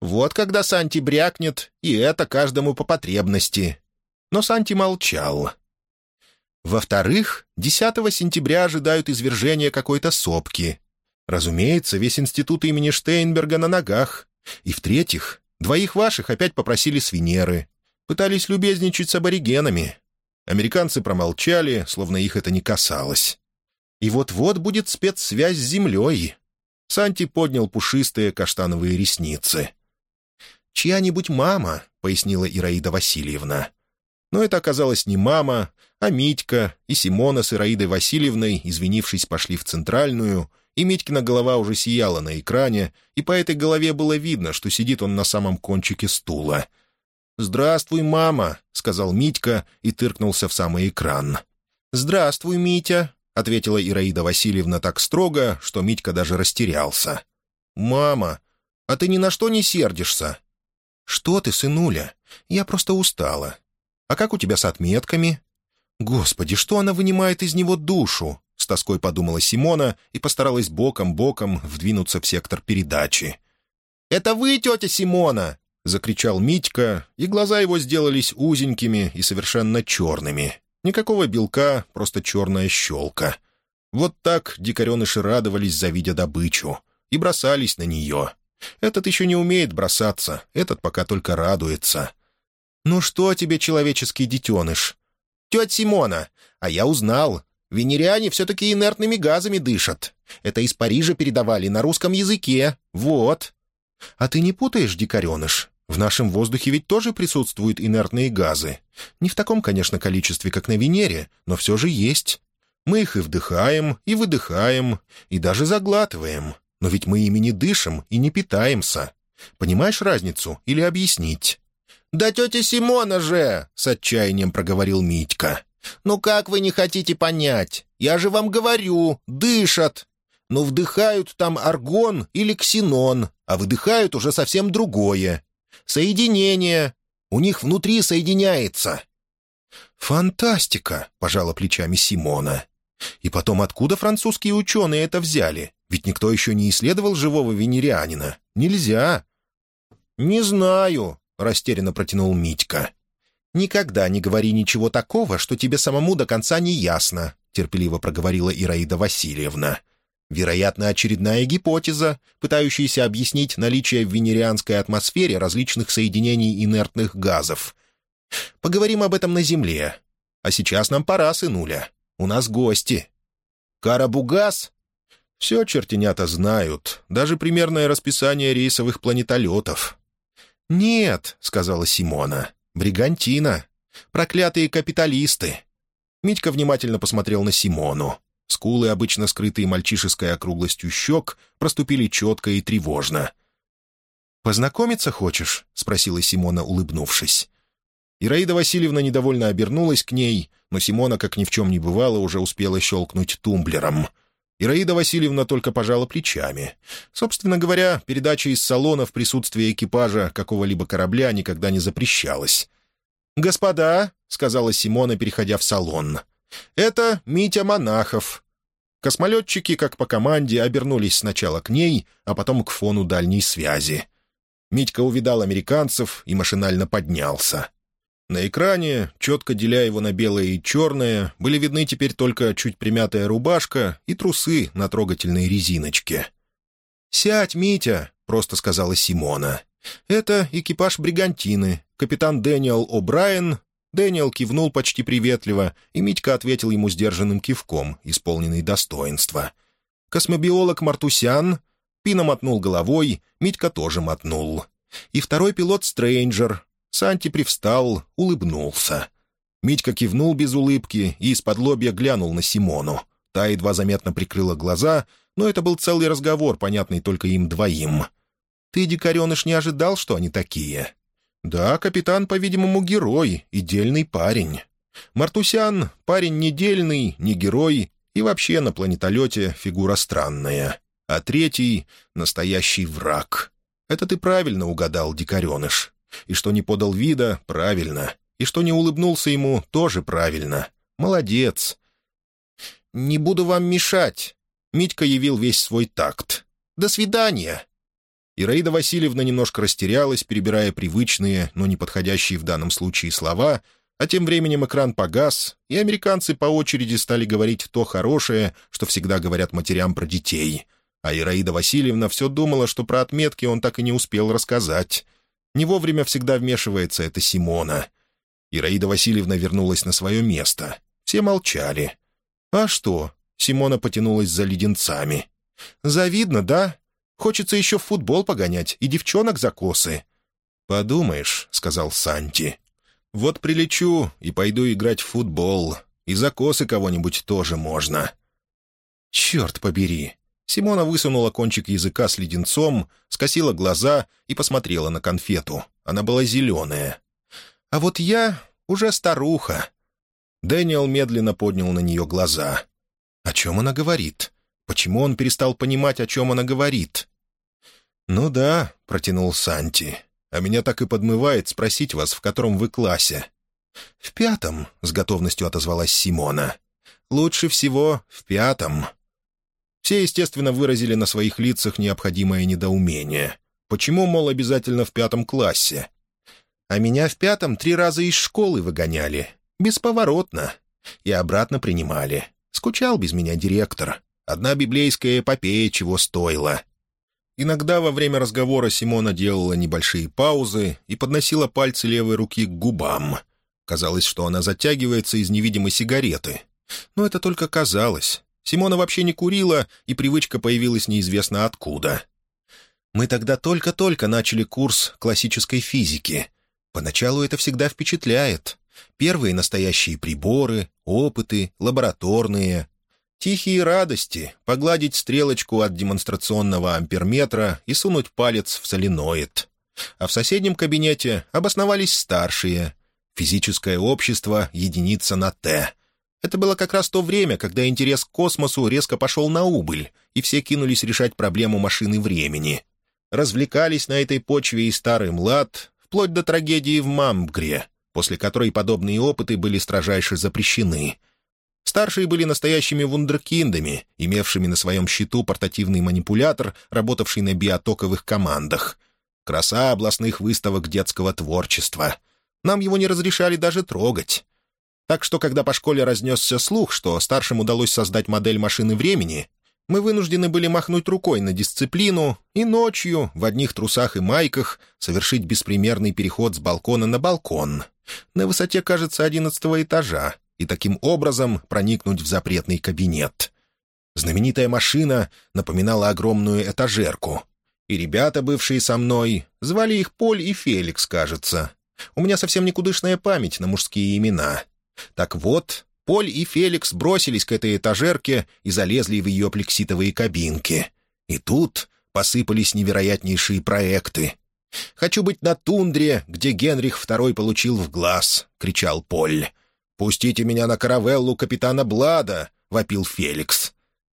Вот когда Санти брякнет, и это каждому по потребности. Но Санти молчал. Во-вторых, 10 сентября ожидают извержения какой-то сопки. Разумеется, весь институт имени Штейнберга на ногах. И в-третьих, двоих ваших опять попросили с Венеры. Пытались любезничать с аборигенами. Американцы промолчали, словно их это не касалось. И вот-вот будет спецсвязь с Землей. Санти поднял пушистые каштановые ресницы чья-нибудь мама», — пояснила Ираида Васильевна. Но это оказалось не мама, а Митька, и Симона с Ираидой Васильевной, извинившись, пошли в центральную, и Митькина голова уже сияла на экране, и по этой голове было видно, что сидит он на самом кончике стула. «Здравствуй, мама», — сказал Митька и тыркнулся в самый экран. «Здравствуй, Митя», — ответила Ираида Васильевна так строго, что Митька даже растерялся. «Мама, а ты ни на что не сердишься?» «Что ты, сынуля? Я просто устала. А как у тебя с отметками?» «Господи, что она вынимает из него душу?» — с тоской подумала Симона и постаралась боком-боком вдвинуться в сектор передачи. «Это вы, тетя Симона!» — закричал Митька, и глаза его сделались узенькими и совершенно черными. Никакого белка, просто черная щелка. Вот так дикареныши радовались, завидя добычу, и бросались на нее. Этот еще не умеет бросаться, этот пока только радуется. «Ну что тебе, человеческий детеныш?» «Тетя Симона, а я узнал. Венериане все-таки инертными газами дышат. Это из Парижа передавали на русском языке. Вот». «А ты не путаешь, дикареныш? В нашем воздухе ведь тоже присутствуют инертные газы. Не в таком, конечно, количестве, как на Венере, но все же есть. Мы их и вдыхаем, и выдыхаем, и даже заглатываем. Но ведь мы ими не дышим и не питаемся. Понимаешь разницу или объяснить?» «Да тетя Симона же!» — с отчаянием проговорил Митька. «Ну как вы не хотите понять? Я же вам говорю, дышат. Ну вдыхают там аргон или ксенон, а выдыхают уже совсем другое. Соединение. У них внутри соединяется». «Фантастика!» — пожала плечами Симона. «И потом, откуда французские ученые это взяли? Ведь никто еще не исследовал живого венерианина. Нельзя». «Не знаю», — растерянно протянул Митька. «Никогда не говори ничего такого, что тебе самому до конца не ясно», — терпеливо проговорила Ираида Васильевна. «Вероятно, очередная гипотеза, пытающаяся объяснить наличие в венерианской атмосфере различных соединений инертных газов. Поговорим об этом на Земле. А сейчас нам пора, сынуля. У нас гости». «Карабугас?» Все чертенята знают, даже примерное расписание рейсовых планетолетов. «Нет», — сказала Симона, — «бригантина. Проклятые капиталисты». Митька внимательно посмотрел на Симону. Скулы, обычно скрытые мальчишеской округлостью щек, проступили четко и тревожно. «Познакомиться хочешь?» — спросила Симона, улыбнувшись. Ираида Васильевна недовольно обернулась к ней, но Симона, как ни в чем не бывало, уже успела щелкнуть тумблером. Ираида Васильевна только пожала плечами. Собственно говоря, передача из салона в присутствии экипажа какого-либо корабля никогда не запрещалась. «Господа», — сказала Симона, переходя в салон, — «это Митя Монахов». Космолетчики, как по команде, обернулись сначала к ней, а потом к фону дальней связи. Митька увидал американцев и машинально поднялся. На экране, четко деля его на белое и черное, были видны теперь только чуть примятая рубашка и трусы на трогательной резиночке. «Сядь, Митя», — просто сказала Симона. «Это экипаж бригантины, капитан Дэниел О'Брайен». Дэниел кивнул почти приветливо, и Митька ответил ему сдержанным кивком, исполненный достоинства. «Космобиолог Мартусян». Пина мотнул головой, Митька тоже мотнул. «И второй пилот Стрэнджер, Санти привстал, улыбнулся. Митька кивнул без улыбки и из-под лобья глянул на Симону. Та едва заметно прикрыла глаза, но это был целый разговор, понятный только им двоим. «Ты, дикареныш, не ожидал, что они такие?» «Да, капитан, по-видимому, герой и дельный парень. Мартусян — парень не дельный, не герой и вообще на планетолете фигура странная. А третий — настоящий враг. Это ты правильно угадал, дикареныш. И что не подал вида — правильно. И что не улыбнулся ему — тоже правильно. Молодец. «Не буду вам мешать». Митька явил весь свой такт. «До свидания». Ираида Васильевна немножко растерялась, перебирая привычные, но не подходящие в данном случае слова, а тем временем экран погас, и американцы по очереди стали говорить то хорошее, что всегда говорят матерям про детей. А Ираида Васильевна все думала, что про отметки он так и не успел рассказать. Не вовремя всегда вмешивается эта Симона. Ираида Васильевна вернулась на свое место. Все молчали. «А что?» — Симона потянулась за леденцами. «Завидно, да? Хочется еще в футбол погонять и девчонок за косы». «Подумаешь», — сказал Санти. «Вот прилечу и пойду играть в футбол. И за косы кого-нибудь тоже можно». «Черт побери!» Симона высунула кончик языка с леденцом, скосила глаза и посмотрела на конфету. Она была зеленая. «А вот я уже старуха». Дэниел медленно поднял на нее глаза. «О чем она говорит? Почему он перестал понимать, о чем она говорит?» «Ну да», — протянул Санти. «А меня так и подмывает спросить вас, в котором вы классе». «В пятом», — с готовностью отозвалась Симона. «Лучше всего в пятом». Все, естественно, выразили на своих лицах необходимое недоумение. Почему, мол, обязательно в пятом классе? А меня в пятом три раза из школы выгоняли. Бесповоротно. И обратно принимали. Скучал без меня директор. Одна библейская эпопея чего стоила. Иногда во время разговора Симона делала небольшие паузы и подносила пальцы левой руки к губам. Казалось, что она затягивается из невидимой сигареты. Но это только казалось. Симона вообще не курила, и привычка появилась неизвестно откуда. Мы тогда только-только начали курс классической физики. Поначалу это всегда впечатляет. Первые настоящие приборы, опыты, лабораторные. Тихие радости — погладить стрелочку от демонстрационного амперметра и сунуть палец в соленоид. А в соседнем кабинете обосновались старшие. Физическое общество — единица на «Т», это было как раз то время, когда интерес к космосу резко пошел на убыль, и все кинулись решать проблему машины времени. Развлекались на этой почве и старый млад, вплоть до трагедии в Мамбгре, после которой подобные опыты были строжайше запрещены. Старшие были настоящими вундеркиндами, имевшими на своем счету портативный манипулятор, работавший на биотоковых командах. Краса областных выставок детского творчества. Нам его не разрешали даже трогать. Так что, когда по школе разнесся слух, что старшим удалось создать модель машины времени, мы вынуждены были махнуть рукой на дисциплину и ночью, в одних трусах и майках, совершить беспримерный переход с балкона на балкон, на высоте, кажется, одиннадцатого этажа, и таким образом проникнуть в запретный кабинет. Знаменитая машина напоминала огромную этажерку. И ребята, бывшие со мной, звали их Поль и Феликс, кажется. У меня совсем никудышная память на мужские имена — так вот, Поль и Феликс бросились к этой этажерке и залезли в ее плекситовые кабинки. И тут посыпались невероятнейшие проекты. «Хочу быть на тундре, где Генрих II получил в глаз», — кричал Поль. «Пустите меня на каравеллу капитана Блада», — вопил Феликс.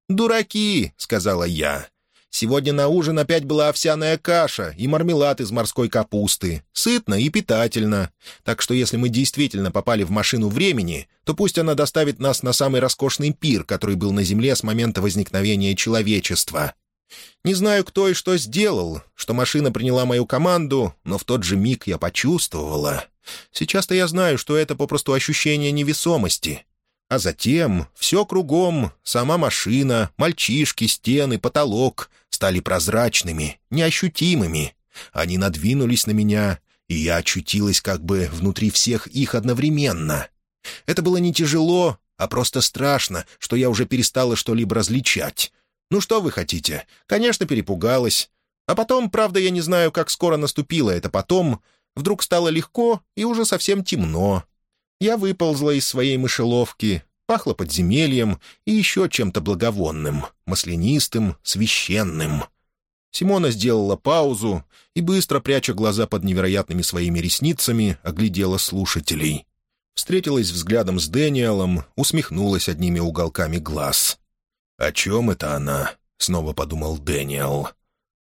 «Дураки», — сказала я. «Сегодня на ужин опять была овсяная каша и мармелад из морской капусты. Сытно и питательно. Так что если мы действительно попали в машину времени, то пусть она доставит нас на самый роскошный пир, который был на Земле с момента возникновения человечества. Не знаю, кто и что сделал, что машина приняла мою команду, но в тот же миг я почувствовала. Сейчас-то я знаю, что это попросту ощущение невесомости. А затем все кругом, сама машина, мальчишки, стены, потолок стали прозрачными, неощутимыми. Они надвинулись на меня, и я очутилась как бы внутри всех их одновременно. Это было не тяжело, а просто страшно, что я уже перестала что-либо различать. Ну что вы хотите? Конечно, перепугалась. А потом, правда, я не знаю, как скоро наступило это потом, вдруг стало легко и уже совсем темно. Я выползла из своей мышеловки, пахло подземельем и еще чем-то благовонным, маслянистым, священным. Симона сделала паузу и, быстро пряча глаза под невероятными своими ресницами, оглядела слушателей. Встретилась взглядом с Дэниелом, усмехнулась одними уголками глаз. «О чем это она?» — снова подумал Дэниел.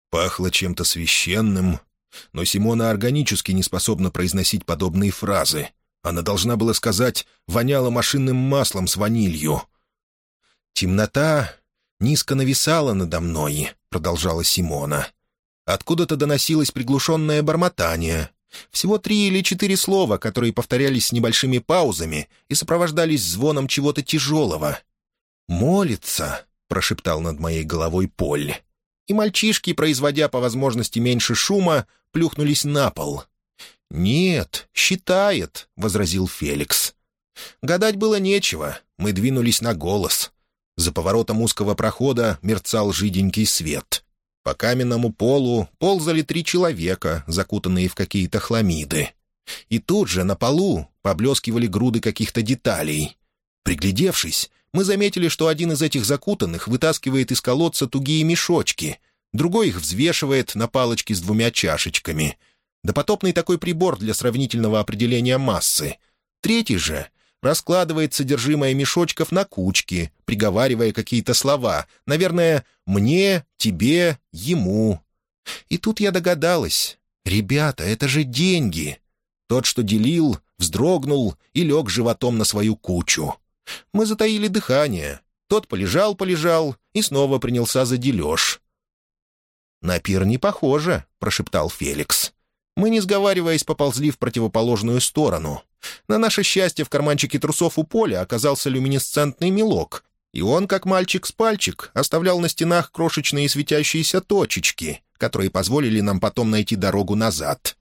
Пахло чем-то священным, но Симона органически не способна произносить подобные фразы. Она должна была сказать «воняло машинным маслом с ванилью». «Темнота низко нависала надо мной», — продолжала Симона. Откуда-то доносилось приглушенное бормотание. Всего три или четыре слова, которые повторялись с небольшими паузами и сопровождались звоном чего-то тяжелого. «Молится», — прошептал над моей головой Поль. И мальчишки, производя по возможности меньше шума, плюхнулись на пол. «Нет, считает», — возразил Феликс. Гадать было нечего, мы двинулись на голос. За поворотом узкого прохода мерцал жиденький свет. По каменному полу ползали три человека, закутанные в какие-то хламиды. И тут же на полу поблескивали груды каких-то деталей. Приглядевшись, мы заметили, что один из этих закутанных вытаскивает из колодца тугие мешочки, другой их взвешивает на палочке с двумя чашечками. Допотопный такой прибор для сравнительного определения массы. Третий же раскладывает содержимое мешочков на кучки, приговаривая какие-то слова, наверное, «мне», «тебе», «ему». И тут я догадалась. «Ребята, это же деньги!» Тот, что делил, вздрогнул и лег животом на свою кучу. Мы затаили дыхание. Тот полежал-полежал и снова принялся за дележ. «На пир не похоже», — прошептал Феликс. Мы, не сговариваясь, поползли в противоположную сторону. На наше счастье в карманчике трусов у поля оказался люминесцентный мелок, и он, как мальчик с пальчик, оставлял на стенах крошечные светящиеся точечки, которые позволили нам потом найти дорогу назад.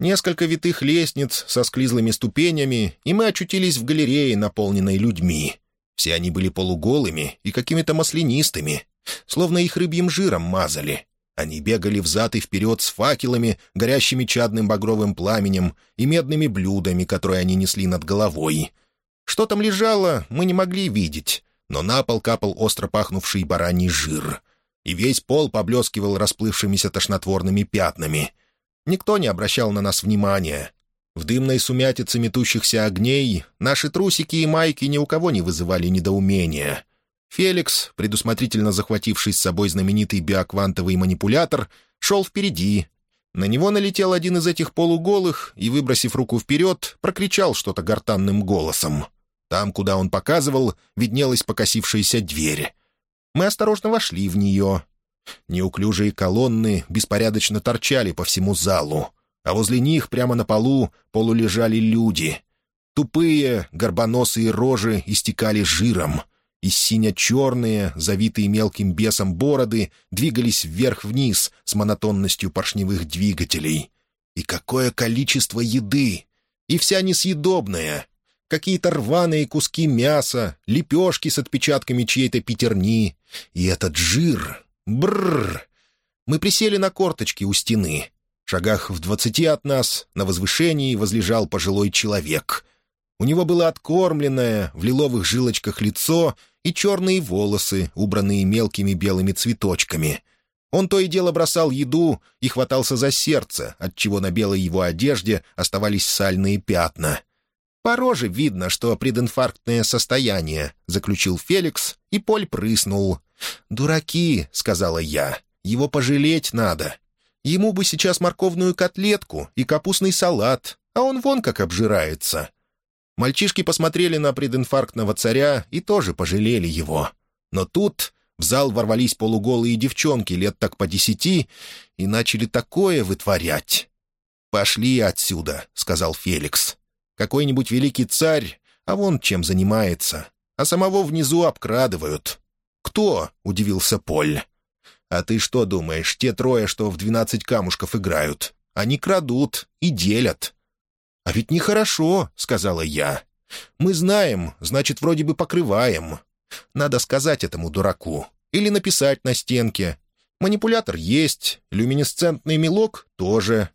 Несколько витых лестниц со склизлыми ступенями, и мы очутились в галерее, наполненной людьми. Все они были полуголыми и какими-то маслянистыми, словно их рыбьим жиром мазали. Они бегали взад и вперед с факелами, горящими чадным багровым пламенем и медными блюдами, которые они несли над головой. Что там лежало, мы не могли видеть, но на пол капал остро пахнувший бараний жир. И весь пол поблескивал расплывшимися тошнотворными пятнами — Никто не обращал на нас внимания. В дымной сумятице метущихся огней наши трусики и майки ни у кого не вызывали недоумения. Феликс, предусмотрительно захвативший с собой знаменитый биоквантовый манипулятор, шел впереди. На него налетел один из этих полуголых и, выбросив руку вперед, прокричал что-то гортанным голосом. Там, куда он показывал, виднелась покосившаяся дверь. Мы осторожно вошли в нее. Неуклюжие колонны беспорядочно торчали по всему залу, а возле них прямо на полу полулежали люди. Тупые, горбоносые рожи истекали жиром, и сине-черные, завитые мелким бесом бороды, двигались вверх-вниз с монотонностью поршневых двигателей. И какое количество еды! И вся несъедобная! Какие-то рваные куски мяса, лепешки с отпечатками чьей-то пятерни. И этот жир, Бррр! Мы присели на корточки у стены. В шагах в двадцати от нас на возвышении возлежал пожилой человек. У него было откормленное, в лиловых жилочках лицо и черные волосы, убранные мелкими белыми цветочками. Он то и дело бросал еду и хватался за сердце, отчего на белой его одежде оставались сальные пятна. «По роже видно, что прединфарктное состояние», — заключил Феликс, и Поль прыснул. «Дураки», — сказала я, — «его пожалеть надо. Ему бы сейчас морковную котлетку и капустный салат, а он вон как обжирается». Мальчишки посмотрели на прединфарктного царя и тоже пожалели его. Но тут в зал ворвались полуголые девчонки лет так по десяти и начали такое вытворять. «Пошли отсюда», — сказал Феликс. «Какой-нибудь великий царь, а вон чем занимается, а самого внизу обкрадывают». «Кто?» — удивился Поль. «А ты что думаешь, те трое, что в двенадцать камушков играют? Они крадут и делят». «А ведь нехорошо», — сказала я. «Мы знаем, значит, вроде бы покрываем. Надо сказать этому дураку. Или написать на стенке. Манипулятор есть, люминесцентный мелок тоже».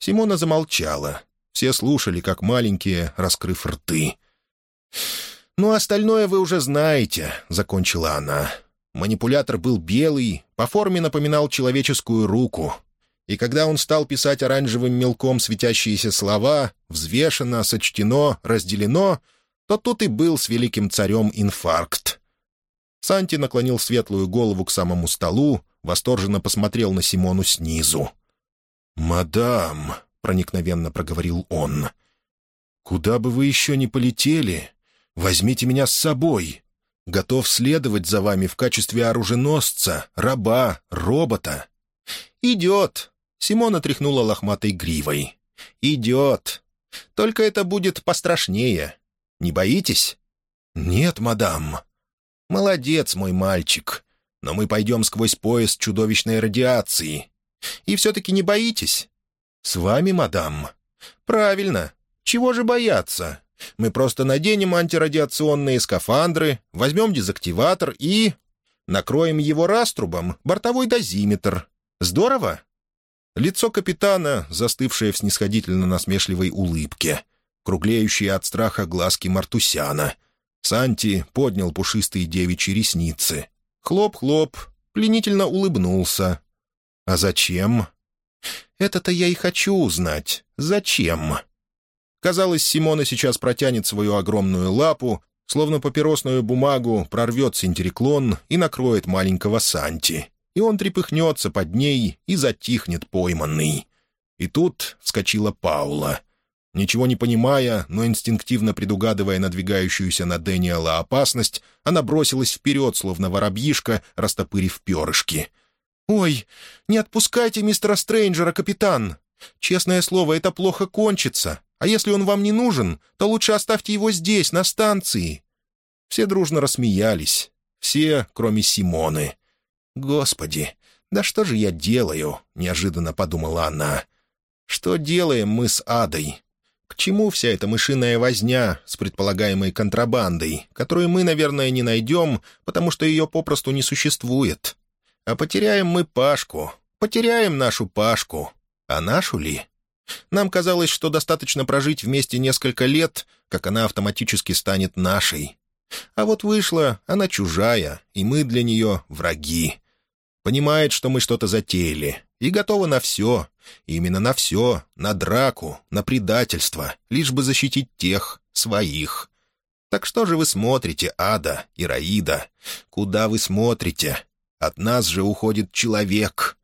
Симона замолчала. Все слушали, как маленькие, раскрыв рты. «Ну, остальное вы уже знаете», — закончила она. Манипулятор был белый, по форме напоминал человеческую руку. И когда он стал писать оранжевым мелком светящиеся слова «взвешено», «сочтено», «разделено», то тут и был с великим царем инфаркт. Санти наклонил светлую голову к самому столу, восторженно посмотрел на Симону снизу. «Мадам», — проникновенно проговорил он, — «куда бы вы еще ни полетели, возьмите меня с собой. Готов следовать за вами в качестве оруженосца, раба, робота». «Идет», — Симона тряхнула лохматой гривой. «Идет. Только это будет пострашнее. Не боитесь?» «Нет, мадам». «Молодец, мой мальчик. Но мы пойдем сквозь пояс чудовищной радиации. И все-таки не боитесь?» «С вами, мадам?» «Правильно. Чего же бояться? Мы просто наденем антирадиационные скафандры, возьмем дезактиватор и... накроем его раструбом бортовой дозиметр. Здорово?» Лицо капитана, застывшее в снисходительно-насмешливой улыбке — круглеющие от страха глазки Мартусяна. Санти поднял пушистые девичьи ресницы. Хлоп-хлоп, пленительно улыбнулся. «А зачем?» «Это-то я и хочу узнать. Зачем?» Казалось, Симона сейчас протянет свою огромную лапу, словно папиросную бумагу, прорвет синтериклон и накроет маленького Санти. И он трепыхнется под ней и затихнет пойманный. И тут вскочила Паула. Ничего не понимая, но инстинктивно предугадывая надвигающуюся на Дэниела опасность, она бросилась вперед, словно воробьишка, растопырив перышки. «Ой, не отпускайте мистера Стрэнджера, капитан! Честное слово, это плохо кончится, а если он вам не нужен, то лучше оставьте его здесь, на станции». Все дружно рассмеялись. Все, кроме Симоны. «Господи, да что же я делаю?» — неожиданно подумала она. «Что делаем мы с Адой? К чему вся эта мышиная возня с предполагаемой контрабандой, которую мы, наверное, не найдем, потому что ее попросту не существует? А потеряем мы Пашку, потеряем нашу Пашку. А нашу ли? Нам казалось, что достаточно прожить вместе несколько лет, как она автоматически станет нашей. А вот вышла, она чужая, и мы для нее враги. Понимает, что мы что-то затеяли, и готова на все, именно на все, на драку, на предательство, лишь бы защитить тех, своих. Так что же вы смотрите, Ада, Ираида? Куда вы смотрите? От нас же уходит человек.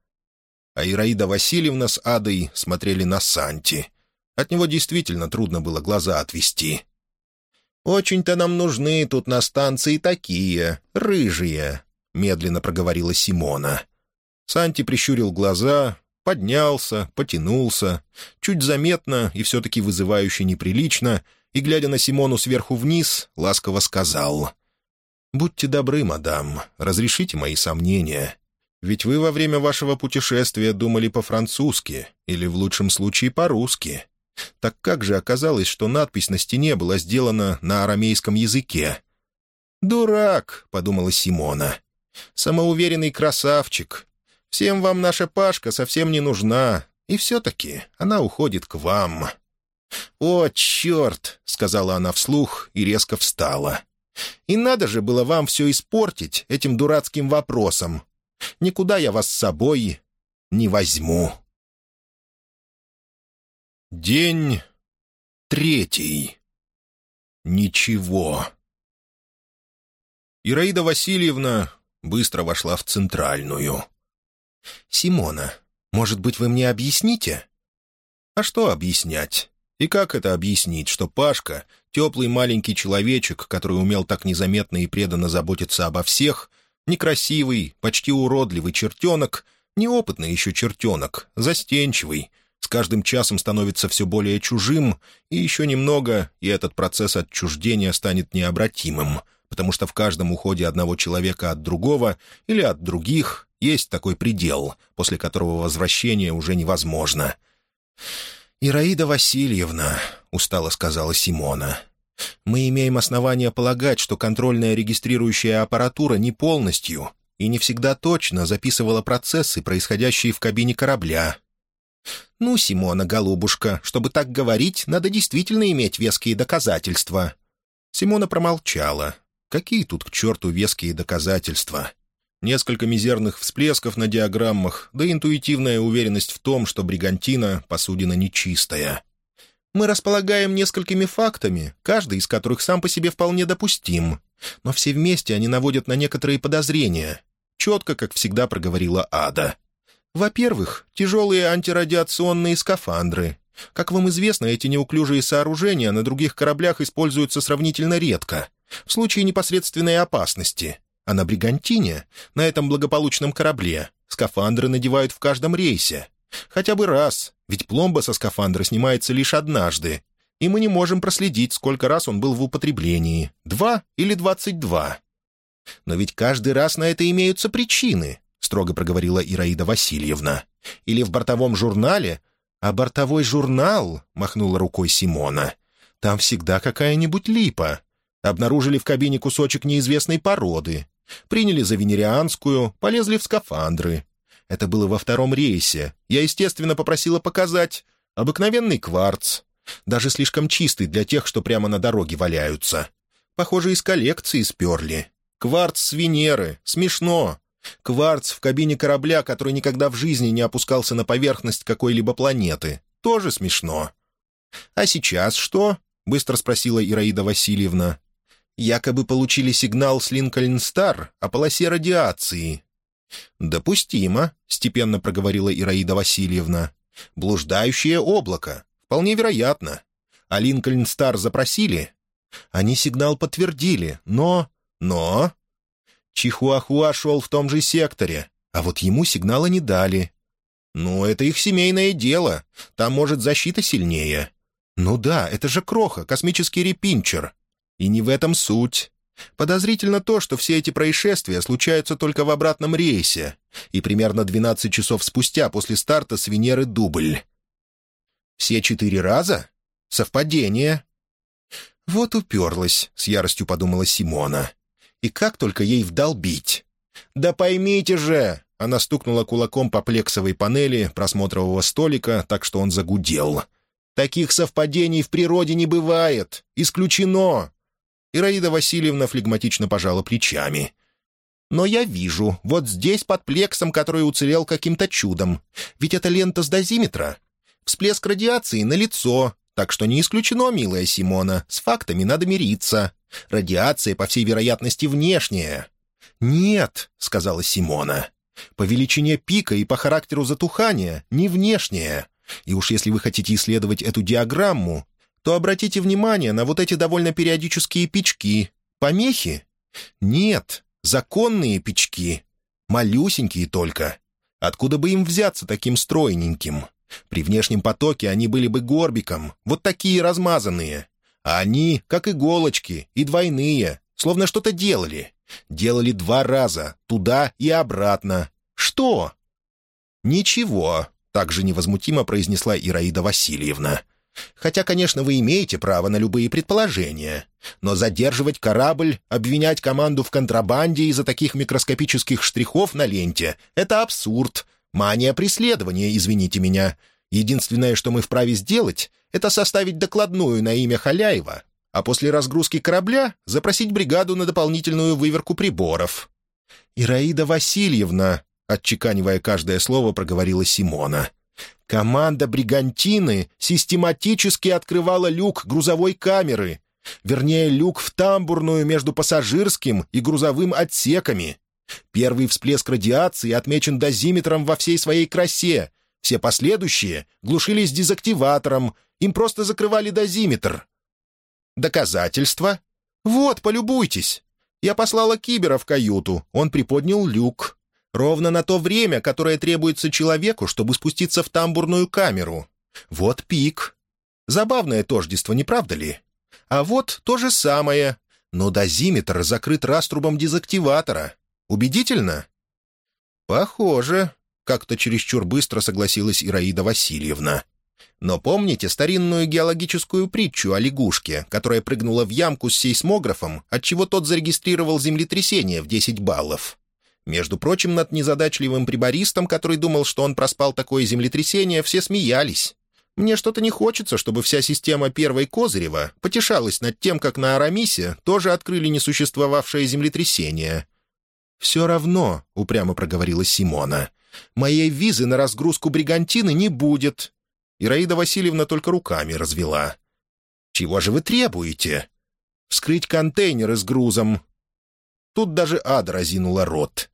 А Ираида Васильевна с Адой смотрели на Санти. От него действительно трудно было глаза отвести. «Очень-то нам нужны тут на станции такие, рыжие», — медленно проговорила Симона. Санти прищурил глаза, поднялся, потянулся, чуть заметно и все-таки вызывающе неприлично, и, глядя на Симону сверху вниз, ласково сказал «Будьте добры, мадам, разрешите мои сомнения. Ведь вы во время вашего путешествия думали по-французски или, в лучшем случае, по-русски. Так как же оказалось, что надпись на стене была сделана на арамейском языке?» «Дурак», — подумала Симона. Самоуверенный красавчик. Всем вам наша Пашка совсем не нужна, и все-таки она уходит к вам. «О, черт!» — сказала она вслух и резко встала. «И надо же было вам все испортить этим дурацким вопросом. Никуда я вас с собой не возьму». День третий. Ничего. Ираида Васильевна быстро вошла в центральную. «Симона, может быть, вы мне объясните?» «А что объяснять? И как это объяснить, что Пашка, теплый маленький человечек, который умел так незаметно и преданно заботиться обо всех, некрасивый, почти уродливый чертенок, неопытный еще чертенок, застенчивый, с каждым часом становится все более чужим, и еще немного, и этот процесс отчуждения станет необратимым, потому что в каждом уходе одного человека от другого или от других есть такой предел, после которого возвращение уже невозможно. «Ираида Васильевна», — устало сказала Симона, — «мы имеем основания полагать, что контрольная регистрирующая аппаратура не полностью и не всегда точно записывала процессы, происходящие в кабине корабля, «Ну, Симона, голубушка, чтобы так говорить, надо действительно иметь веские доказательства». Симона промолчала. «Какие тут к черту веские доказательства?» Несколько мизерных всплесков на диаграммах, да интуитивная уверенность в том, что бригантина — посудина нечистая. «Мы располагаем несколькими фактами, каждый из которых сам по себе вполне допустим. Но все вместе они наводят на некоторые подозрения». Четко, как всегда, проговорила Ада. Во-первых, тяжелые антирадиационные скафандры. Как вам известно, эти неуклюжие сооружения на других кораблях используются сравнительно редко, в случае непосредственной опасности. А на «Бригантине», на этом благополучном корабле, скафандры надевают в каждом рейсе. Хотя бы раз, ведь пломба со скафандра снимается лишь однажды, и мы не можем проследить, сколько раз он был в употреблении. Два или двадцать два. Но ведь каждый раз на это имеются причины строго проговорила Ираида Васильевна. «Или в бортовом журнале?» «А бортовой журнал?» — махнула рукой Симона. «Там всегда какая-нибудь липа. Обнаружили в кабине кусочек неизвестной породы. Приняли за венерианскую, полезли в скафандры. Это было во втором рейсе. Я, естественно, попросила показать. Обыкновенный кварц. Даже слишком чистый для тех, что прямо на дороге валяются. Похоже, из коллекции сперли. Кварц с Венеры. Смешно. Кварц в кабине корабля, который никогда в жизни не опускался на поверхность какой-либо планеты. Тоже смешно. «А сейчас что?» — быстро спросила Ираида Васильевна. «Якобы получили сигнал с Линкольн-Стар о полосе радиации». «Допустимо», — степенно проговорила Ираида Васильевна. «Блуждающее облако. Вполне вероятно. А Линкольн-Стар запросили?» «Они сигнал подтвердили, но...» «Но...» Чихуахуа шел в том же секторе, а вот ему сигнала не дали. Ну, это их семейное дело. Там, может, защита сильнее. Ну да, это же Кроха, космический репинчер. И не в этом суть. Подозрительно то, что все эти происшествия случаются только в обратном рейсе, и примерно 12 часов спустя после старта с Венеры дубль. Все четыре раза? Совпадение. Вот уперлась, с яростью подумала Симона. И как только ей вдолбить? «Да поймите же!» Она стукнула кулаком по плексовой панели просмотрового столика, так что он загудел. «Таких совпадений в природе не бывает! Исключено!» Ираида Васильевна флегматично пожала плечами. «Но я вижу, вот здесь под плексом, который уцелел каким-то чудом. Ведь это лента с дозиметра. Всплеск радиации на лицо, так что не исключено, милая Симона, с фактами надо мириться. Радиация, по всей вероятности, внешняя». «Нет», — сказала Симона. «По величине пика и по характеру затухания не внешняя. И уж если вы хотите исследовать эту диаграмму, то обратите внимание на вот эти довольно периодические печки. Помехи? Нет, законные печки. Малюсенькие только. Откуда бы им взяться таким стройненьким? При внешнем потоке они были бы горбиком, вот такие размазанные. А они, как иголочки, и двойные, словно что-то делали. Делали два раза, туда и обратно. Что? «Ничего», — также невозмутимо произнесла Ираида Васильевна. «Хотя, конечно, вы имеете право на любые предположения. Но задерживать корабль, обвинять команду в контрабанде из-за таких микроскопических штрихов на ленте — это абсурд. Мания преследования, извините меня. Единственное, что мы вправе сделать, это составить докладную на имя Халяева, а после разгрузки корабля запросить бригаду на дополнительную выверку приборов. «Ираида Васильевна», — отчеканивая каждое слово, проговорила Симона. «Команда «Бригантины» систематически открывала люк грузовой камеры, вернее, люк в тамбурную между пассажирским и грузовым отсеками. Первый всплеск радиации отмечен дозиметром во всей своей красе. Все последующие глушились дезактиватором, им просто закрывали дозиметр. Доказательства? Вот, полюбуйтесь. Я послала Кибера в каюту, он приподнял люк. Ровно на то время, которое требуется человеку, чтобы спуститься в тамбурную камеру. Вот пик. Забавное тождество, не правда ли? А вот то же самое. Но дозиметр закрыт раструбом дезактиватора. Убедительно? Похоже. Как-то чересчур быстро согласилась Ираида Васильевна. Но помните старинную геологическую притчу о лягушке, которая прыгнула в ямку с сейсмографом, отчего тот зарегистрировал землетрясение в 10 баллов? Между прочим, над незадачливым прибористом, который думал, что он проспал такое землетрясение, все смеялись. Мне что-то не хочется, чтобы вся система первой Козырева потешалась над тем, как на Арамисе тоже открыли несуществовавшее землетрясение. «Все равно», — упрямо проговорила Симона, — «моей визы на разгрузку бригантины не будет». Ираида Васильевна только руками развела. «Чего же вы требуете?» «Вскрыть контейнеры с грузом». Тут даже Ада разинула рот.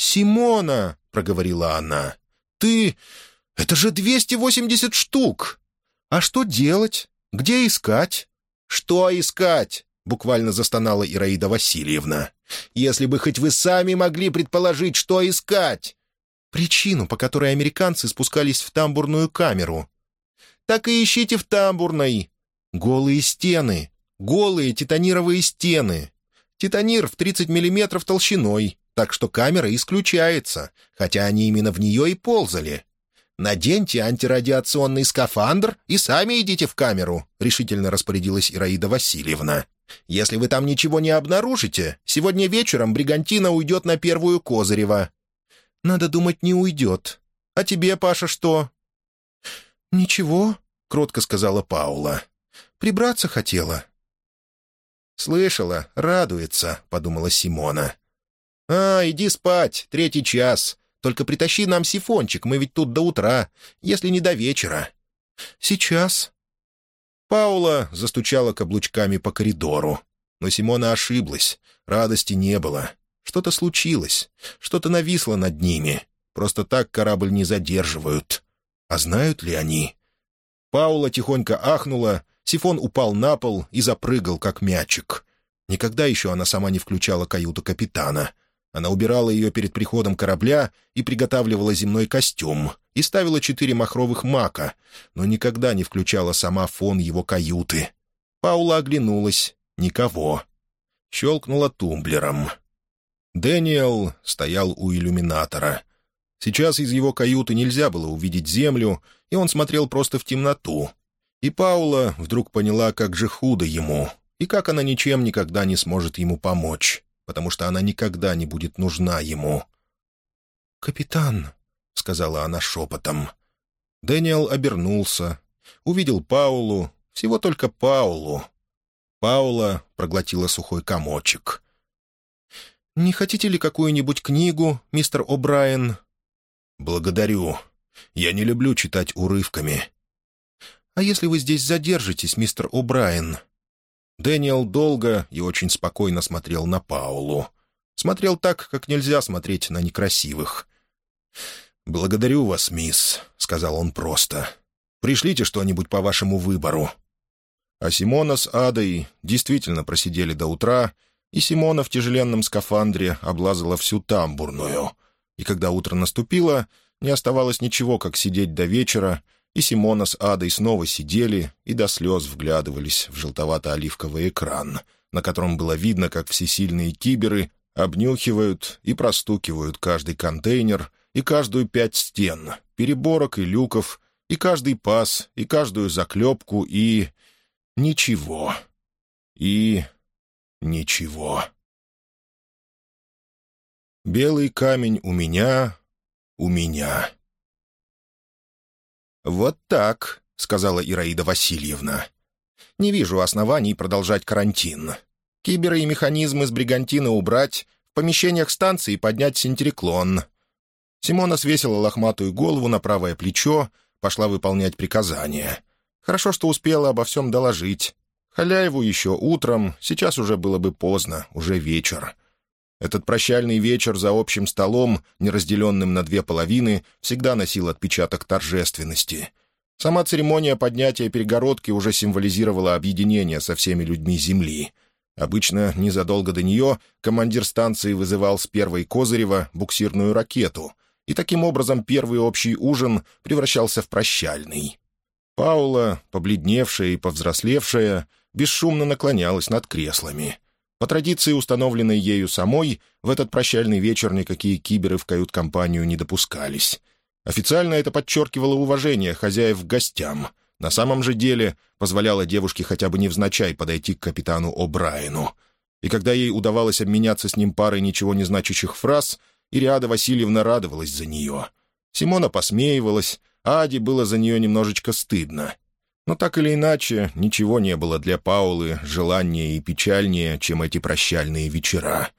«Симона!» — проговорила она. «Ты... Это же 280 штук! А что делать? Где искать?» «Что искать?» — буквально застонала Ираида Васильевна. «Если бы хоть вы сами могли предположить, что искать!» «Причину, по которой американцы спускались в тамбурную камеру». «Так и ищите в тамбурной!» «Голые стены! Голые титанировые стены! Титанир в 30 миллиметров толщиной, так что камера исключается, хотя они именно в нее и ползали. «Наденьте антирадиационный скафандр и сами идите в камеру», — решительно распорядилась Ираида Васильевна. «Если вы там ничего не обнаружите, сегодня вечером Бригантина уйдет на первую Козырева». «Надо думать, не уйдет. А тебе, Паша, что?» «Ничего», — кротко сказала Паула. «Прибраться хотела». «Слышала, радуется», — подумала Симона. «А, иди спать, третий час. Только притащи нам сифончик, мы ведь тут до утра, если не до вечера». «Сейчас». Паула застучала каблучками по коридору. Но Симона ошиблась. Радости не было. Что-то случилось. Что-то нависло над ними. Просто так корабль не задерживают. А знают ли они? Паула тихонько ахнула, сифон упал на пол и запрыгал, как мячик. Никогда еще она сама не включала каюту капитана. Она убирала ее перед приходом корабля и приготавливала земной костюм, и ставила четыре махровых мака, но никогда не включала сама фон его каюты. Паула оглянулась. Никого. Щелкнула тумблером. Дэниел стоял у иллюминатора. Сейчас из его каюты нельзя было увидеть землю, и он смотрел просто в темноту. И Паула вдруг поняла, как же худо ему, и как она ничем никогда не сможет ему помочь потому что она никогда не будет нужна ему. «Капитан», — сказала она шепотом. Дэниел обернулся, увидел Паулу, всего только Паулу. Паула проглотила сухой комочек. «Не хотите ли какую-нибудь книгу, мистер О'Брайен?» «Благодарю. Я не люблю читать урывками». «А если вы здесь задержитесь, мистер О'Брайен?» Дэниел долго и очень спокойно смотрел на Паулу. Смотрел так, как нельзя смотреть на некрасивых. «Благодарю вас, мисс», — сказал он просто. «Пришлите что-нибудь по вашему выбору». А Симона с Адой действительно просидели до утра, и Симона в тяжеленном скафандре облазала всю тамбурную. И когда утро наступило, не оставалось ничего, как сидеть до вечера и Симона с Адой снова сидели и до слез вглядывались в желтовато-оливковый экран, на котором было видно, как всесильные киберы обнюхивают и простукивают каждый контейнер и каждую пять стен, переборок и люков, и каждый паз, и каждую заклепку, и... ничего. И... ничего. Белый камень у меня, у меня. «Вот так», — сказала Ираида Васильевна. «Не вижу оснований продолжать карантин. Киберы и механизмы с бригантина убрать, в помещениях станции поднять синтериклон». Симона свесила лохматую голову на правое плечо, пошла выполнять приказания. Хорошо, что успела обо всем доложить. Халяеву еще утром, сейчас уже было бы поздно, уже вечер. Этот прощальный вечер за общим столом, неразделенным на две половины, всегда носил отпечаток торжественности. Сама церемония поднятия перегородки уже символизировала объединение со всеми людьми Земли. Обычно, незадолго до нее, командир станции вызывал с первой Козырева буксирную ракету, и таким образом первый общий ужин превращался в прощальный. Паула, побледневшая и повзрослевшая, бесшумно наклонялась над креслами. По традиции, установленной ею самой, в этот прощальный вечер никакие киберы в кают-компанию не допускались. Официально это подчеркивало уважение хозяев к гостям. На самом же деле позволяло девушке хотя бы невзначай подойти к капитану О'Брайену. И когда ей удавалось обменяться с ним парой ничего не значащих фраз, Ириада Васильевна радовалась за нее. Симона посмеивалась, а Аде было за нее немножечко стыдно. Но так или иначе, ничего не было для Паулы желаннее и печальнее, чем эти прощальные вечера.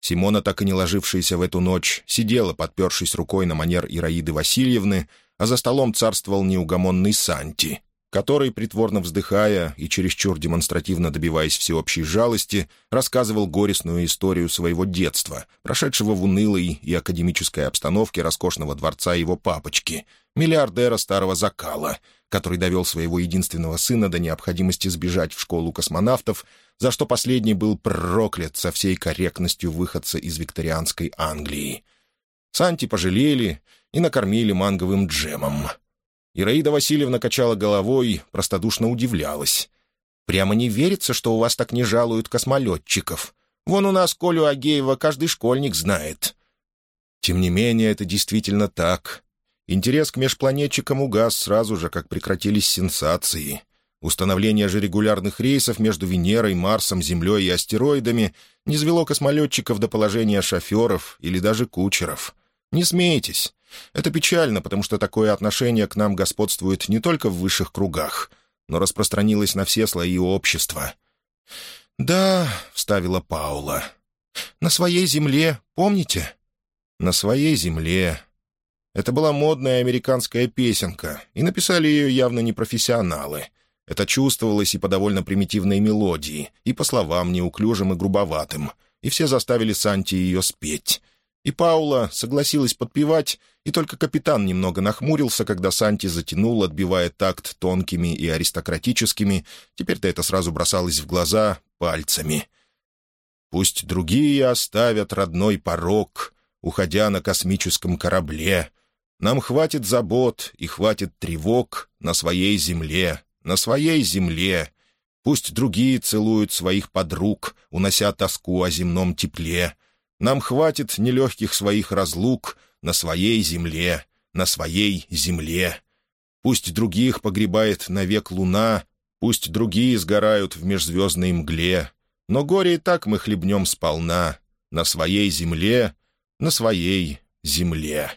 Симона, так и не ложившаяся в эту ночь, сидела, подпершись рукой на манер Ираиды Васильевны, а за столом царствовал неугомонный Санти, который, притворно вздыхая и чересчур демонстративно добиваясь всеобщей жалости, рассказывал горестную историю своего детства, прошедшего в унылой и академической обстановке роскошного дворца его папочки, миллиардера старого закала — который довел своего единственного сына до необходимости сбежать в школу космонавтов, за что последний был проклят со всей корректностью выходца из викторианской Англии. Санти пожалели и накормили манговым джемом. Ираида Васильевна качала головой, простодушно удивлялась. «Прямо не верится, что у вас так не жалуют космолетчиков. Вон у нас Колю Агеева каждый школьник знает». Тем не менее, это действительно так. Интерес к межпланетчикам угас сразу же, как прекратились сенсации. Установление же регулярных рейсов между Венерой, Марсом, Землей и астероидами не звело космолетчиков до положения шоферов или даже кучеров. Не смейтесь. Это печально, потому что такое отношение к нам господствует не только в высших кругах, но распространилось на все слои общества. «Да», — вставила Паула, — «на своей земле, помните?» «На своей земле», это была модная американская песенка, и написали ее явно не профессионалы. Это чувствовалось и по довольно примитивной мелодии, и по словам неуклюжим и грубоватым, и все заставили Санти ее спеть. И Паула согласилась подпевать, и только капитан немного нахмурился, когда Санти затянул, отбивая такт тонкими и аристократическими, теперь-то это сразу бросалось в глаза, пальцами. «Пусть другие оставят родной порог, уходя на космическом корабле», нам хватит забот и хватит тревог на своей земле, на своей земле. Пусть другие целуют своих подруг, унося тоску о земном тепле. Нам хватит нелегких своих разлук на своей земле, на своей земле. Пусть других погребает навек луна, пусть другие сгорают в межзвездной мгле, но горе и так мы хлебнем сполна на своей земле, на своей земле.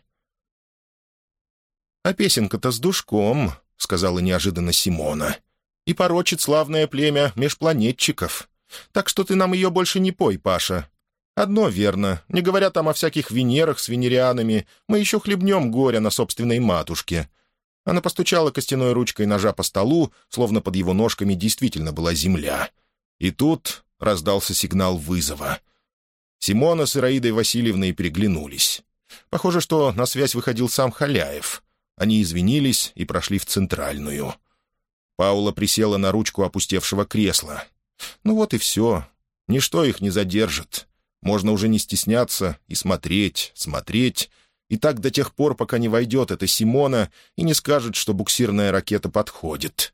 «А песенка-то с душком», — сказала неожиданно Симона. «И порочит славное племя межпланетчиков. Так что ты нам ее больше не пой, Паша. Одно верно, не говоря там о всяких Венерах с венерианами, мы еще хлебнем горя на собственной матушке». Она постучала костяной ручкой ножа по столу, словно под его ножками действительно была земля. И тут раздался сигнал вызова. Симона с Ираидой Васильевной переглянулись. Похоже, что на связь выходил сам Халяев. Они извинились и прошли в центральную. Паула присела на ручку опустевшего кресла. «Ну вот и все. Ничто их не задержит. Можно уже не стесняться и смотреть, смотреть, и так до тех пор, пока не войдет эта Симона и не скажет, что буксирная ракета подходит».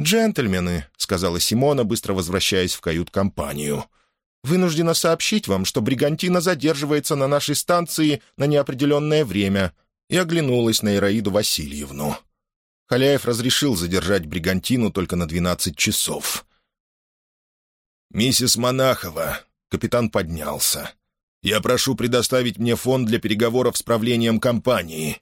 «Джентльмены», — сказала Симона, быстро возвращаясь в кают-компанию, — «вынуждена сообщить вам, что Бригантина задерживается на нашей станции на неопределенное время и оглянулась на Ираиду Васильевну. Халяев разрешил задержать бригантину только на двенадцать часов. «Миссис Монахова», — капитан поднялся, — «я прошу предоставить мне фонд для переговоров с правлением компании».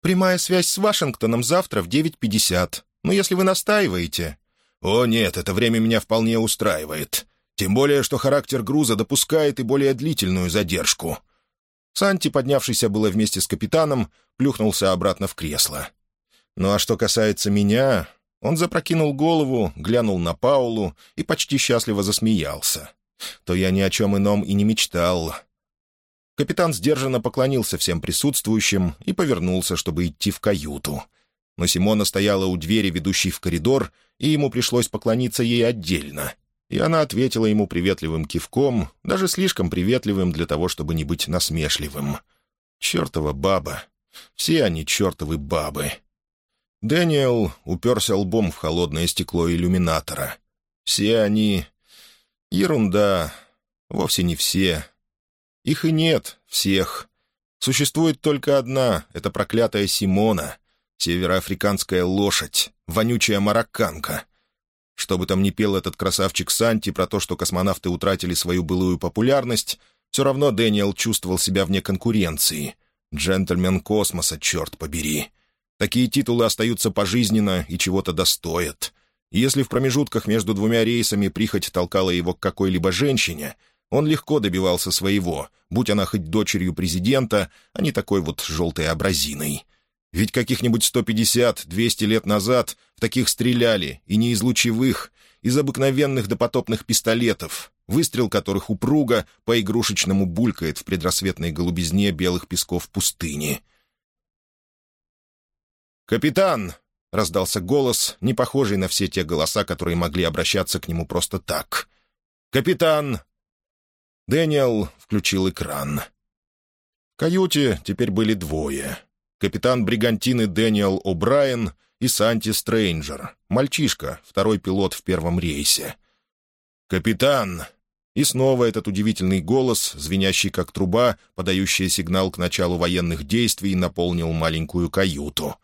«Прямая связь с Вашингтоном завтра в 9.50. Но если вы настаиваете...» «О, нет, это время меня вполне устраивает. Тем более, что характер груза допускает и более длительную задержку». Санти, поднявшийся было вместе с капитаном, плюхнулся обратно в кресло. Ну а что касается меня, он запрокинул голову, глянул на Паулу и почти счастливо засмеялся. То я ни о чем ином и не мечтал. Капитан сдержанно поклонился всем присутствующим и повернулся, чтобы идти в каюту. Но Симона стояла у двери, ведущей в коридор, и ему пришлось поклониться ей отдельно. И она ответила ему приветливым кивком, даже слишком приветливым для того, чтобы не быть насмешливым. «Чертова баба! Все они чертовы бабы!» Дэниел уперся лбом в холодное стекло иллюминатора. «Все они... Ерунда. Вовсе не все. Их и нет, всех. Существует только одна — это проклятая Симона, североафриканская лошадь, вонючая марокканка. Что бы там ни пел этот красавчик Санти про то, что космонавты утратили свою былую популярность, все равно Дэниел чувствовал себя вне конкуренции. Джентльмен космоса, черт побери. Такие титулы остаются пожизненно и чего-то достоят. Если в промежутках между двумя рейсами прихоть толкала его к какой-либо женщине — он легко добивался своего, будь она хоть дочерью президента, а не такой вот желтой абразиной. Ведь каких-нибудь 150-200 лет назад в таких стреляли, и не из лучевых, из обыкновенных допотопных пистолетов, выстрел которых упруго по-игрушечному булькает в предрассветной голубизне белых песков пустыни. «Капитан!» — раздался голос, не похожий на все те голоса, которые могли обращаться к нему просто так. «Капитан, Дэниел включил экран. В каюте теперь были двое. Капитан бригантины Дэниел О'Брайен и Санти Стрейнджер, мальчишка, второй пилот в первом рейсе. «Капитан!» И снова этот удивительный голос, звенящий как труба, подающая сигнал к началу военных действий, наполнил маленькую каюту.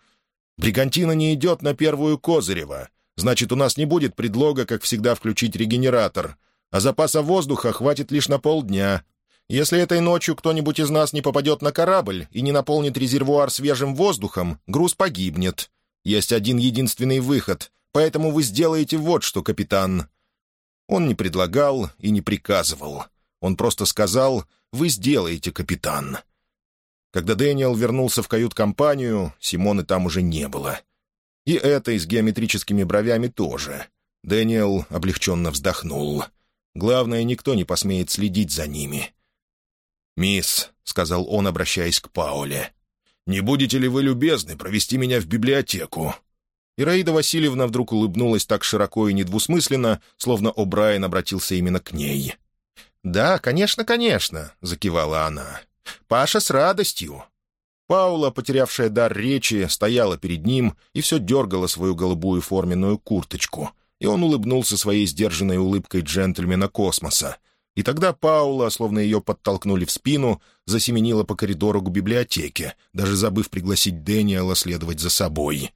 «Бригантина не идет на первую Козырева. Значит, у нас не будет предлога, как всегда, включить регенератор а запаса воздуха хватит лишь на полдня. Если этой ночью кто-нибудь из нас не попадет на корабль и не наполнит резервуар свежим воздухом, груз погибнет. Есть один единственный выход, поэтому вы сделаете вот что, капитан». Он не предлагал и не приказывал. Он просто сказал «Вы сделаете, капитан». Когда Дэниел вернулся в кают-компанию, Симоны там уже не было. И это с геометрическими бровями тоже. Дэниел облегченно вздохнул. Главное, никто не посмеет следить за ними. «Мисс», — сказал он, обращаясь к Пауле, — «не будете ли вы любезны провести меня в библиотеку?» Ираида Васильевна вдруг улыбнулась так широко и недвусмысленно, словно О'Брайен обратился именно к ней. «Да, конечно, конечно», — закивала она. «Паша с радостью». Паула, потерявшая дар речи, стояла перед ним и все дергала свою голубую форменную курточку — и он улыбнулся своей сдержанной улыбкой джентльмена космоса. И тогда Паула, словно ее подтолкнули в спину, засеменила по коридору к библиотеке, даже забыв пригласить Дэниела следовать за собой.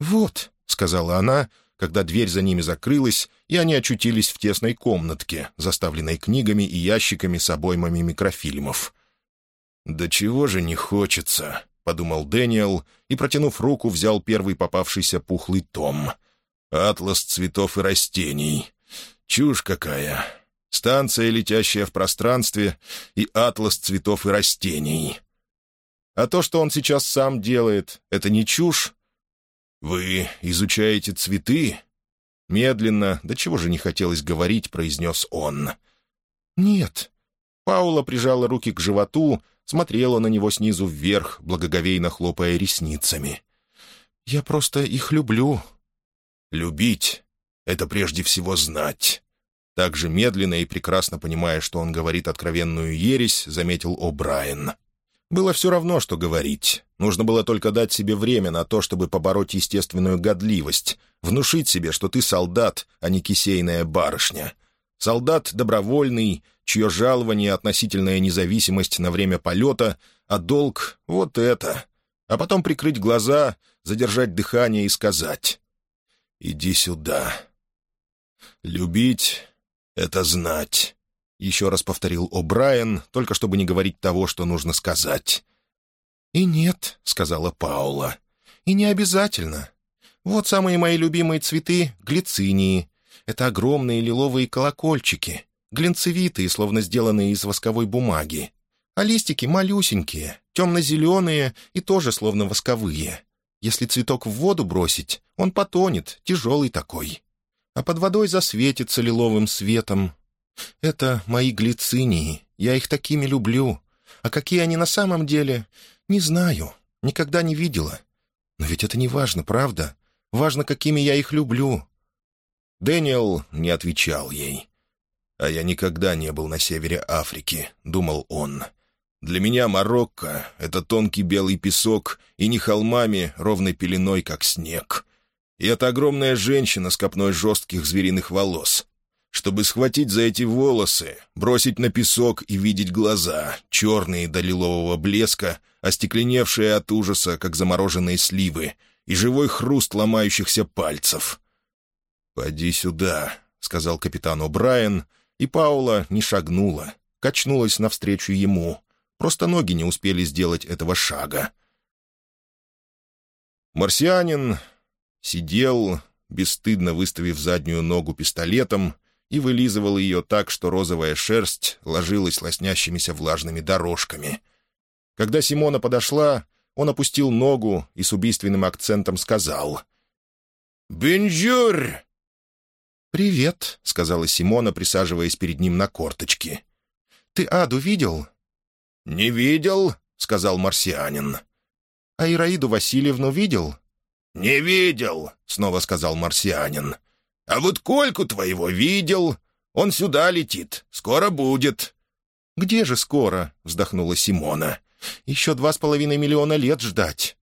«Вот», — сказала она, когда дверь за ними закрылась, и они очутились в тесной комнатке, заставленной книгами и ящиками с обоймами микрофильмов. «Да чего же не хочется», — подумал Дэниел и, протянув руку, взял первый попавшийся пухлый том — Атлас цветов и растений. Чушь какая. Станция, летящая в пространстве, и атлас цветов и растений. А то, что он сейчас сам делает, это не чушь? Вы изучаете цветы? Медленно, да чего же не хотелось говорить, произнес он. Нет. Паула прижала руки к животу, смотрела на него снизу вверх, благоговейно хлопая ресницами. «Я просто их люблю», Любить — это прежде всего знать. Так же медленно и прекрасно понимая, что он говорит откровенную ересь, заметил О'Брайен. Было все равно, что говорить. Нужно было только дать себе время на то, чтобы побороть естественную годливость, внушить себе, что ты солдат, а не кисейная барышня. Солдат добровольный, чье жалование — относительная независимость на время полета, а долг — вот это. А потом прикрыть глаза, задержать дыхание и сказать «Иди сюда». «Любить — это знать», — еще раз повторил О'Брайен, только чтобы не говорить того, что нужно сказать. «И нет», — сказала Паула. «И не обязательно. Вот самые мои любимые цветы — глицинии. Это огромные лиловые колокольчики, глинцевитые, словно сделанные из восковой бумаги. А листики малюсенькие, темно-зеленые и тоже словно восковые. Если цветок в воду бросить, он потонет, тяжелый такой. А под водой засветится лиловым светом. Это мои глицинии, я их такими люблю. А какие они на самом деле, не знаю, никогда не видела. Но ведь это не важно, правда? Важно, какими я их люблю». Дэниел не отвечал ей. «А я никогда не был на севере Африки», — думал он. Для меня Марокко — это тонкий белый песок и не холмами, ровной пеленой, как снег. И это огромная женщина с копной жестких звериных волос. Чтобы схватить за эти волосы, бросить на песок и видеть глаза, черные до лилового блеска, остекленевшие от ужаса, как замороженные сливы, и живой хруст ломающихся пальцев. «Поди сюда», — сказал капитан О'Брайен, и Паула не шагнула, качнулась навстречу ему — Просто ноги не успели сделать этого шага. Марсианин сидел, бесстыдно выставив заднюю ногу пистолетом, и вылизывал ее так, что розовая шерсть ложилась лоснящимися влажными дорожками. Когда Симона подошла, он опустил ногу и с убийственным акцентом сказал «Бенжур!» «Привет», — сказала Симона, присаживаясь перед ним на корточки. «Ты Аду видел?» «Не видел», — сказал марсианин. «А Ираиду Васильевну видел?» «Не видел», — снова сказал марсианин. «А вот Кольку твоего видел. Он сюда летит. Скоро будет». «Где же скоро?» — вздохнула Симона. «Еще два с половиной миллиона лет ждать».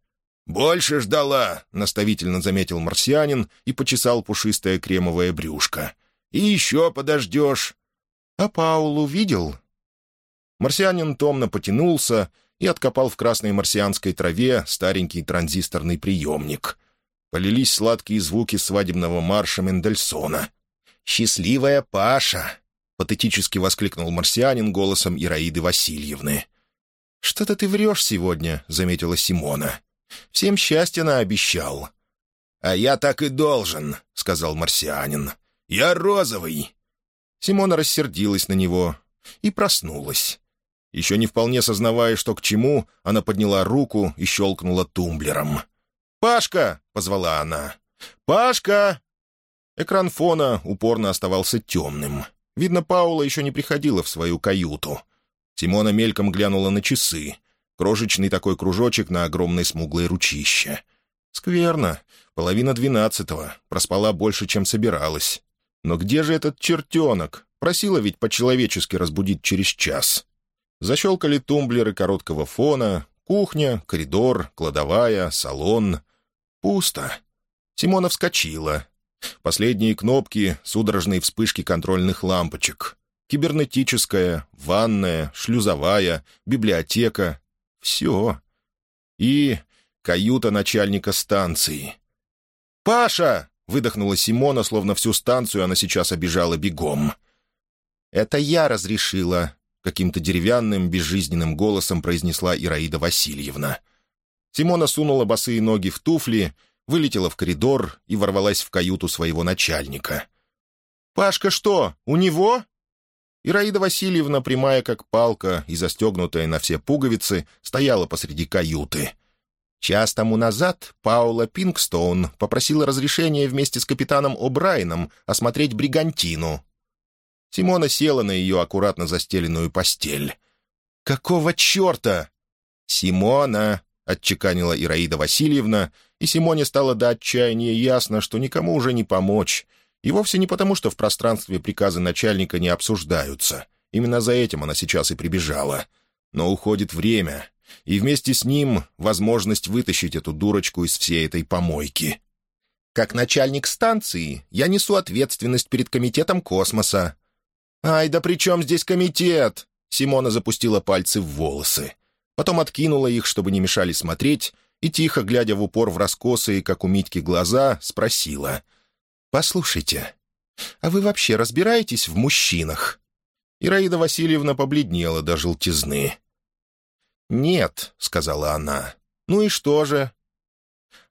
«Больше ждала», — наставительно заметил марсианин и почесал пушистое кремовое брюшко. «И еще подождешь». «А Паулу видел?» Марсианин томно потянулся и откопал в красной марсианской траве старенький транзисторный приемник. Полились сладкие звуки свадебного марша Мендельсона. «Счастливая Паша!» — патетически воскликнул марсианин голосом Ираиды Васильевны. «Что-то ты врешь сегодня», — заметила Симона. «Всем счастья наобещал». «А я так и должен», — сказал марсианин. «Я розовый». Симона рассердилась на него и проснулась. Еще не вполне сознавая, что к чему, она подняла руку и щелкнула тумблером. «Пашка!» — позвала она. «Пашка!» Экран фона упорно оставался темным. Видно, Паула еще не приходила в свою каюту. Симона мельком глянула на часы. Крошечный такой кружочек на огромной смуглой ручище. Скверно. Половина двенадцатого. Проспала больше, чем собиралась. Но где же этот чертенок? Просила ведь по-человечески разбудить через час. Защелкали тумблеры короткого фона, кухня, коридор, кладовая, салон. Пусто. Симона вскочила. Последние кнопки, судорожные вспышки контрольных лампочек. Кибернетическая, ванная, шлюзовая, библиотека. Все. И каюта начальника станции. «Паша!» — выдохнула Симона, словно всю станцию она сейчас обижала бегом. «Это я разрешила», — каким-то деревянным, безжизненным голосом произнесла Ираида Васильевна. Симона сунула босые ноги в туфли, вылетела в коридор и ворвалась в каюту своего начальника. «Пашка что, у него?» Ираида Васильевна, прямая как палка и застегнутая на все пуговицы, стояла посреди каюты. Час тому назад Паула Пингстоун попросила разрешения вместе с капитаном О'Брайеном осмотреть бригантину, Симона села на ее аккуратно застеленную постель. «Какого черта?» «Симона!» — отчеканила Ираида Васильевна, и Симоне стало до отчаяния ясно, что никому уже не помочь. И вовсе не потому, что в пространстве приказы начальника не обсуждаются. Именно за этим она сейчас и прибежала. Но уходит время, и вместе с ним возможность вытащить эту дурочку из всей этой помойки. «Как начальник станции я несу ответственность перед комитетом космоса», «Ай, да при чем здесь комитет?» Симона запустила пальцы в волосы. Потом откинула их, чтобы не мешали смотреть, и, тихо глядя в упор в раскосые, как у Митьки, глаза, спросила. «Послушайте, а вы вообще разбираетесь в мужчинах?» Ираида Васильевна побледнела до желтизны. «Нет», — сказала она. «Ну и что же?»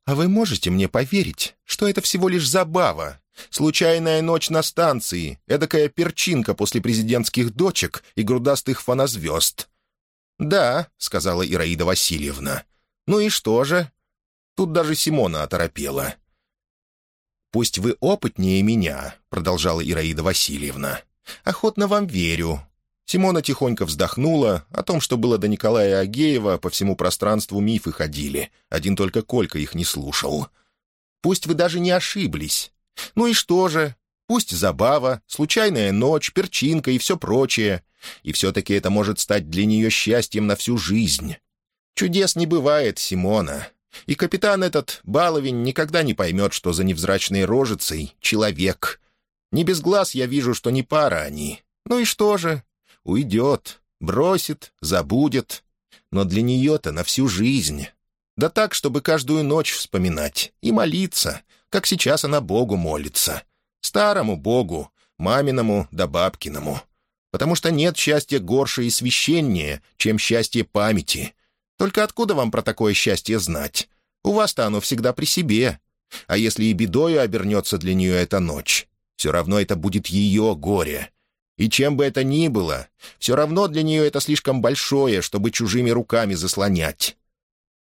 «А вы можете мне поверить, что это всего лишь забава? Случайная ночь на станции, эдакая перчинка после президентских дочек и грудастых фонозвезд?» «Да», — сказала Ираида Васильевна. «Ну и что же?» Тут даже Симона оторопела. «Пусть вы опытнее меня», — продолжала Ираида Васильевна. «Охотно вам верю. Симона тихонько вздохнула. О том, что было до Николая Агеева, по всему пространству мифы ходили. Один только Колька их не слушал. «Пусть вы даже не ошиблись. Ну и что же? Пусть забава, случайная ночь, перчинка и все прочее. И все-таки это может стать для нее счастьем на всю жизнь. Чудес не бывает, Симона. И капитан этот, баловень, никогда не поймет, что за невзрачной рожицей — человек. Не без глаз я вижу, что не пара они. Ну и что же? Уйдет, бросит, забудет. Но для нее-то на всю жизнь. Да так, чтобы каждую ночь вспоминать и молиться, как сейчас она Богу молится. Старому Богу, маминому да бабкиному. Потому что нет счастья горше и священнее, чем счастье памяти. Только откуда вам про такое счастье знать? У вас-то оно всегда при себе. А если и бедою обернется для нее эта ночь, все равно это будет ее горе. И чем бы это ни было, все равно для нее это слишком большое, чтобы чужими руками заслонять.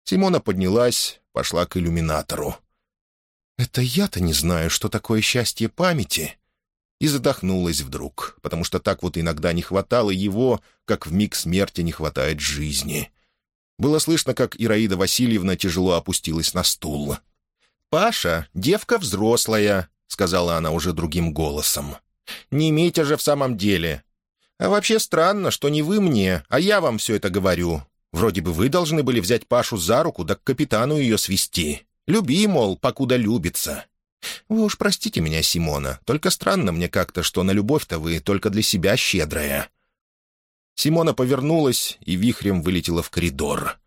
Симона поднялась, пошла к иллюминатору. «Это я-то не знаю, что такое счастье памяти». И задохнулась вдруг, потому что так вот иногда не хватало его, как в миг смерти не хватает жизни. Было слышно, как Ираида Васильевна тяжело опустилась на стул. «Паша, девка взрослая», — сказала она уже другим голосом. Не имейте же в самом деле. А вообще странно, что не вы мне, а я вам все это говорю. Вроде бы вы должны были взять Пашу за руку, да к капитану ее свести. Люби, мол, покуда любится. Вы уж простите меня, Симона, только странно мне как-то, что на любовь-то вы только для себя щедрая». Симона повернулась и вихрем вылетела в коридор.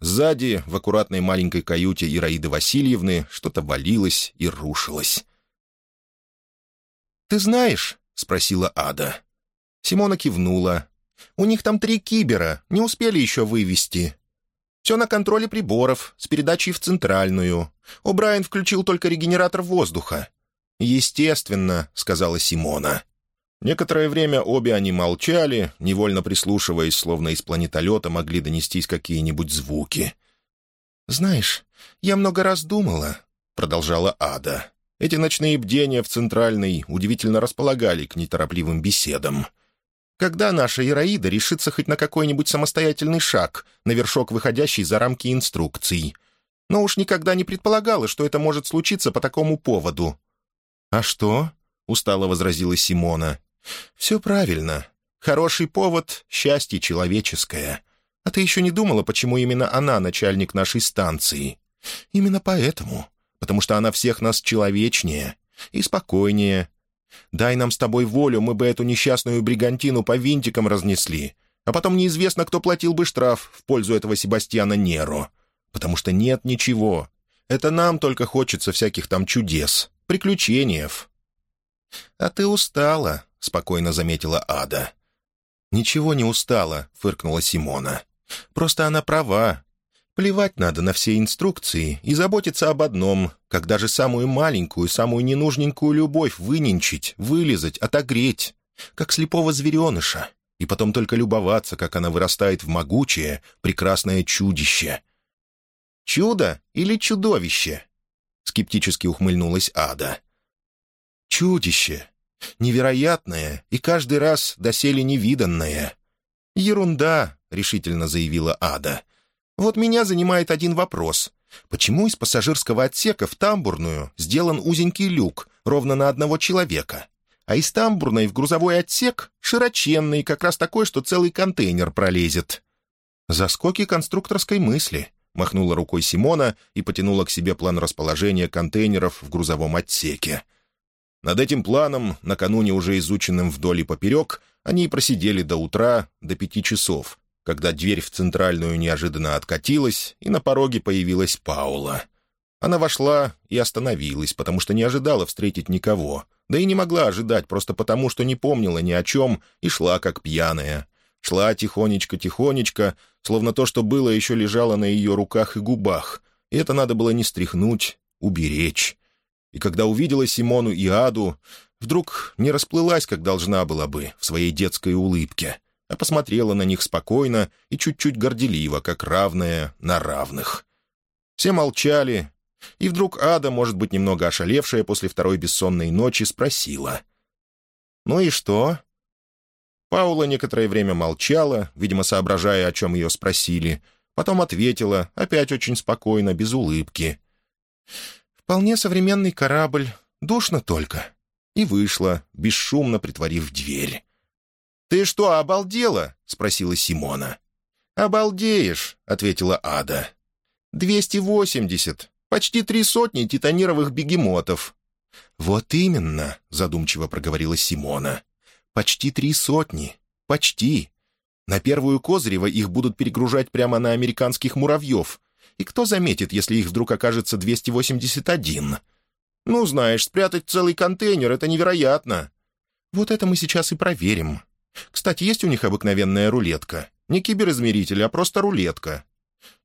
Сзади, в аккуратной маленькой каюте Ираиды Васильевны, что-то валилось и рушилось. «Ты знаешь?» — спросила Ада. Симона кивнула. «У них там три кибера, не успели еще вывести. Все на контроле приборов, с передачей в центральную. О'Брайен включил только регенератор воздуха». «Естественно», — сказала Симона. Некоторое время обе они молчали, невольно прислушиваясь, словно из планетолета могли донестись какие-нибудь звуки. «Знаешь, я много раз думала», — продолжала Ада. Эти ночные бдения в Центральной удивительно располагали к неторопливым беседам. Когда наша Ираида решится хоть на какой-нибудь самостоятельный шаг, на вершок, выходящий за рамки инструкций? Но уж никогда не предполагала, что это может случиться по такому поводу. «А что?» — устало возразила Симона. «Все правильно. Хороший повод — счастье человеческое. А ты еще не думала, почему именно она начальник нашей станции? Именно поэтому потому что она всех нас человечнее и спокойнее. Дай нам с тобой волю, мы бы эту несчастную бригантину по винтикам разнесли, а потом неизвестно, кто платил бы штраф в пользу этого Себастьяна Неро. Потому что нет ничего. Это нам только хочется всяких там чудес, приключениев». «А ты устала», — спокойно заметила Ада. «Ничего не устала», — фыркнула Симона. «Просто она права. Плевать надо на все инструкции и заботиться об одном, как даже самую маленькую, самую ненужненькую любовь выненчить, вылезать, отогреть, как слепого звереныша, и потом только любоваться, как она вырастает в могучее, прекрасное чудище. «Чудо или чудовище?» — скептически ухмыльнулась Ада. «Чудище. Невероятное и каждый раз доселе невиданное». «Ерунда», — решительно заявила Ада. Вот меня занимает один вопрос. Почему из пассажирского отсека в тамбурную сделан узенький люк ровно на одного человека, а из тамбурной в грузовой отсек широченный, как раз такой, что целый контейнер пролезет? Заскоки конструкторской мысли, махнула рукой Симона и потянула к себе план расположения контейнеров в грузовом отсеке. Над этим планом, накануне уже изученным вдоль и поперек, они просидели до утра, до пяти часов, когда дверь в центральную неожиданно откатилась, и на пороге появилась Паула. Она вошла и остановилась, потому что не ожидала встретить никого, да и не могла ожидать просто потому, что не помнила ни о чем и шла как пьяная. Шла тихонечко-тихонечко, словно то, что было, еще лежало на ее руках и губах, и это надо было не стряхнуть, уберечь. И когда увидела Симону и Аду, вдруг не расплылась, как должна была бы, в своей детской улыбке, а посмотрела на них спокойно и чуть-чуть горделиво, как равная на равных. Все молчали, и вдруг Ада, может быть, немного ошалевшая после второй бессонной ночи, спросила. «Ну и что?» Паула некоторое время молчала, видимо, соображая, о чем ее спросили. Потом ответила, опять очень спокойно, без улыбки. «Вполне современный корабль, душно только». И вышла, бесшумно притворив дверь. «Ты что, обалдела?» — спросила Симона. «Обалдеешь», — ответила Ада. «Двести восемьдесят. Почти три сотни титанировых бегемотов». «Вот именно», — задумчиво проговорила Симона. Почти три сотни. Почти. На первую Козырева их будут перегружать прямо на американских муравьев. И кто заметит, если их вдруг окажется 281? Ну, знаешь, спрятать целый контейнер — это невероятно. Вот это мы сейчас и проверим. Кстати, есть у них обыкновенная рулетка. Не киберизмеритель, а просто рулетка.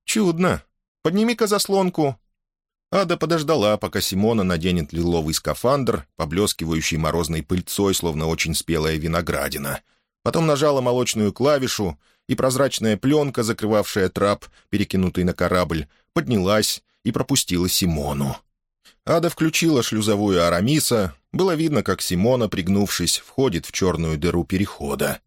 Чудно. Подними-ка заслонку. Ада подождала, пока Симона наденет лиловый скафандр, поблескивающий морозной пыльцой, словно очень спелая виноградина. Потом нажала молочную клавишу, и прозрачная пленка, закрывавшая трап, перекинутый на корабль, поднялась и пропустила Симону. Ада включила шлюзовую Арамиса. Было видно, как Симона, пригнувшись, входит в черную дыру перехода.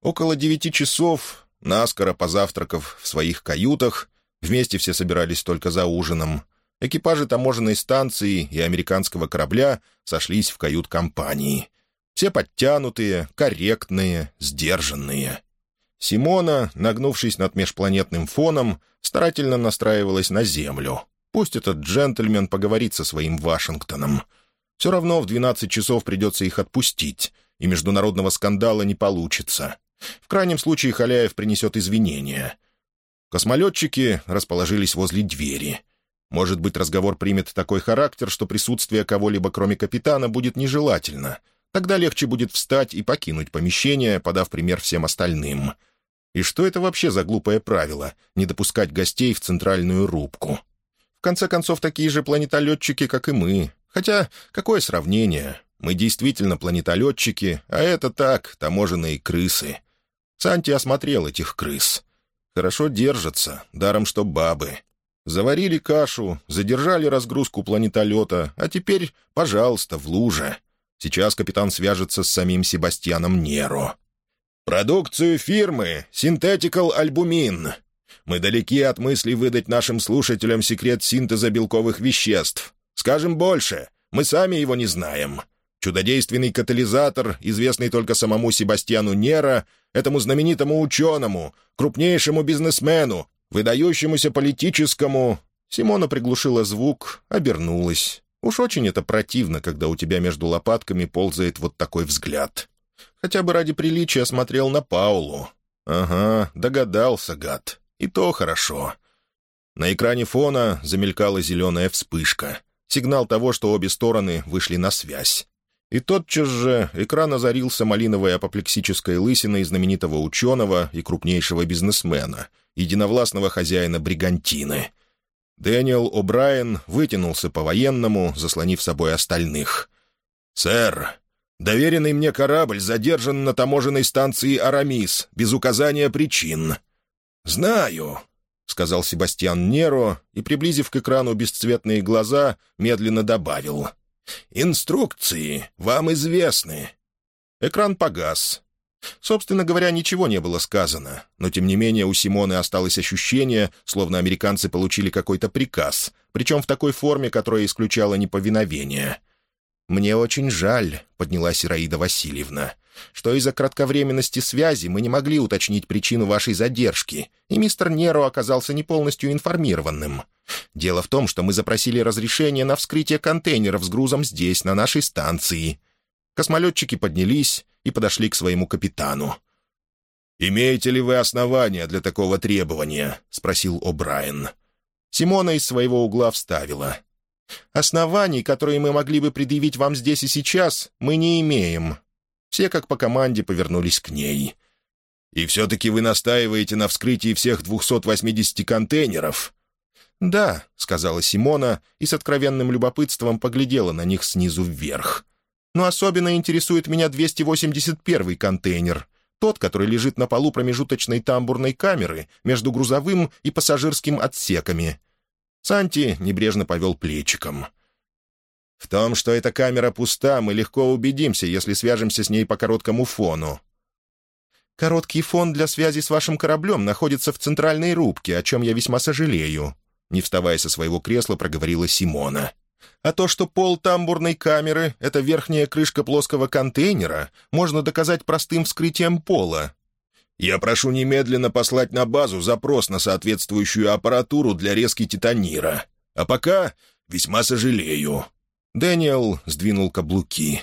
Около девяти часов, наскоро позавтракав в своих каютах, Вместе все собирались только за ужином. Экипажи таможенной станции и американского корабля сошлись в кают-компании. Все подтянутые, корректные, сдержанные. Симона, нагнувшись над межпланетным фоном, старательно настраивалась на Землю. Пусть этот джентльмен поговорит со своим Вашингтоном. Все равно в 12 часов придется их отпустить, и международного скандала не получится. В крайнем случае Халяев принесет извинения. Космолетчики расположились возле двери. Может быть, разговор примет такой характер, что присутствие кого-либо, кроме капитана, будет нежелательно. Тогда легче будет встать и покинуть помещение, подав пример всем остальным. И что это вообще за глупое правило — не допускать гостей в центральную рубку? В конце концов, такие же планетолетчики, как и мы. Хотя, какое сравнение? Мы действительно планетолетчики, а это так, таможенные крысы. Санти осмотрел этих крыс. Хорошо держатся, даром что бабы. Заварили кашу, задержали разгрузку планетолета, а теперь, пожалуйста, в луже. Сейчас капитан свяжется с самим Себастьяном Неро. «Продукцию фирмы Synthetical Albumin. Мы далеки от мысли выдать нашим слушателям секрет синтеза белковых веществ. Скажем больше, мы сами его не знаем. Чудодейственный катализатор, известный только самому Себастьяну Нера, этому знаменитому ученому, крупнейшему бизнесмену, выдающемуся политическому...» Симона приглушила звук, обернулась. Уж очень это противно, когда у тебя между лопатками ползает вот такой взгляд. Хотя бы ради приличия смотрел на Паулу. Ага, догадался, гад. И то хорошо. На экране фона замелькала зеленая вспышка. Сигнал того, что обе стороны вышли на связь. И тотчас же экран озарился малиновой апоплексической лысиной знаменитого ученого и крупнейшего бизнесмена, единовластного хозяина бригантины. Дэниел О'Брайен вытянулся по-военному, заслонив собой остальных. «Сэр, доверенный мне корабль задержан на таможенной станции «Арамис» без указания причин». «Знаю», — сказал Себастьян Неро и, приблизив к экрану бесцветные глаза, медленно добавил — «Инструкции вам известны». Экран погас. Собственно говоря, ничего не было сказано, но тем не менее у Симоны осталось ощущение, словно американцы получили какой-то приказ, причем в такой форме, которая исключала неповиновение. «Мне очень жаль», — поднялась Ираида Васильевна, «что из-за кратковременности связи мы не могли уточнить причину вашей задержки, и мистер Неро оказался не полностью информированным. Дело в том, что мы запросили разрешение на вскрытие контейнеров с грузом здесь, на нашей станции». Космолетчики поднялись и подошли к своему капитану. «Имеете ли вы основания для такого требования?» — спросил О'Брайен. Симона из своего угла вставила. «Оснований, которые мы могли бы предъявить вам здесь и сейчас, мы не имеем». Все, как по команде, повернулись к ней. «И все-таки вы настаиваете на вскрытии всех 280 контейнеров?» «Да», — сказала Симона и с откровенным любопытством поглядела на них снизу вверх. «Но особенно интересует меня 281 контейнер, тот, который лежит на полу промежуточной тамбурной камеры между грузовым и пассажирским отсеками». Санти небрежно повел плечиком. «В том, что эта камера пуста, мы легко убедимся, если свяжемся с ней по короткому фону. Короткий фон для связи с вашим кораблем находится в центральной рубке, о чем я весьма сожалею», — не вставая со своего кресла, проговорила Симона. «А то, что пол тамбурной камеры — это верхняя крышка плоского контейнера, можно доказать простым вскрытием пола». «Я прошу немедленно послать на базу запрос на соответствующую аппаратуру для резки титанира. А пока весьма сожалею». Дэниел сдвинул каблуки.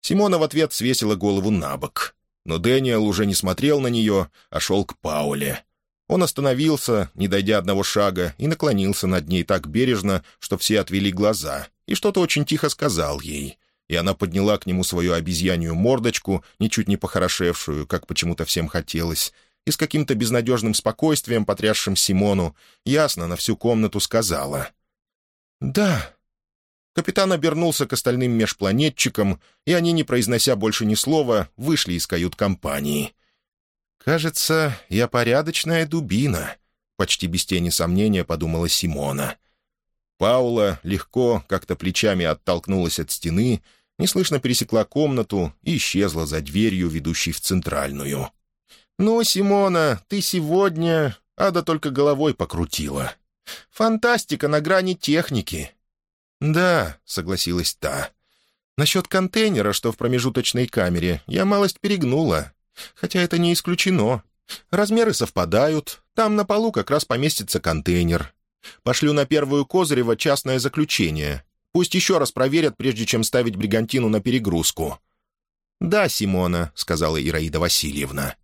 Симона в ответ свесила голову на бок. Но Дэниел уже не смотрел на нее, а шел к Пауле. Он остановился, не дойдя одного шага, и наклонился над ней так бережно, что все отвели глаза, и что-то очень тихо сказал ей. И она подняла к нему свою обезьянью мордочку, ничуть не похорошевшую, как почему-то всем хотелось, и с каким-то безнадежным спокойствием, потрясшим Симону, ясно на всю комнату сказала. «Да, Капитан обернулся к остальным межпланетчикам, и они, не произнося больше ни слова, вышли из кают-компании. «Кажется, я порядочная дубина», — почти без тени сомнения подумала Симона. Паула легко, как-то плечами оттолкнулась от стены, неслышно пересекла комнату и исчезла за дверью, ведущей в центральную. «Ну, Симона, ты сегодня...» Ада только головой покрутила. «Фантастика на грани техники. «Да», — согласилась та. «Насчет контейнера, что в промежуточной камере, я малость перегнула. Хотя это не исключено. Размеры совпадают. Там на полу как раз поместится контейнер. Пошлю на первую Козырева частное заключение. Пусть еще раз проверят, прежде чем ставить бригантину на перегрузку». «Да, Симона», — сказала Ираида Васильевна.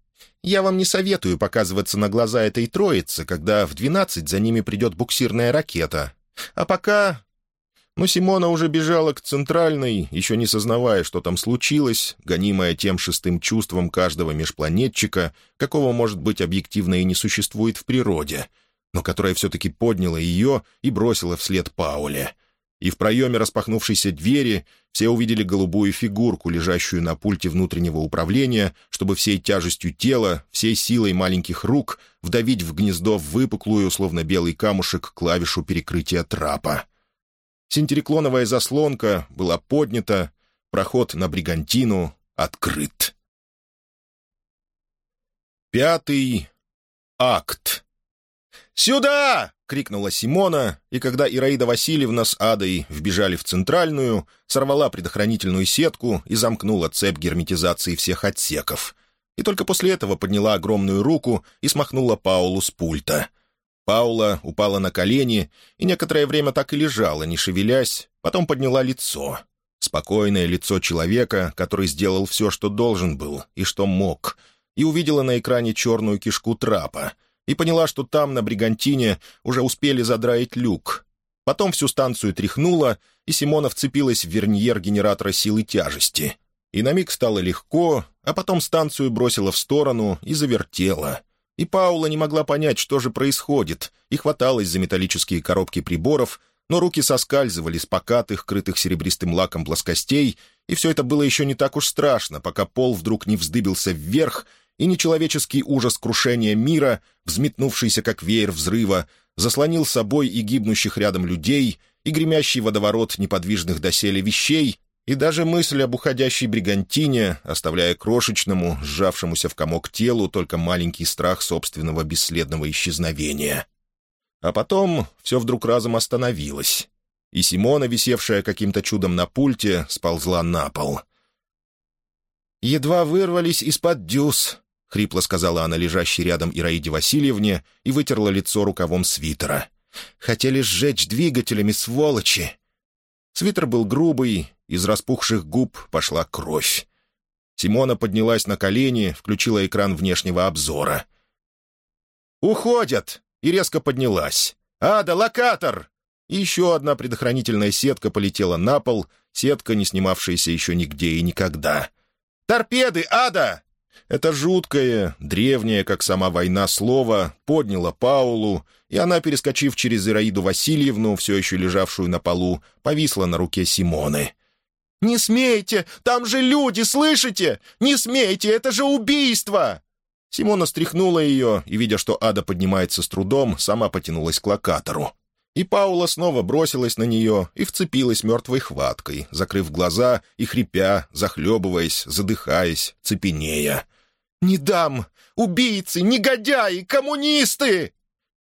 «Я вам не советую показываться на глаза этой троицы, когда в двенадцать за ними придет буксирная ракета. А пока но Симона уже бежала к центральной, еще не сознавая, что там случилось, гонимая тем шестым чувством каждого межпланетчика, какого, может быть, объективно и не существует в природе, но которое все-таки подняло ее и бросило вслед Пауле. И в проеме распахнувшейся двери все увидели голубую фигурку, лежащую на пульте внутреннего управления, чтобы всей тяжестью тела, всей силой маленьких рук вдавить в гнездо выпуклую, словно белый камушек, клавишу перекрытия трапа. Синтериклоновая заслонка была поднята, проход на Бригантину открыт. Пятый акт. «Сюда!» — крикнула Симона, и когда Ираида Васильевна с Адой вбежали в центральную, сорвала предохранительную сетку и замкнула цепь герметизации всех отсеков. И только после этого подняла огромную руку и смахнула Паулу с пульта — Паула упала на колени и некоторое время так и лежала, не шевелясь, потом подняла лицо. Спокойное лицо человека, который сделал все, что должен был и что мог, и увидела на экране черную кишку трапа, и поняла, что там, на Бригантине, уже успели задраить люк. Потом всю станцию тряхнула, и Симона вцепилась в верниер генератора силы тяжести. И на миг стало легко, а потом станцию бросила в сторону и завертела — и Паула не могла понять, что же происходит, и хваталась за металлические коробки приборов, но руки соскальзывали с покатых, крытых серебристым лаком плоскостей, и все это было еще не так уж страшно, пока пол вдруг не вздыбился вверх, и нечеловеческий ужас крушения мира, взметнувшийся как веер взрыва, заслонил собой и гибнущих рядом людей, и гремящий водоворот неподвижных доселе вещей, и даже мысль об уходящей бригантине, оставляя крошечному, сжавшемуся в комок телу только маленький страх собственного бесследного исчезновения. А потом все вдруг разом остановилось, и Симона, висевшая каким-то чудом на пульте, сползла на пол. «Едва вырвались из-под дюз», — хрипло сказала она лежащей рядом Ираиде Васильевне и вытерла лицо рукавом свитера. «Хотели сжечь двигателями, сволочи!» Свитер был грубый, из распухших губ пошла кровь. Симона поднялась на колени, включила экран внешнего обзора. «Уходят!» и резко поднялась. «Ада, локатор!» И еще одна предохранительная сетка полетела на пол, сетка, не снимавшаяся еще нигде и никогда. «Торпеды, Ада!» Это жуткое, древнее, как сама война, слово подняло Паулу, и она, перескочив через Ираиду Васильевну, все еще лежавшую на полу, повисла на руке Симоны. «Не смейте! Там же люди, слышите? Не смейте! Это же убийство!» Симона стряхнула ее, и, видя, что ада поднимается с трудом, сама потянулась к локатору. И Паула снова бросилась на нее и вцепилась мертвой хваткой, закрыв глаза и хрипя, захлебываясь, задыхаясь, цепенея. «Не дам! Убийцы, негодяи, коммунисты!»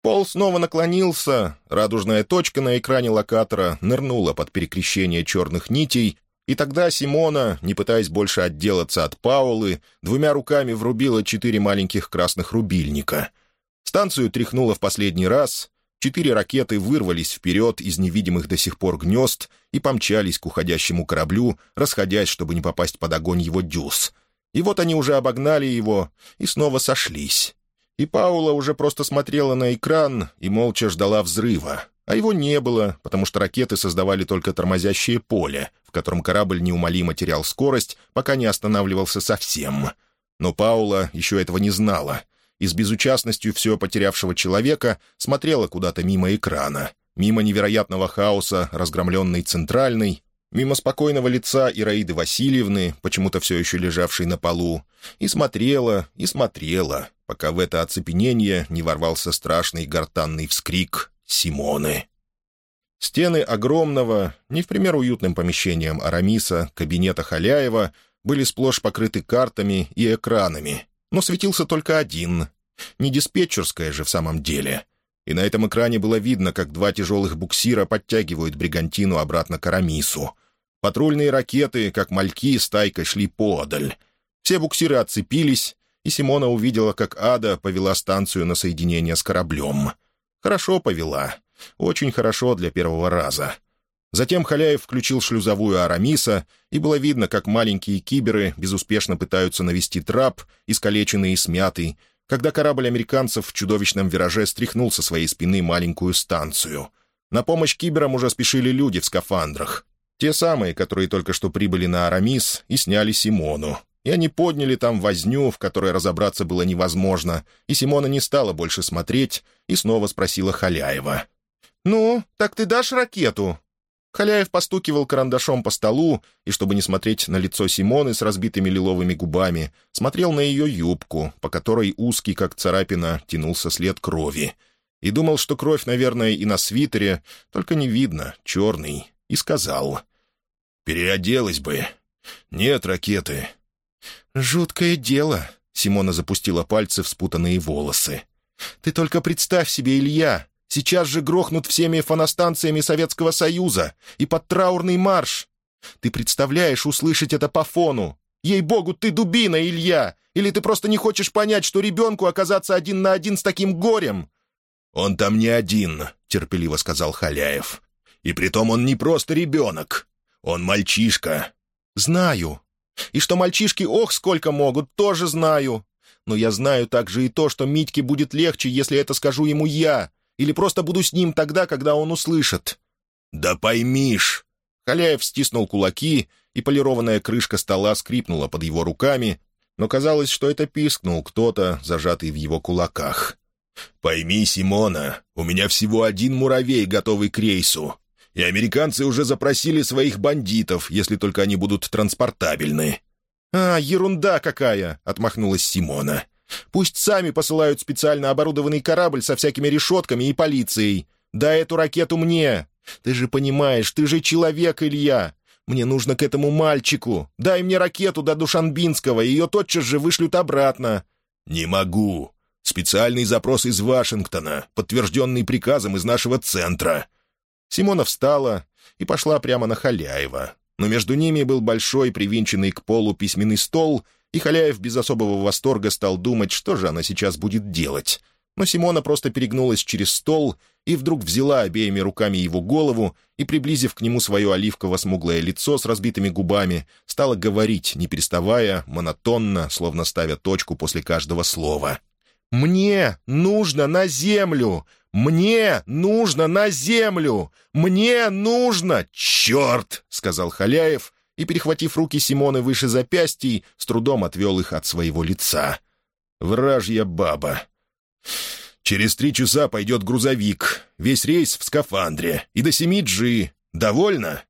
Пол снова наклонился, радужная точка на экране локатора нырнула под перекрещение черных нитей, и тогда Симона, не пытаясь больше отделаться от Паулы, двумя руками врубила четыре маленьких красных рубильника. Станцию тряхнуло в последний раз, четыре ракеты вырвались вперед из невидимых до сих пор гнезд и помчались к уходящему кораблю, расходясь, чтобы не попасть под огонь его дюз. И вот они уже обогнали его и снова сошлись. И Паула уже просто смотрела на экран и молча ждала взрыва. А его не было, потому что ракеты создавали только тормозящее поле, в котором корабль неумолимо терял скорость, пока не останавливался совсем. Но Паула еще этого не знала, и с безучастностью все потерявшего человека смотрела куда-то мимо экрана, мимо невероятного хаоса, разгромленной центральной, мимо спокойного лица Ираиды Васильевны, почему-то все еще лежавшей на полу, и смотрела, и смотрела, пока в это оцепенение не ворвался страшный гортанный вскрик Симоны. Стены огромного, не в пример уютным помещением Арамиса, кабинета Халяева, были сплошь покрыты картами и экранами, но светился только один. Не диспетчерская же в самом деле. И на этом экране было видно, как два тяжелых буксира подтягивают бригантину обратно к Арамису. Патрульные ракеты, как мальки, стайкой шли подаль. Все буксиры отцепились, и Симона увидела, как Ада повела станцию на соединение с кораблем — Хорошо повела. Очень хорошо для первого раза. Затем Халяев включил шлюзовую Арамиса, и было видно, как маленькие киберы безуспешно пытаются навести трап, искалеченный и смятый, когда корабль американцев в чудовищном вираже стряхнул со своей спины маленькую станцию. На помощь киберам уже спешили люди в скафандрах. Те самые, которые только что прибыли на Арамис и сняли Симону, и они подняли там возню, в которой разобраться было невозможно, и Симона не стала больше смотреть и снова спросила Халяева. «Ну, так ты дашь ракету?» Халяев постукивал карандашом по столу и, чтобы не смотреть на лицо Симоны с разбитыми лиловыми губами, смотрел на ее юбку, по которой узкий, как царапина, тянулся след крови. И думал, что кровь, наверное, и на свитере, только не видно, черный, и сказал. «Переоделась бы. Нет ракеты. «Жуткое дело», — Симона запустила пальцы в спутанные волосы. «Ты только представь себе, Илья, сейчас же грохнут всеми фоностанциями Советского Союза и под траурный марш. Ты представляешь услышать это по фону? Ей-богу, ты дубина, Илья! Или ты просто не хочешь понять, что ребенку оказаться один на один с таким горем?» «Он там не один», — терпеливо сказал Халяев. «И притом он не просто ребенок. Он мальчишка». «Знаю», и что мальчишки ох сколько могут, тоже знаю. Но я знаю также и то, что Митьке будет легче, если это скажу ему я, или просто буду с ним тогда, когда он услышит». «Да поймишь!» Халяев стиснул кулаки, и полированная крышка стола скрипнула под его руками, но казалось, что это пискнул кто-то, зажатый в его кулаках. «Пойми, Симона, у меня всего один муравей, готовый к рейсу и американцы уже запросили своих бандитов, если только они будут транспортабельны». «А, ерунда какая!» — отмахнулась Симона. «Пусть сами посылают специально оборудованный корабль со всякими решетками и полицией. Дай эту ракету мне. Ты же понимаешь, ты же человек, Илья. Мне нужно к этому мальчику. Дай мне ракету до Душанбинского, ее тотчас же вышлют обратно». «Не могу. Специальный запрос из Вашингтона, подтвержденный приказом из нашего центра. Симона встала и пошла прямо на Халяева. Но между ними был большой, привинченный к полу письменный стол, и Халяев без особого восторга стал думать, что же она сейчас будет делать. Но Симона просто перегнулась через стол и вдруг взяла обеими руками его голову и, приблизив к нему свое оливково-смуглое лицо с разбитыми губами, стала говорить, не переставая, монотонно, словно ставя точку после каждого слова. «Мне нужно на землю! «Мне нужно на землю! Мне нужно! Черт!» — сказал Халяев и, перехватив руки Симоны выше запястий, с трудом отвел их от своего лица. «Вражья баба!» «Через три часа пойдет грузовик, весь рейс в скафандре, и до семи джи. Довольно?»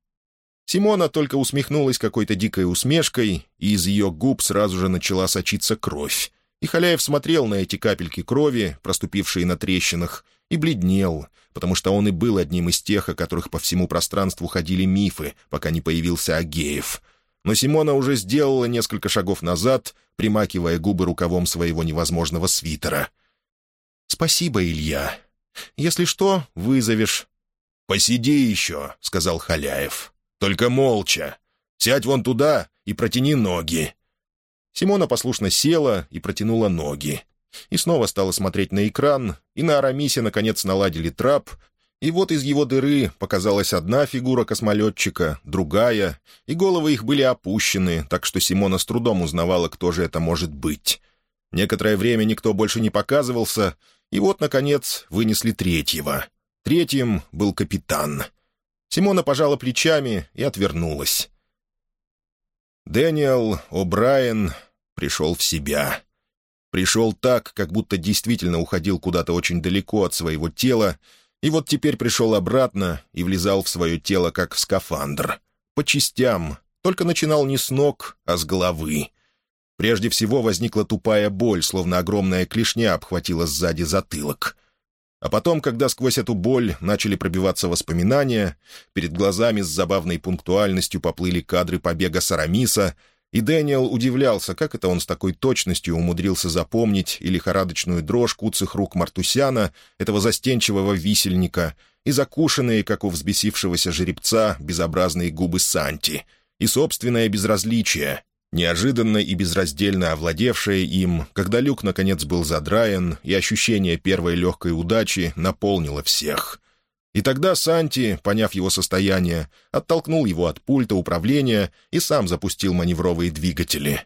Симона только усмехнулась какой-то дикой усмешкой, и из ее губ сразу же начала сочиться кровь. И Халяев смотрел на эти капельки крови, проступившие на трещинах, и бледнел, потому что он и был одним из тех, о которых по всему пространству ходили мифы, пока не появился Агеев. Но Симона уже сделала несколько шагов назад, примакивая губы рукавом своего невозможного свитера. «Спасибо, Илья. Если что, вызовешь». «Посиди еще», — сказал Халяев. «Только молча. Сядь вон туда и протяни ноги». Симона послушно села и протянула ноги. И снова стала смотреть на экран, и на Арамисе, наконец, наладили трап, и вот из его дыры показалась одна фигура космолетчика, другая, и головы их были опущены, так что Симона с трудом узнавала, кто же это может быть. Некоторое время никто больше не показывался, и вот, наконец, вынесли третьего. Третьим был капитан. Симона пожала плечами и отвернулась. Дэниел О'Брайен пришел в себя. Пришел так, как будто действительно уходил куда-то очень далеко от своего тела, и вот теперь пришел обратно и влезал в свое тело, как в скафандр. По частям, только начинал не с ног, а с головы. Прежде всего возникла тупая боль, словно огромная клешня обхватила сзади затылок. А потом, когда сквозь эту боль начали пробиваться воспоминания, перед глазами с забавной пунктуальностью поплыли кадры побега Сарамиса, и Дэниел удивлялся, как это он с такой точностью умудрился запомнить и лихорадочную дрожь куцых рук Мартусяна, этого застенчивого висельника, и закушенные, как у взбесившегося жеребца, безобразные губы Санти, и собственное безразличие, неожиданно и безраздельно овладевшее им, когда люк, наконец, был задраен, и ощущение первой легкой удачи наполнило всех. И тогда Санти, поняв его состояние, оттолкнул его от пульта управления и сам запустил маневровые двигатели.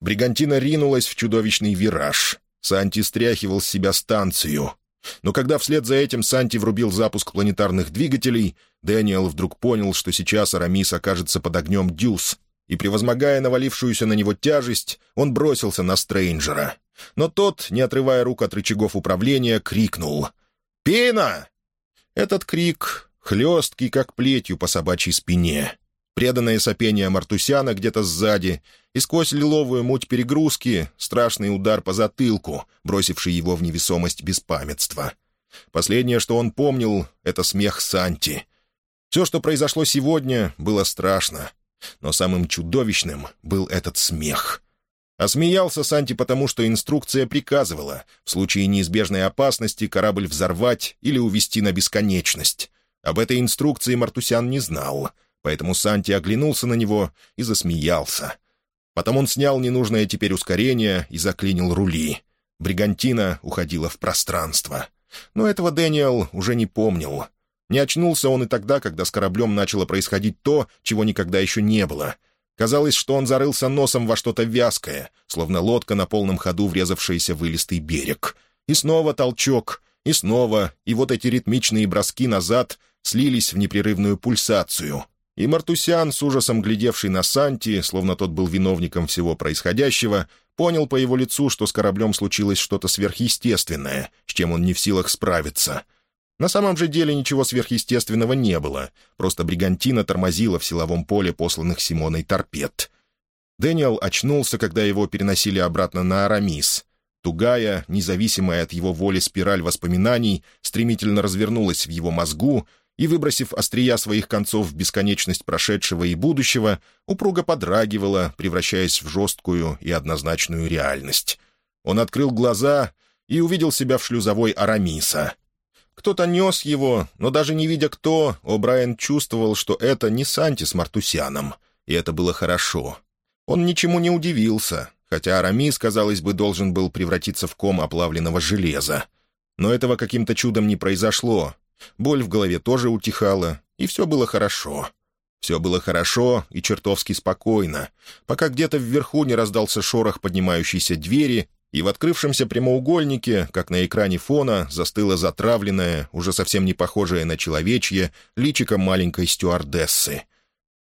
Бригантина ринулась в чудовищный вираж. Санти стряхивал с себя станцию. Но когда вслед за этим Санти врубил запуск планетарных двигателей, Дэниел вдруг понял, что сейчас Арамис окажется под огнем дюз, и, превозмогая навалившуюся на него тяжесть, он бросился на Стрейнджера. Но тот, не отрывая рук от рычагов управления, крикнул «Пина!». Этот крик хлесткий, как плетью по собачьей спине. Преданное сопение Мартусяна где-то сзади, и сквозь лиловую муть перегрузки страшный удар по затылку, бросивший его в невесомость беспамятства. Последнее, что он помнил, — это смех Санти. Все, что произошло сегодня, было страшно — но самым чудовищным был этот смех. А смеялся Санти потому, что инструкция приказывала в случае неизбежной опасности корабль взорвать или увести на бесконечность. Об этой инструкции Мартусян не знал, поэтому Санти оглянулся на него и засмеялся. Потом он снял ненужное теперь ускорение и заклинил рули. Бригантина уходила в пространство. Но этого Дэниел уже не помнил. Не очнулся он и тогда, когда с кораблем начало происходить то, чего никогда еще не было. Казалось, что он зарылся носом во что-то вязкое, словно лодка на полном ходу, врезавшаяся в илистый берег. И снова толчок, и снова, и вот эти ритмичные броски назад слились в непрерывную пульсацию. И Мартусян, с ужасом глядевший на Санти, словно тот был виновником всего происходящего, понял по его лицу, что с кораблем случилось что-то сверхъестественное, с чем он не в силах справиться — на самом же деле ничего сверхъестественного не было, просто бригантина тормозила в силовом поле посланных Симоной торпед. Дэниел очнулся, когда его переносили обратно на Арамис. Тугая, независимая от его воли спираль воспоминаний стремительно развернулась в его мозгу и, выбросив острия своих концов в бесконечность прошедшего и будущего, упруго подрагивала, превращаясь в жесткую и однозначную реальность. Он открыл глаза и увидел себя в шлюзовой Арамиса — кто-то нес его, но даже не видя кто, О'Брайен чувствовал, что это не Санти с Мартусяном, и это было хорошо. Он ничему не удивился, хотя Арамис, казалось бы, должен был превратиться в ком оплавленного железа. Но этого каким-то чудом не произошло. Боль в голове тоже утихала, и все было хорошо. Все было хорошо и чертовски спокойно, пока где-то вверху не раздался шорох поднимающейся двери, и в открывшемся прямоугольнике, как на экране фона, застыло затравленное, уже совсем не похожее на человечье, личико маленькой стюардессы.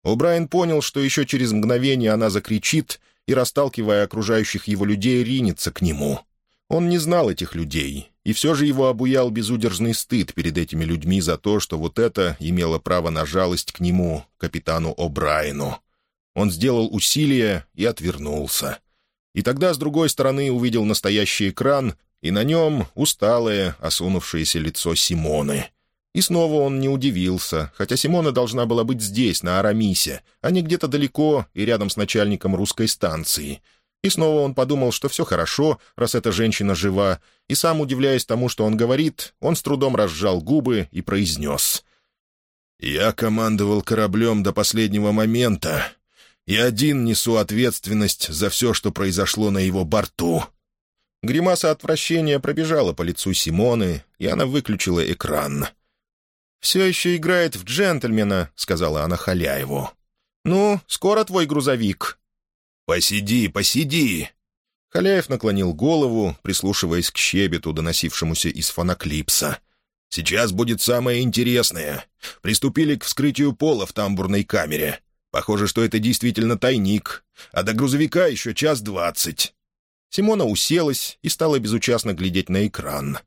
О'Брайен понял, что еще через мгновение она закричит и, расталкивая окружающих его людей, ринется к нему. Он не знал этих людей, и все же его обуял безудержный стыд перед этими людьми за то, что вот это имело право на жалость к нему, капитану О'Брайену. Он сделал усилие и отвернулся. И тогда с другой стороны увидел настоящий экран, и на нем усталое, осунувшееся лицо Симоны. И снова он не удивился, хотя Симона должна была быть здесь, на Арамисе, а не где-то далеко и рядом с начальником русской станции. И снова он подумал, что все хорошо, раз эта женщина жива, и сам, удивляясь тому, что он говорит, он с трудом разжал губы и произнес. «Я командовал кораблем до последнего момента, и один несу ответственность за все, что произошло на его борту». Гримаса отвращения пробежала по лицу Симоны, и она выключила экран. «Все еще играет в джентльмена», — сказала она Халяеву. «Ну, скоро твой грузовик». «Посиди, посиди!» Халяев наклонил голову, прислушиваясь к щебету, доносившемуся из фоноклипса. «Сейчас будет самое интересное. Приступили к вскрытию пола в тамбурной камере. Похоже, что это действительно тайник. А до грузовика еще час двадцать». Симона уселась и стала безучастно глядеть на экран.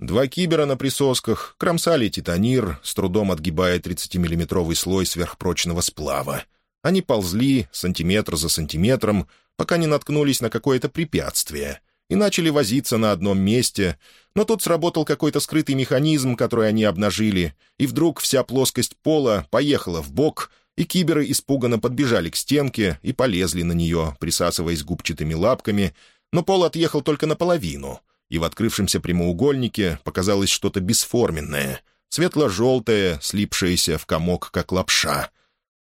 Два кибера на присосках кромсали титанир, с трудом отгибая 30-миллиметровый слой сверхпрочного сплава. Они ползли сантиметр за сантиметром, пока не наткнулись на какое-то препятствие и начали возиться на одном месте, но тут сработал какой-то скрытый механизм, который они обнажили, и вдруг вся плоскость пола поехала в бок — и киберы испуганно подбежали к стенке и полезли на нее, присасываясь губчатыми лапками, но пол отъехал только наполовину, и в открывшемся прямоугольнике показалось что-то бесформенное, светло-желтое, слипшееся в комок, как лапша.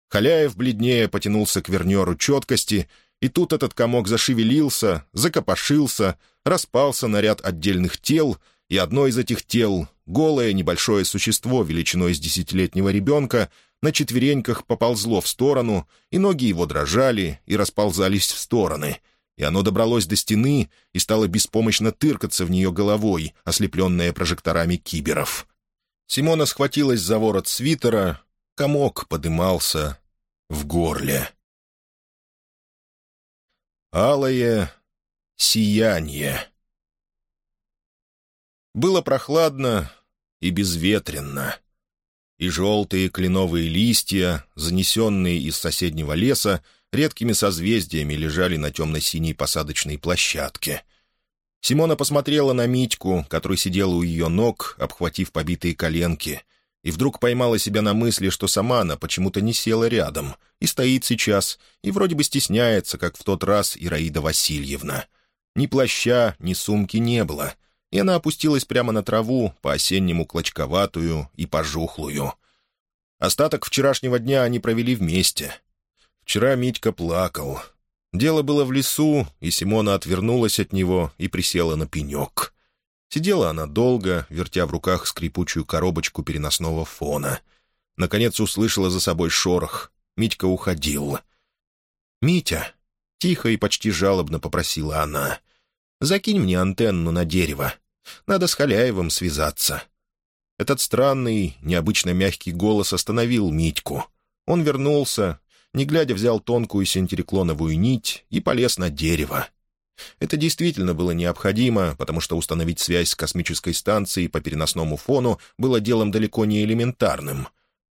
Халяев бледнее потянулся к вернеру четкости, и тут этот комок зашевелился, закопошился, распался на ряд отдельных тел, и одно из этих тел, голое небольшое существо величиной с десятилетнего ребенка, на четвереньках поползло в сторону, и ноги его дрожали и расползались в стороны, и оно добралось до стены и стало беспомощно тыркаться в нее головой, ослепленная прожекторами киберов. Симона схватилась за ворот свитера, комок подымался в горле. Алое сияние. Было прохладно и безветренно и желтые кленовые листья, занесенные из соседнего леса, редкими созвездиями лежали на темно-синей посадочной площадке. Симона посмотрела на Митьку, который сидел у ее ног, обхватив побитые коленки, и вдруг поймала себя на мысли, что сама она почему-то не села рядом и стоит сейчас, и вроде бы стесняется, как в тот раз Ираида Васильевна. Ни плаща, ни сумки не было — и она опустилась прямо на траву, по-осеннему клочковатую и пожухлую. Остаток вчерашнего дня они провели вместе. Вчера Митька плакал. Дело было в лесу, и Симона отвернулась от него и присела на пенек. Сидела она долго, вертя в руках скрипучую коробочку переносного фона. Наконец услышала за собой шорох. Митька уходил. «Митя!» — тихо и почти жалобно попросила она. «Закинь мне антенну на дерево. Надо с Халяевым связаться». Этот странный, необычно мягкий голос остановил Митьку. Он вернулся, не глядя взял тонкую синтериклоновую нить и полез на дерево. Это действительно было необходимо, потому что установить связь с космической станцией по переносному фону было делом далеко не элементарным.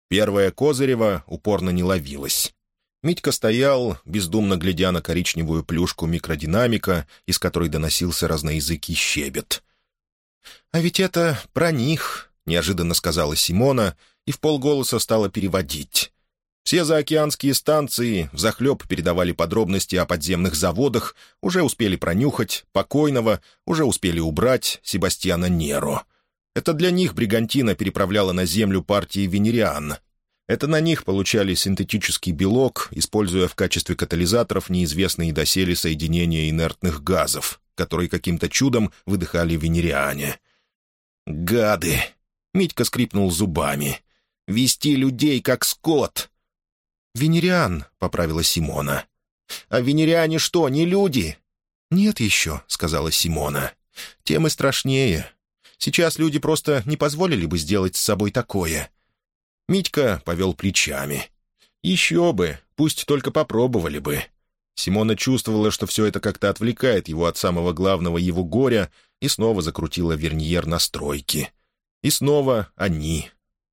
Первая Козырева упорно не ловилась. Митька стоял, бездумно глядя на коричневую плюшку микродинамика, из которой доносился разноязыкий щебет. «А ведь это про них», — неожиданно сказала Симона и в полголоса стала переводить. Все заокеанские станции взахлеб передавали подробности о подземных заводах, уже успели пронюхать, покойного, уже успели убрать Себастьяна Неро. Это для них Бригантина переправляла на Землю партии венериан. Это на них получали синтетический белок, используя в качестве катализаторов неизвестные доселе соединения инертных газов, которые каким-то чудом выдыхали венериане. «Гады!» — Митька скрипнул зубами. «Вести людей, как скот!» «Венериан», — поправила Симона. «А венериане что, не люди?» «Нет еще», — сказала Симона. «Тем и страшнее. Сейчас люди просто не позволили бы сделать с собой такое». Митька повел плечами. Еще бы, пусть только попробовали бы. Симона чувствовала, что все это как-то отвлекает его от самого главного его горя, и снова закрутила верниер настройки. И снова они.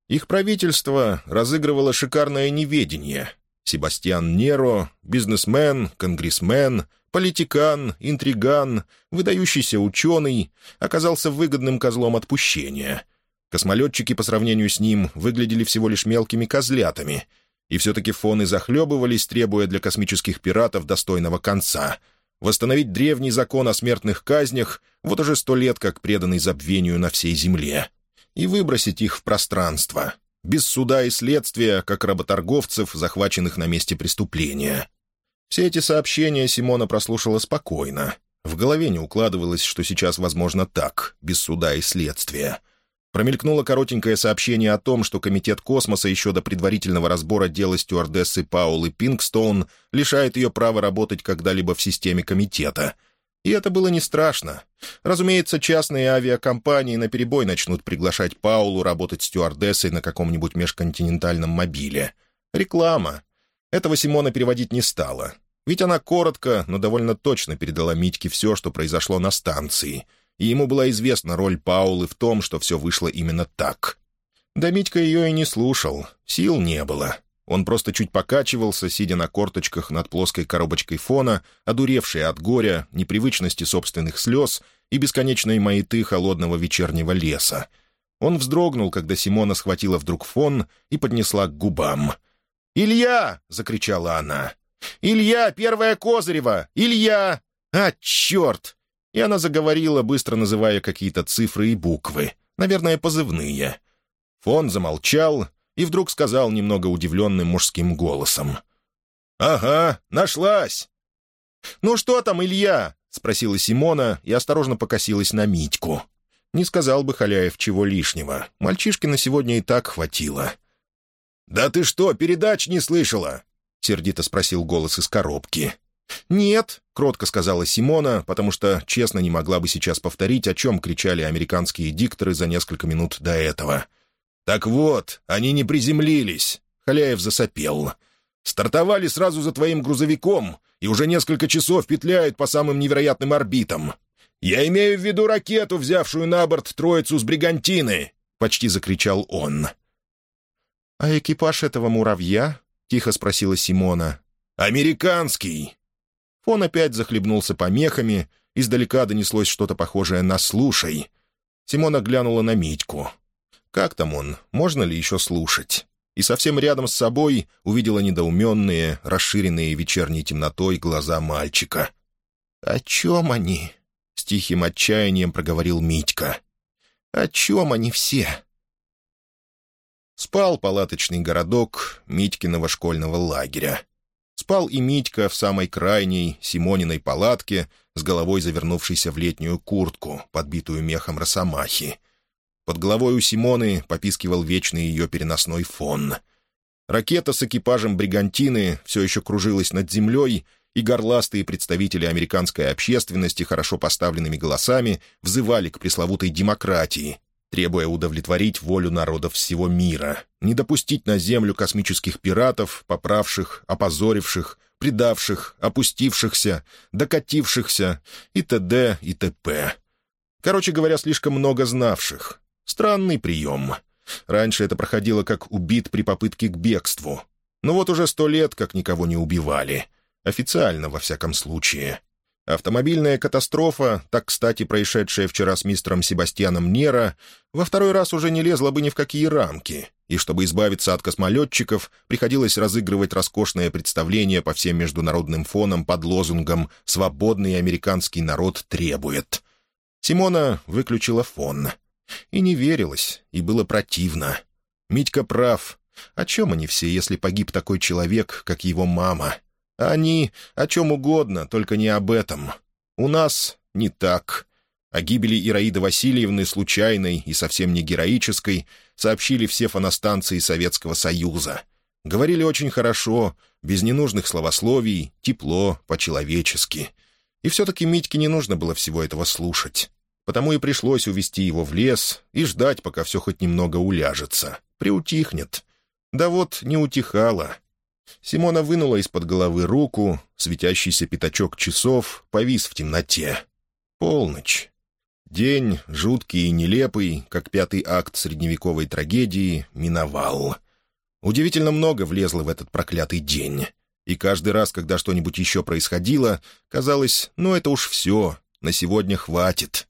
Их правительство разыгрывало шикарное неведение. Себастьян Неро, бизнесмен, конгрессмен, политикан, интриган, выдающийся ученый, оказался выгодным козлом отпущения. Космолетчики по сравнению с ним выглядели всего лишь мелкими козлятами — и все-таки фоны захлебывались, требуя для космических пиратов достойного конца. Восстановить древний закон о смертных казнях, вот уже сто лет как преданный забвению на всей Земле. И выбросить их в пространство. Без суда и следствия, как работорговцев, захваченных на месте преступления. Все эти сообщения Симона прослушала спокойно. В голове не укладывалось, что сейчас возможно так, без суда и следствия — Промелькнуло коротенькое сообщение о том, что Комитет космоса еще до предварительного разбора дела стюардессы Паулы Пинкстоун лишает ее права работать когда-либо в системе комитета. И это было не страшно. Разумеется, частные авиакомпании наперебой начнут приглашать Паулу работать стюардессой на каком-нибудь межконтинентальном мобиле. Реклама. Этого Симона переводить не стала. Ведь она коротко, но довольно точно передала Митьке все, что произошло на станции — и ему была известна роль Паулы в том, что все вышло именно так. Да Митька ее и не слушал, сил не было. Он просто чуть покачивался, сидя на корточках над плоской коробочкой фона, одуревший от горя, непривычности собственных слез и бесконечной маяты холодного вечернего леса. Он вздрогнул, когда Симона схватила вдруг фон и поднесла к губам. «Илья!» — закричала она. «Илья! Первая Козырева! Илья! А, черт! И она заговорила, быстро называя какие-то цифры и буквы, наверное, позывные. Фон замолчал и вдруг сказал немного удивленным мужским голосом. «Ага, нашлась!» «Ну что там, Илья?» — спросила Симона и осторожно покосилась на Митьку. Не сказал бы Халяев чего лишнего. Мальчишки на сегодня и так хватило. «Да ты что, передач не слышала?» — сердито спросил голос из коробки. «Нет», — кротко сказала Симона, потому что честно не могла бы сейчас повторить, о чем кричали американские дикторы за несколько минут до этого. «Так вот, они не приземлились», — Халяев засопел. «Стартовали сразу за твоим грузовиком и уже несколько часов петляют по самым невероятным орбитам. Я имею в виду ракету, взявшую на борт троицу с бригантины», — почти закричал он. «А экипаж этого муравья?» — тихо спросила Симона. «Американский!» Фон опять захлебнулся помехами, издалека донеслось что-то похожее на «слушай». Симона глянула на Митьку. «Как там он? Можно ли еще слушать?» И совсем рядом с собой увидела недоуменные, расширенные вечерней темнотой глаза мальчика. «О чем они?» — с тихим отчаянием проговорил Митька. «О чем они все?» Спал палаточный городок Митькиного школьного лагеря. Спал и Митька в самой крайней, Симониной палатке, с головой завернувшейся в летнюю куртку, подбитую мехом росомахи. Под головой у Симоны попискивал вечный ее переносной фон. Ракета с экипажем «Бригантины» все еще кружилась над землей, и горластые представители американской общественности хорошо поставленными голосами взывали к пресловутой демократии, требуя удовлетворить волю народов всего мира, не допустить на Землю космических пиратов, поправших, опозоривших, предавших, опустившихся, докатившихся и т.д. и т.п. Короче говоря, слишком много знавших. Странный прием. Раньше это проходило как убит при попытке к бегству. Но вот уже сто лет как никого не убивали. Официально, во всяком случае. Автомобильная катастрофа, так кстати происшедшая вчера с мистером Себастьяном Нера, во второй раз уже не лезла бы ни в какие рамки, и чтобы избавиться от космолетчиков, приходилось разыгрывать роскошное представление по всем международным фонам под лозунгом «Свободный американский народ требует». Симона выключила фон. И не верилась, и было противно. Митька прав. О чем они все, если погиб такой человек, как его мама? Они о чем угодно, только не об этом. У нас не так. О гибели Ираиды Васильевны, случайной и совсем не героической, сообщили все фоностанции Советского Союза. Говорили очень хорошо, без ненужных словословий, тепло, по-человечески. И все-таки Митьке не нужно было всего этого слушать. Потому и пришлось увести его в лес и ждать, пока все хоть немного уляжется, приутихнет. Да вот не утихало. Симона вынула из-под головы руку, светящийся пятачок часов повис в темноте. Полночь. День, жуткий и нелепый, как пятый акт средневековой трагедии, миновал. Удивительно много влезло в этот проклятый день. И каждый раз, когда что-нибудь еще происходило, казалось, ну это уж все, на сегодня хватит.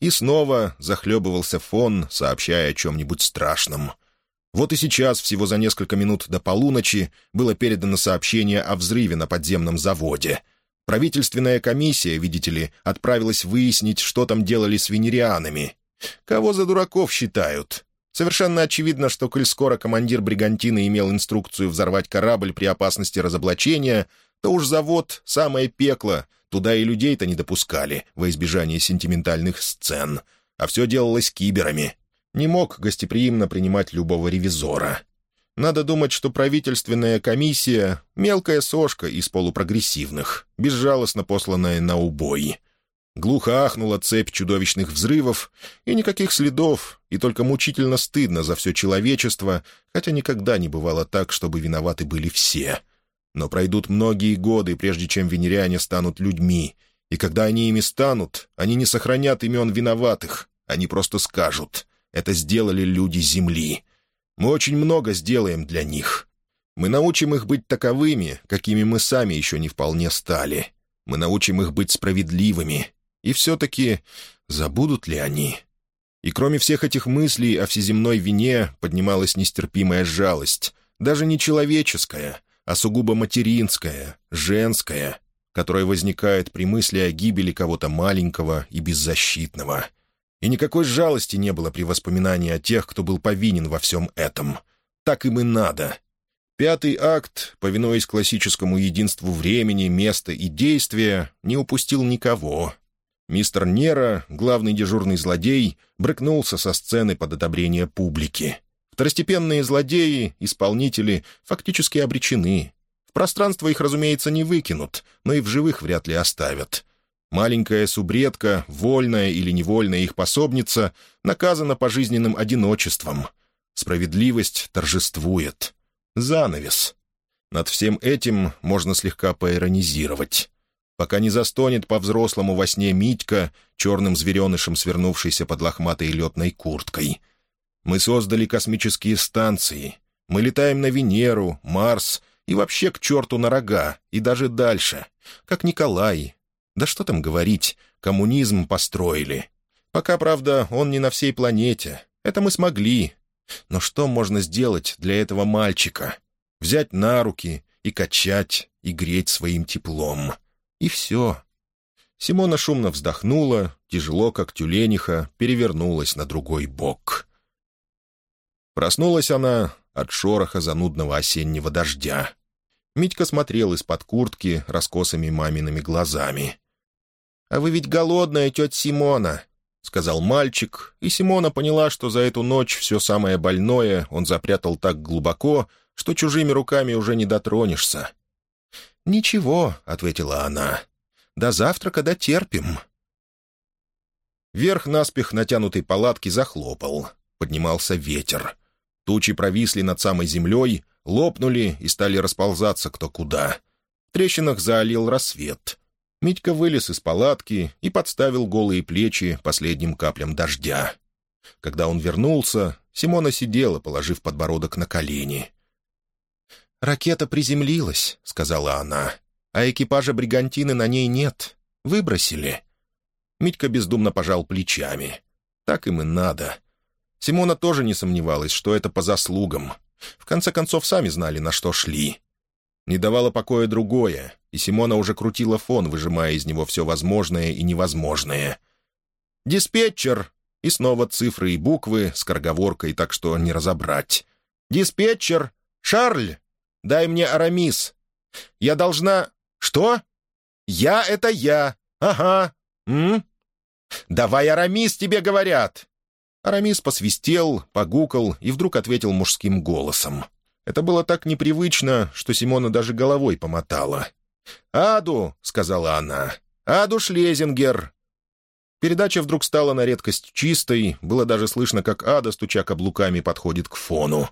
И снова захлебывался фон, сообщая о чем-нибудь страшном. Вот и сейчас, всего за несколько минут до полуночи, было передано сообщение о взрыве на подземном заводе. Правительственная комиссия, видите ли, отправилась выяснить, что там делали с венерианами. Кого за дураков считают? Совершенно очевидно, что, коль скоро командир бригантины имел инструкцию взорвать корабль при опасности разоблачения, то уж завод — самое пекло, туда и людей-то не допускали во избежание сентиментальных сцен. А все делалось киберами. Не мог гостеприимно принимать любого ревизора. Надо думать, что правительственная комиссия — мелкая сошка из полупрогрессивных, безжалостно посланная на убой. Глухо ахнула цепь чудовищных взрывов, и никаких следов, и только мучительно стыдно за все человечество, хотя никогда не бывало так, чтобы виноваты были все. Но пройдут многие годы, прежде чем венеряне станут людьми, и когда они ими станут, они не сохранят имен виноватых, они просто скажут «это сделали люди Земли». Мы очень много сделаем для них. Мы научим их быть таковыми, какими мы сами еще не вполне стали. Мы научим их быть справедливыми, и все-таки забудут ли они? И кроме всех этих мыслей о всеземной вине поднималась нестерпимая жалость, даже не человеческая, а сугубо материнская, женская, которая возникает при мысли о гибели кого-то маленького и беззащитного. И никакой жалости не было при воспоминании о тех, кто был повинен во всем этом. Так им и надо. Пятый акт, повинуясь классическому единству времени, места и действия, не упустил никого, Мистер Нера, главный дежурный злодей, брыкнулся со сцены под одобрение публики. Второстепенные злодеи, исполнители, фактически обречены. В пространство их, разумеется, не выкинут, но и в живых вряд ли оставят. Маленькая субредка, вольная или невольная их пособница, наказана пожизненным одиночеством. Справедливость торжествует. Занавес. Над всем этим можно слегка поиронизировать пока не застонет по-взрослому во сне Митька, черным зверенышем свернувшийся под лохматой летной курткой. Мы создали космические станции. Мы летаем на Венеру, Марс и вообще к черту на рога, и даже дальше. Как Николай. Да что там говорить, коммунизм построили. Пока, правда, он не на всей планете. Это мы смогли. Но что можно сделать для этого мальчика? Взять на руки и качать, и греть своим теплом. И все. Симона шумно вздохнула, тяжело, как тюлениха, перевернулась на другой бок. Проснулась она от шороха занудного осеннего дождя. Митька смотрел из-под куртки раскосыми мамиными глазами. «А вы ведь голодная, тетя Симона», — сказал мальчик, и Симона поняла, что за эту ночь все самое больное он запрятал так глубоко, что чужими руками уже не дотронешься. «Ничего», — ответила она. «До завтрака дотерпим». Верх наспех натянутой палатки захлопал. Поднимался ветер. Тучи провисли над самой землей, лопнули и стали расползаться кто куда. В трещинах залил рассвет. Митька вылез из палатки и подставил голые плечи последним каплям дождя. Когда он вернулся, Симона сидела, положив подбородок на колени. «Ракета приземлилась», — сказала она, — «а экипажа бригантины на ней нет. Выбросили». Митька бездумно пожал плечами. «Так им и надо». Симона тоже не сомневалась, что это по заслугам. В конце концов, сами знали, на что шли. Не давало покоя другое, и Симона уже крутила фон, выжимая из него все возможное и невозможное. «Диспетчер!» И снова цифры и буквы, с скороговоркой, так что не разобрать. «Диспетчер! Шарль!» Дай мне Арамис. Я должна... Что? Я — это я. Ага. М? Давай Арамис, тебе говорят. Арамис посвистел, погукал и вдруг ответил мужским голосом. Это было так непривычно, что Симона даже головой помотала. «Аду», — сказала она, — «Аду Шлезингер». Передача вдруг стала на редкость чистой, было даже слышно, как Ада, стуча каблуками, подходит к фону.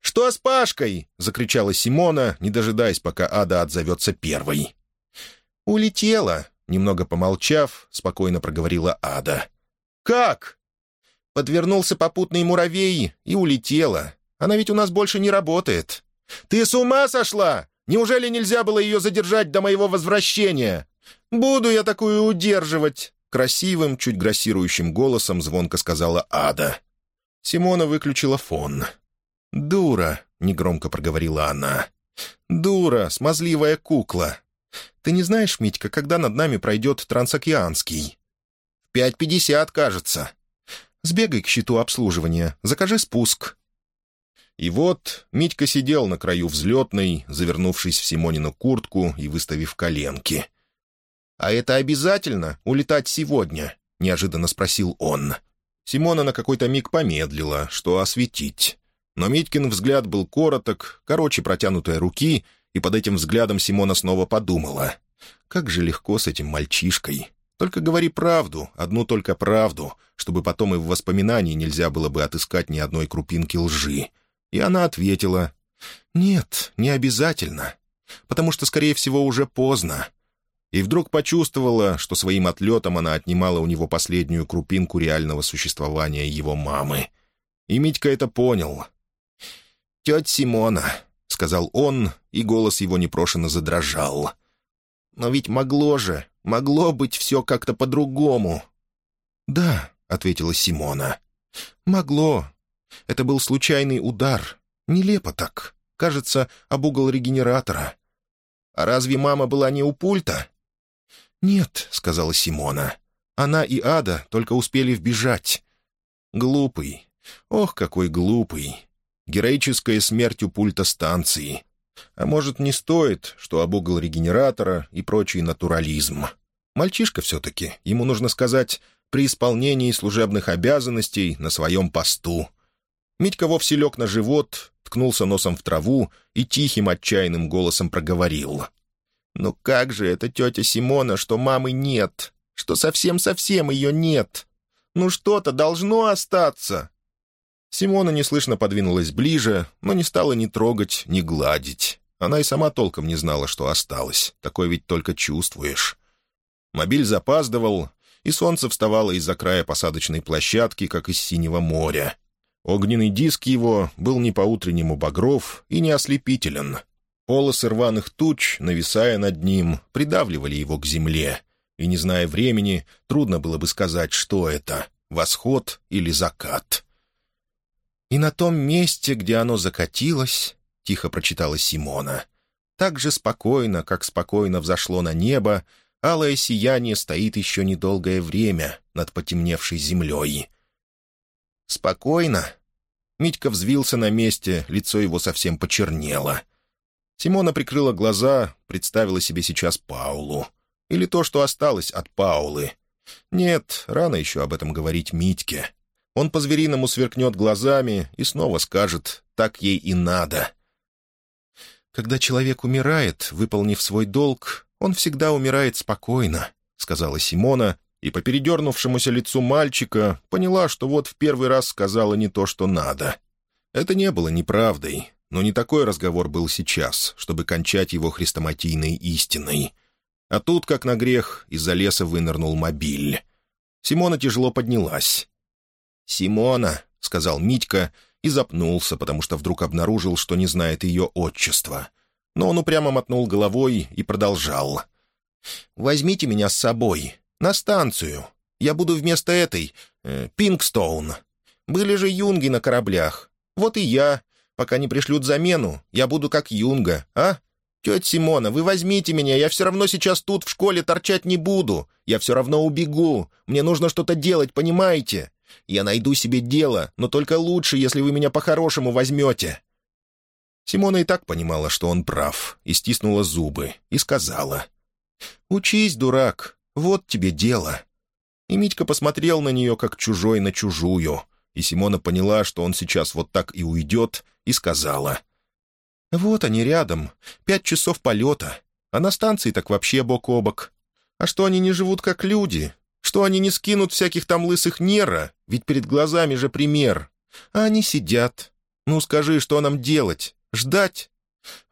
«Что с Пашкой?» — закричала Симона, не дожидаясь, пока Ада отзовется первой. «Улетела», — немного помолчав, спокойно проговорила Ада. «Как?» Подвернулся попутный муравей и улетела. Она ведь у нас больше не работает. «Ты с ума сошла? Неужели нельзя было ее задержать до моего возвращения? Буду я такую удерживать!» Красивым, чуть грассирующим голосом звонко сказала Ада. Симона выключила фон. «Дура», — негромко проговорила она. «Дура, смазливая кукла. Ты не знаешь, Митька, когда над нами пройдет трансокеанский?» «В пять пятьдесят, кажется. Сбегай к счету обслуживания, закажи спуск». И вот Митька сидел на краю взлетной, завернувшись в Симонину куртку и выставив коленки. «А это обязательно, улетать сегодня?» — неожиданно спросил он. Симона на какой-то миг помедлила, что осветить. Но Митькин взгляд был короток, короче протянутой руки, и под этим взглядом Симона снова подумала. «Как же легко с этим мальчишкой. Только говори правду, одну только правду, чтобы потом и в воспоминании нельзя было бы отыскать ни одной крупинки лжи». И она ответила, «Нет, не обязательно, потому что, скорее всего, уже поздно». И вдруг почувствовала, что своим отлетом она отнимала у него последнюю крупинку реального существования его мамы. И Митька это понял — «Тетя Симона», — сказал он, и голос его непрошено задрожал. «Но ведь могло же, могло быть все как-то по-другому». «Да», — ответила Симона. «Могло. Это был случайный удар. Нелепо так. Кажется, об угол регенератора». «А разве мама была не у пульта?» «Нет», — сказала Симона. «Она и Ада только успели вбежать». «Глупый. Ох, какой глупый героическая смерть у пульта станции. А может, не стоит, что об угол регенератора и прочий натурализм. Мальчишка все-таки, ему нужно сказать, при исполнении служебных обязанностей на своем посту. Митька вовсе лег на живот, ткнулся носом в траву и тихим отчаянным голосом проговорил. «Ну как же это тетя Симона, что мамы нет, что совсем-совсем ее нет? Ну что-то должно остаться!» Симона неслышно подвинулась ближе, но не стала ни трогать, ни гладить. Она и сама толком не знала, что осталось. Такое ведь только чувствуешь. Мобиль запаздывал, и солнце вставало из-за края посадочной площадки, как из синего моря. Огненный диск его был не по-утреннему багров и не ослепителен. Полосы рваных туч, нависая над ним, придавливали его к земле. И, не зная времени, трудно было бы сказать, что это — восход или закат. «И на том месте, где оно закатилось», — тихо прочитала Симона, «так же спокойно, как спокойно взошло на небо, алое сияние стоит еще недолгое время над потемневшей землей». «Спокойно?» Митька взвился на месте, лицо его совсем почернело. Симона прикрыла глаза, представила себе сейчас Паулу. Или то, что осталось от Паулы. Нет, рано еще об этом говорить Митьке. Он по-звериному сверкнет глазами и снова скажет «так ей и надо». «Когда человек умирает, выполнив свой долг, он всегда умирает спокойно», — сказала Симона, и по передернувшемуся лицу мальчика поняла, что вот в первый раз сказала не то, что надо. Это не было неправдой, но не такой разговор был сейчас, чтобы кончать его хрестоматийной истиной. А тут, как на грех, из-за леса вынырнул мобиль. Симона тяжело поднялась. «Симона», — сказал Митька, и запнулся, потому что вдруг обнаружил, что не знает ее отчества. Но он упрямо мотнул головой и продолжал. «Возьмите меня с собой. На станцию. Я буду вместо этой... Э, Пинкстоун. Были же юнги на кораблях. Вот и я. Пока не пришлют замену, я буду как юнга, а? Тетя Симона, вы возьмите меня, я все равно сейчас тут в школе торчать не буду. Я все равно убегу. Мне нужно что-то делать, понимаете? Я найду себе дело, но только лучше, если вы меня по-хорошему возьмете». Симона и так понимала, что он прав, и стиснула зубы, и сказала. «Учись, дурак, вот тебе дело». И Митька посмотрел на нее, как чужой на чужую, и Симона поняла, что он сейчас вот так и уйдет, и сказала. «Вот они рядом, пять часов полета, а на станции так вообще бок о бок. А что они не живут как люди, что они не скинут всяких там лысых нера, ведь перед глазами же пример. А они сидят. Ну скажи, что нам делать? Ждать?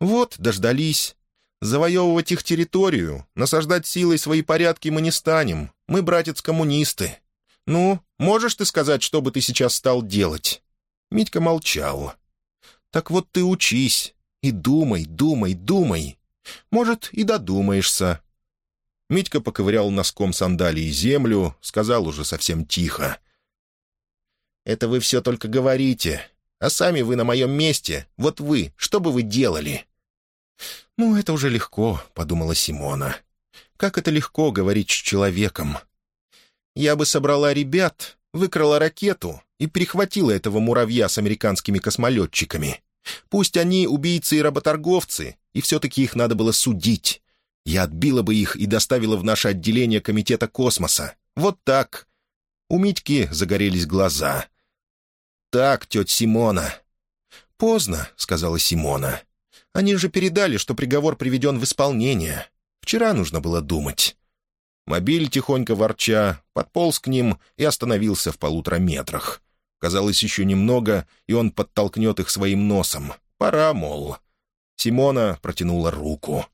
Вот, дождались. Завоевывать их территорию, насаждать силой свои порядки мы не станем. Мы, братец, коммунисты. Ну, можешь ты сказать, что бы ты сейчас стал делать?» Митька молчал. «Так вот ты учись. И думай, думай, думай. Может, и додумаешься». Митька поковырял носком сандалии землю, сказал уже совсем тихо. «Это вы все только говорите. А сами вы на моем месте. Вот вы, что бы вы делали?» «Ну, это уже легко», — подумала Симона. «Как это легко говорить с человеком?» «Я бы собрала ребят, выкрала ракету и перехватила этого муравья с американскими космолетчиками. Пусть они убийцы и работорговцы, и все-таки их надо было судить. Я отбила бы их и доставила в наше отделение Комитета космоса. Вот так». У Митьки загорелись глаза. «Так, тетя Симона». «Поздно», — сказала Симона. Они же передали, что приговор приведен в исполнение. Вчера нужно было думать». Мобиль, тихонько ворча, подполз к ним и остановился в полутора метрах. Казалось, еще немного, и он подтолкнет их своим носом. Пора, мол. Симона протянула руку.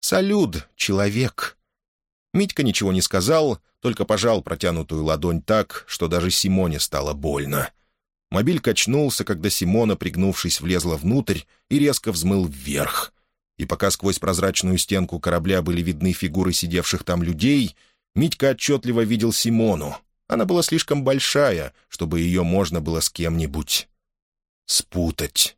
«Салют, человек!» Митька ничего не сказал, только пожал протянутую ладонь так, что даже Симоне стало больно. Мобиль качнулся, когда Симона, пригнувшись, влезла внутрь и резко взмыл вверх. И пока сквозь прозрачную стенку корабля были видны фигуры сидевших там людей, Митька отчетливо видел Симону. Она была слишком большая, чтобы ее можно было с кем-нибудь спутать.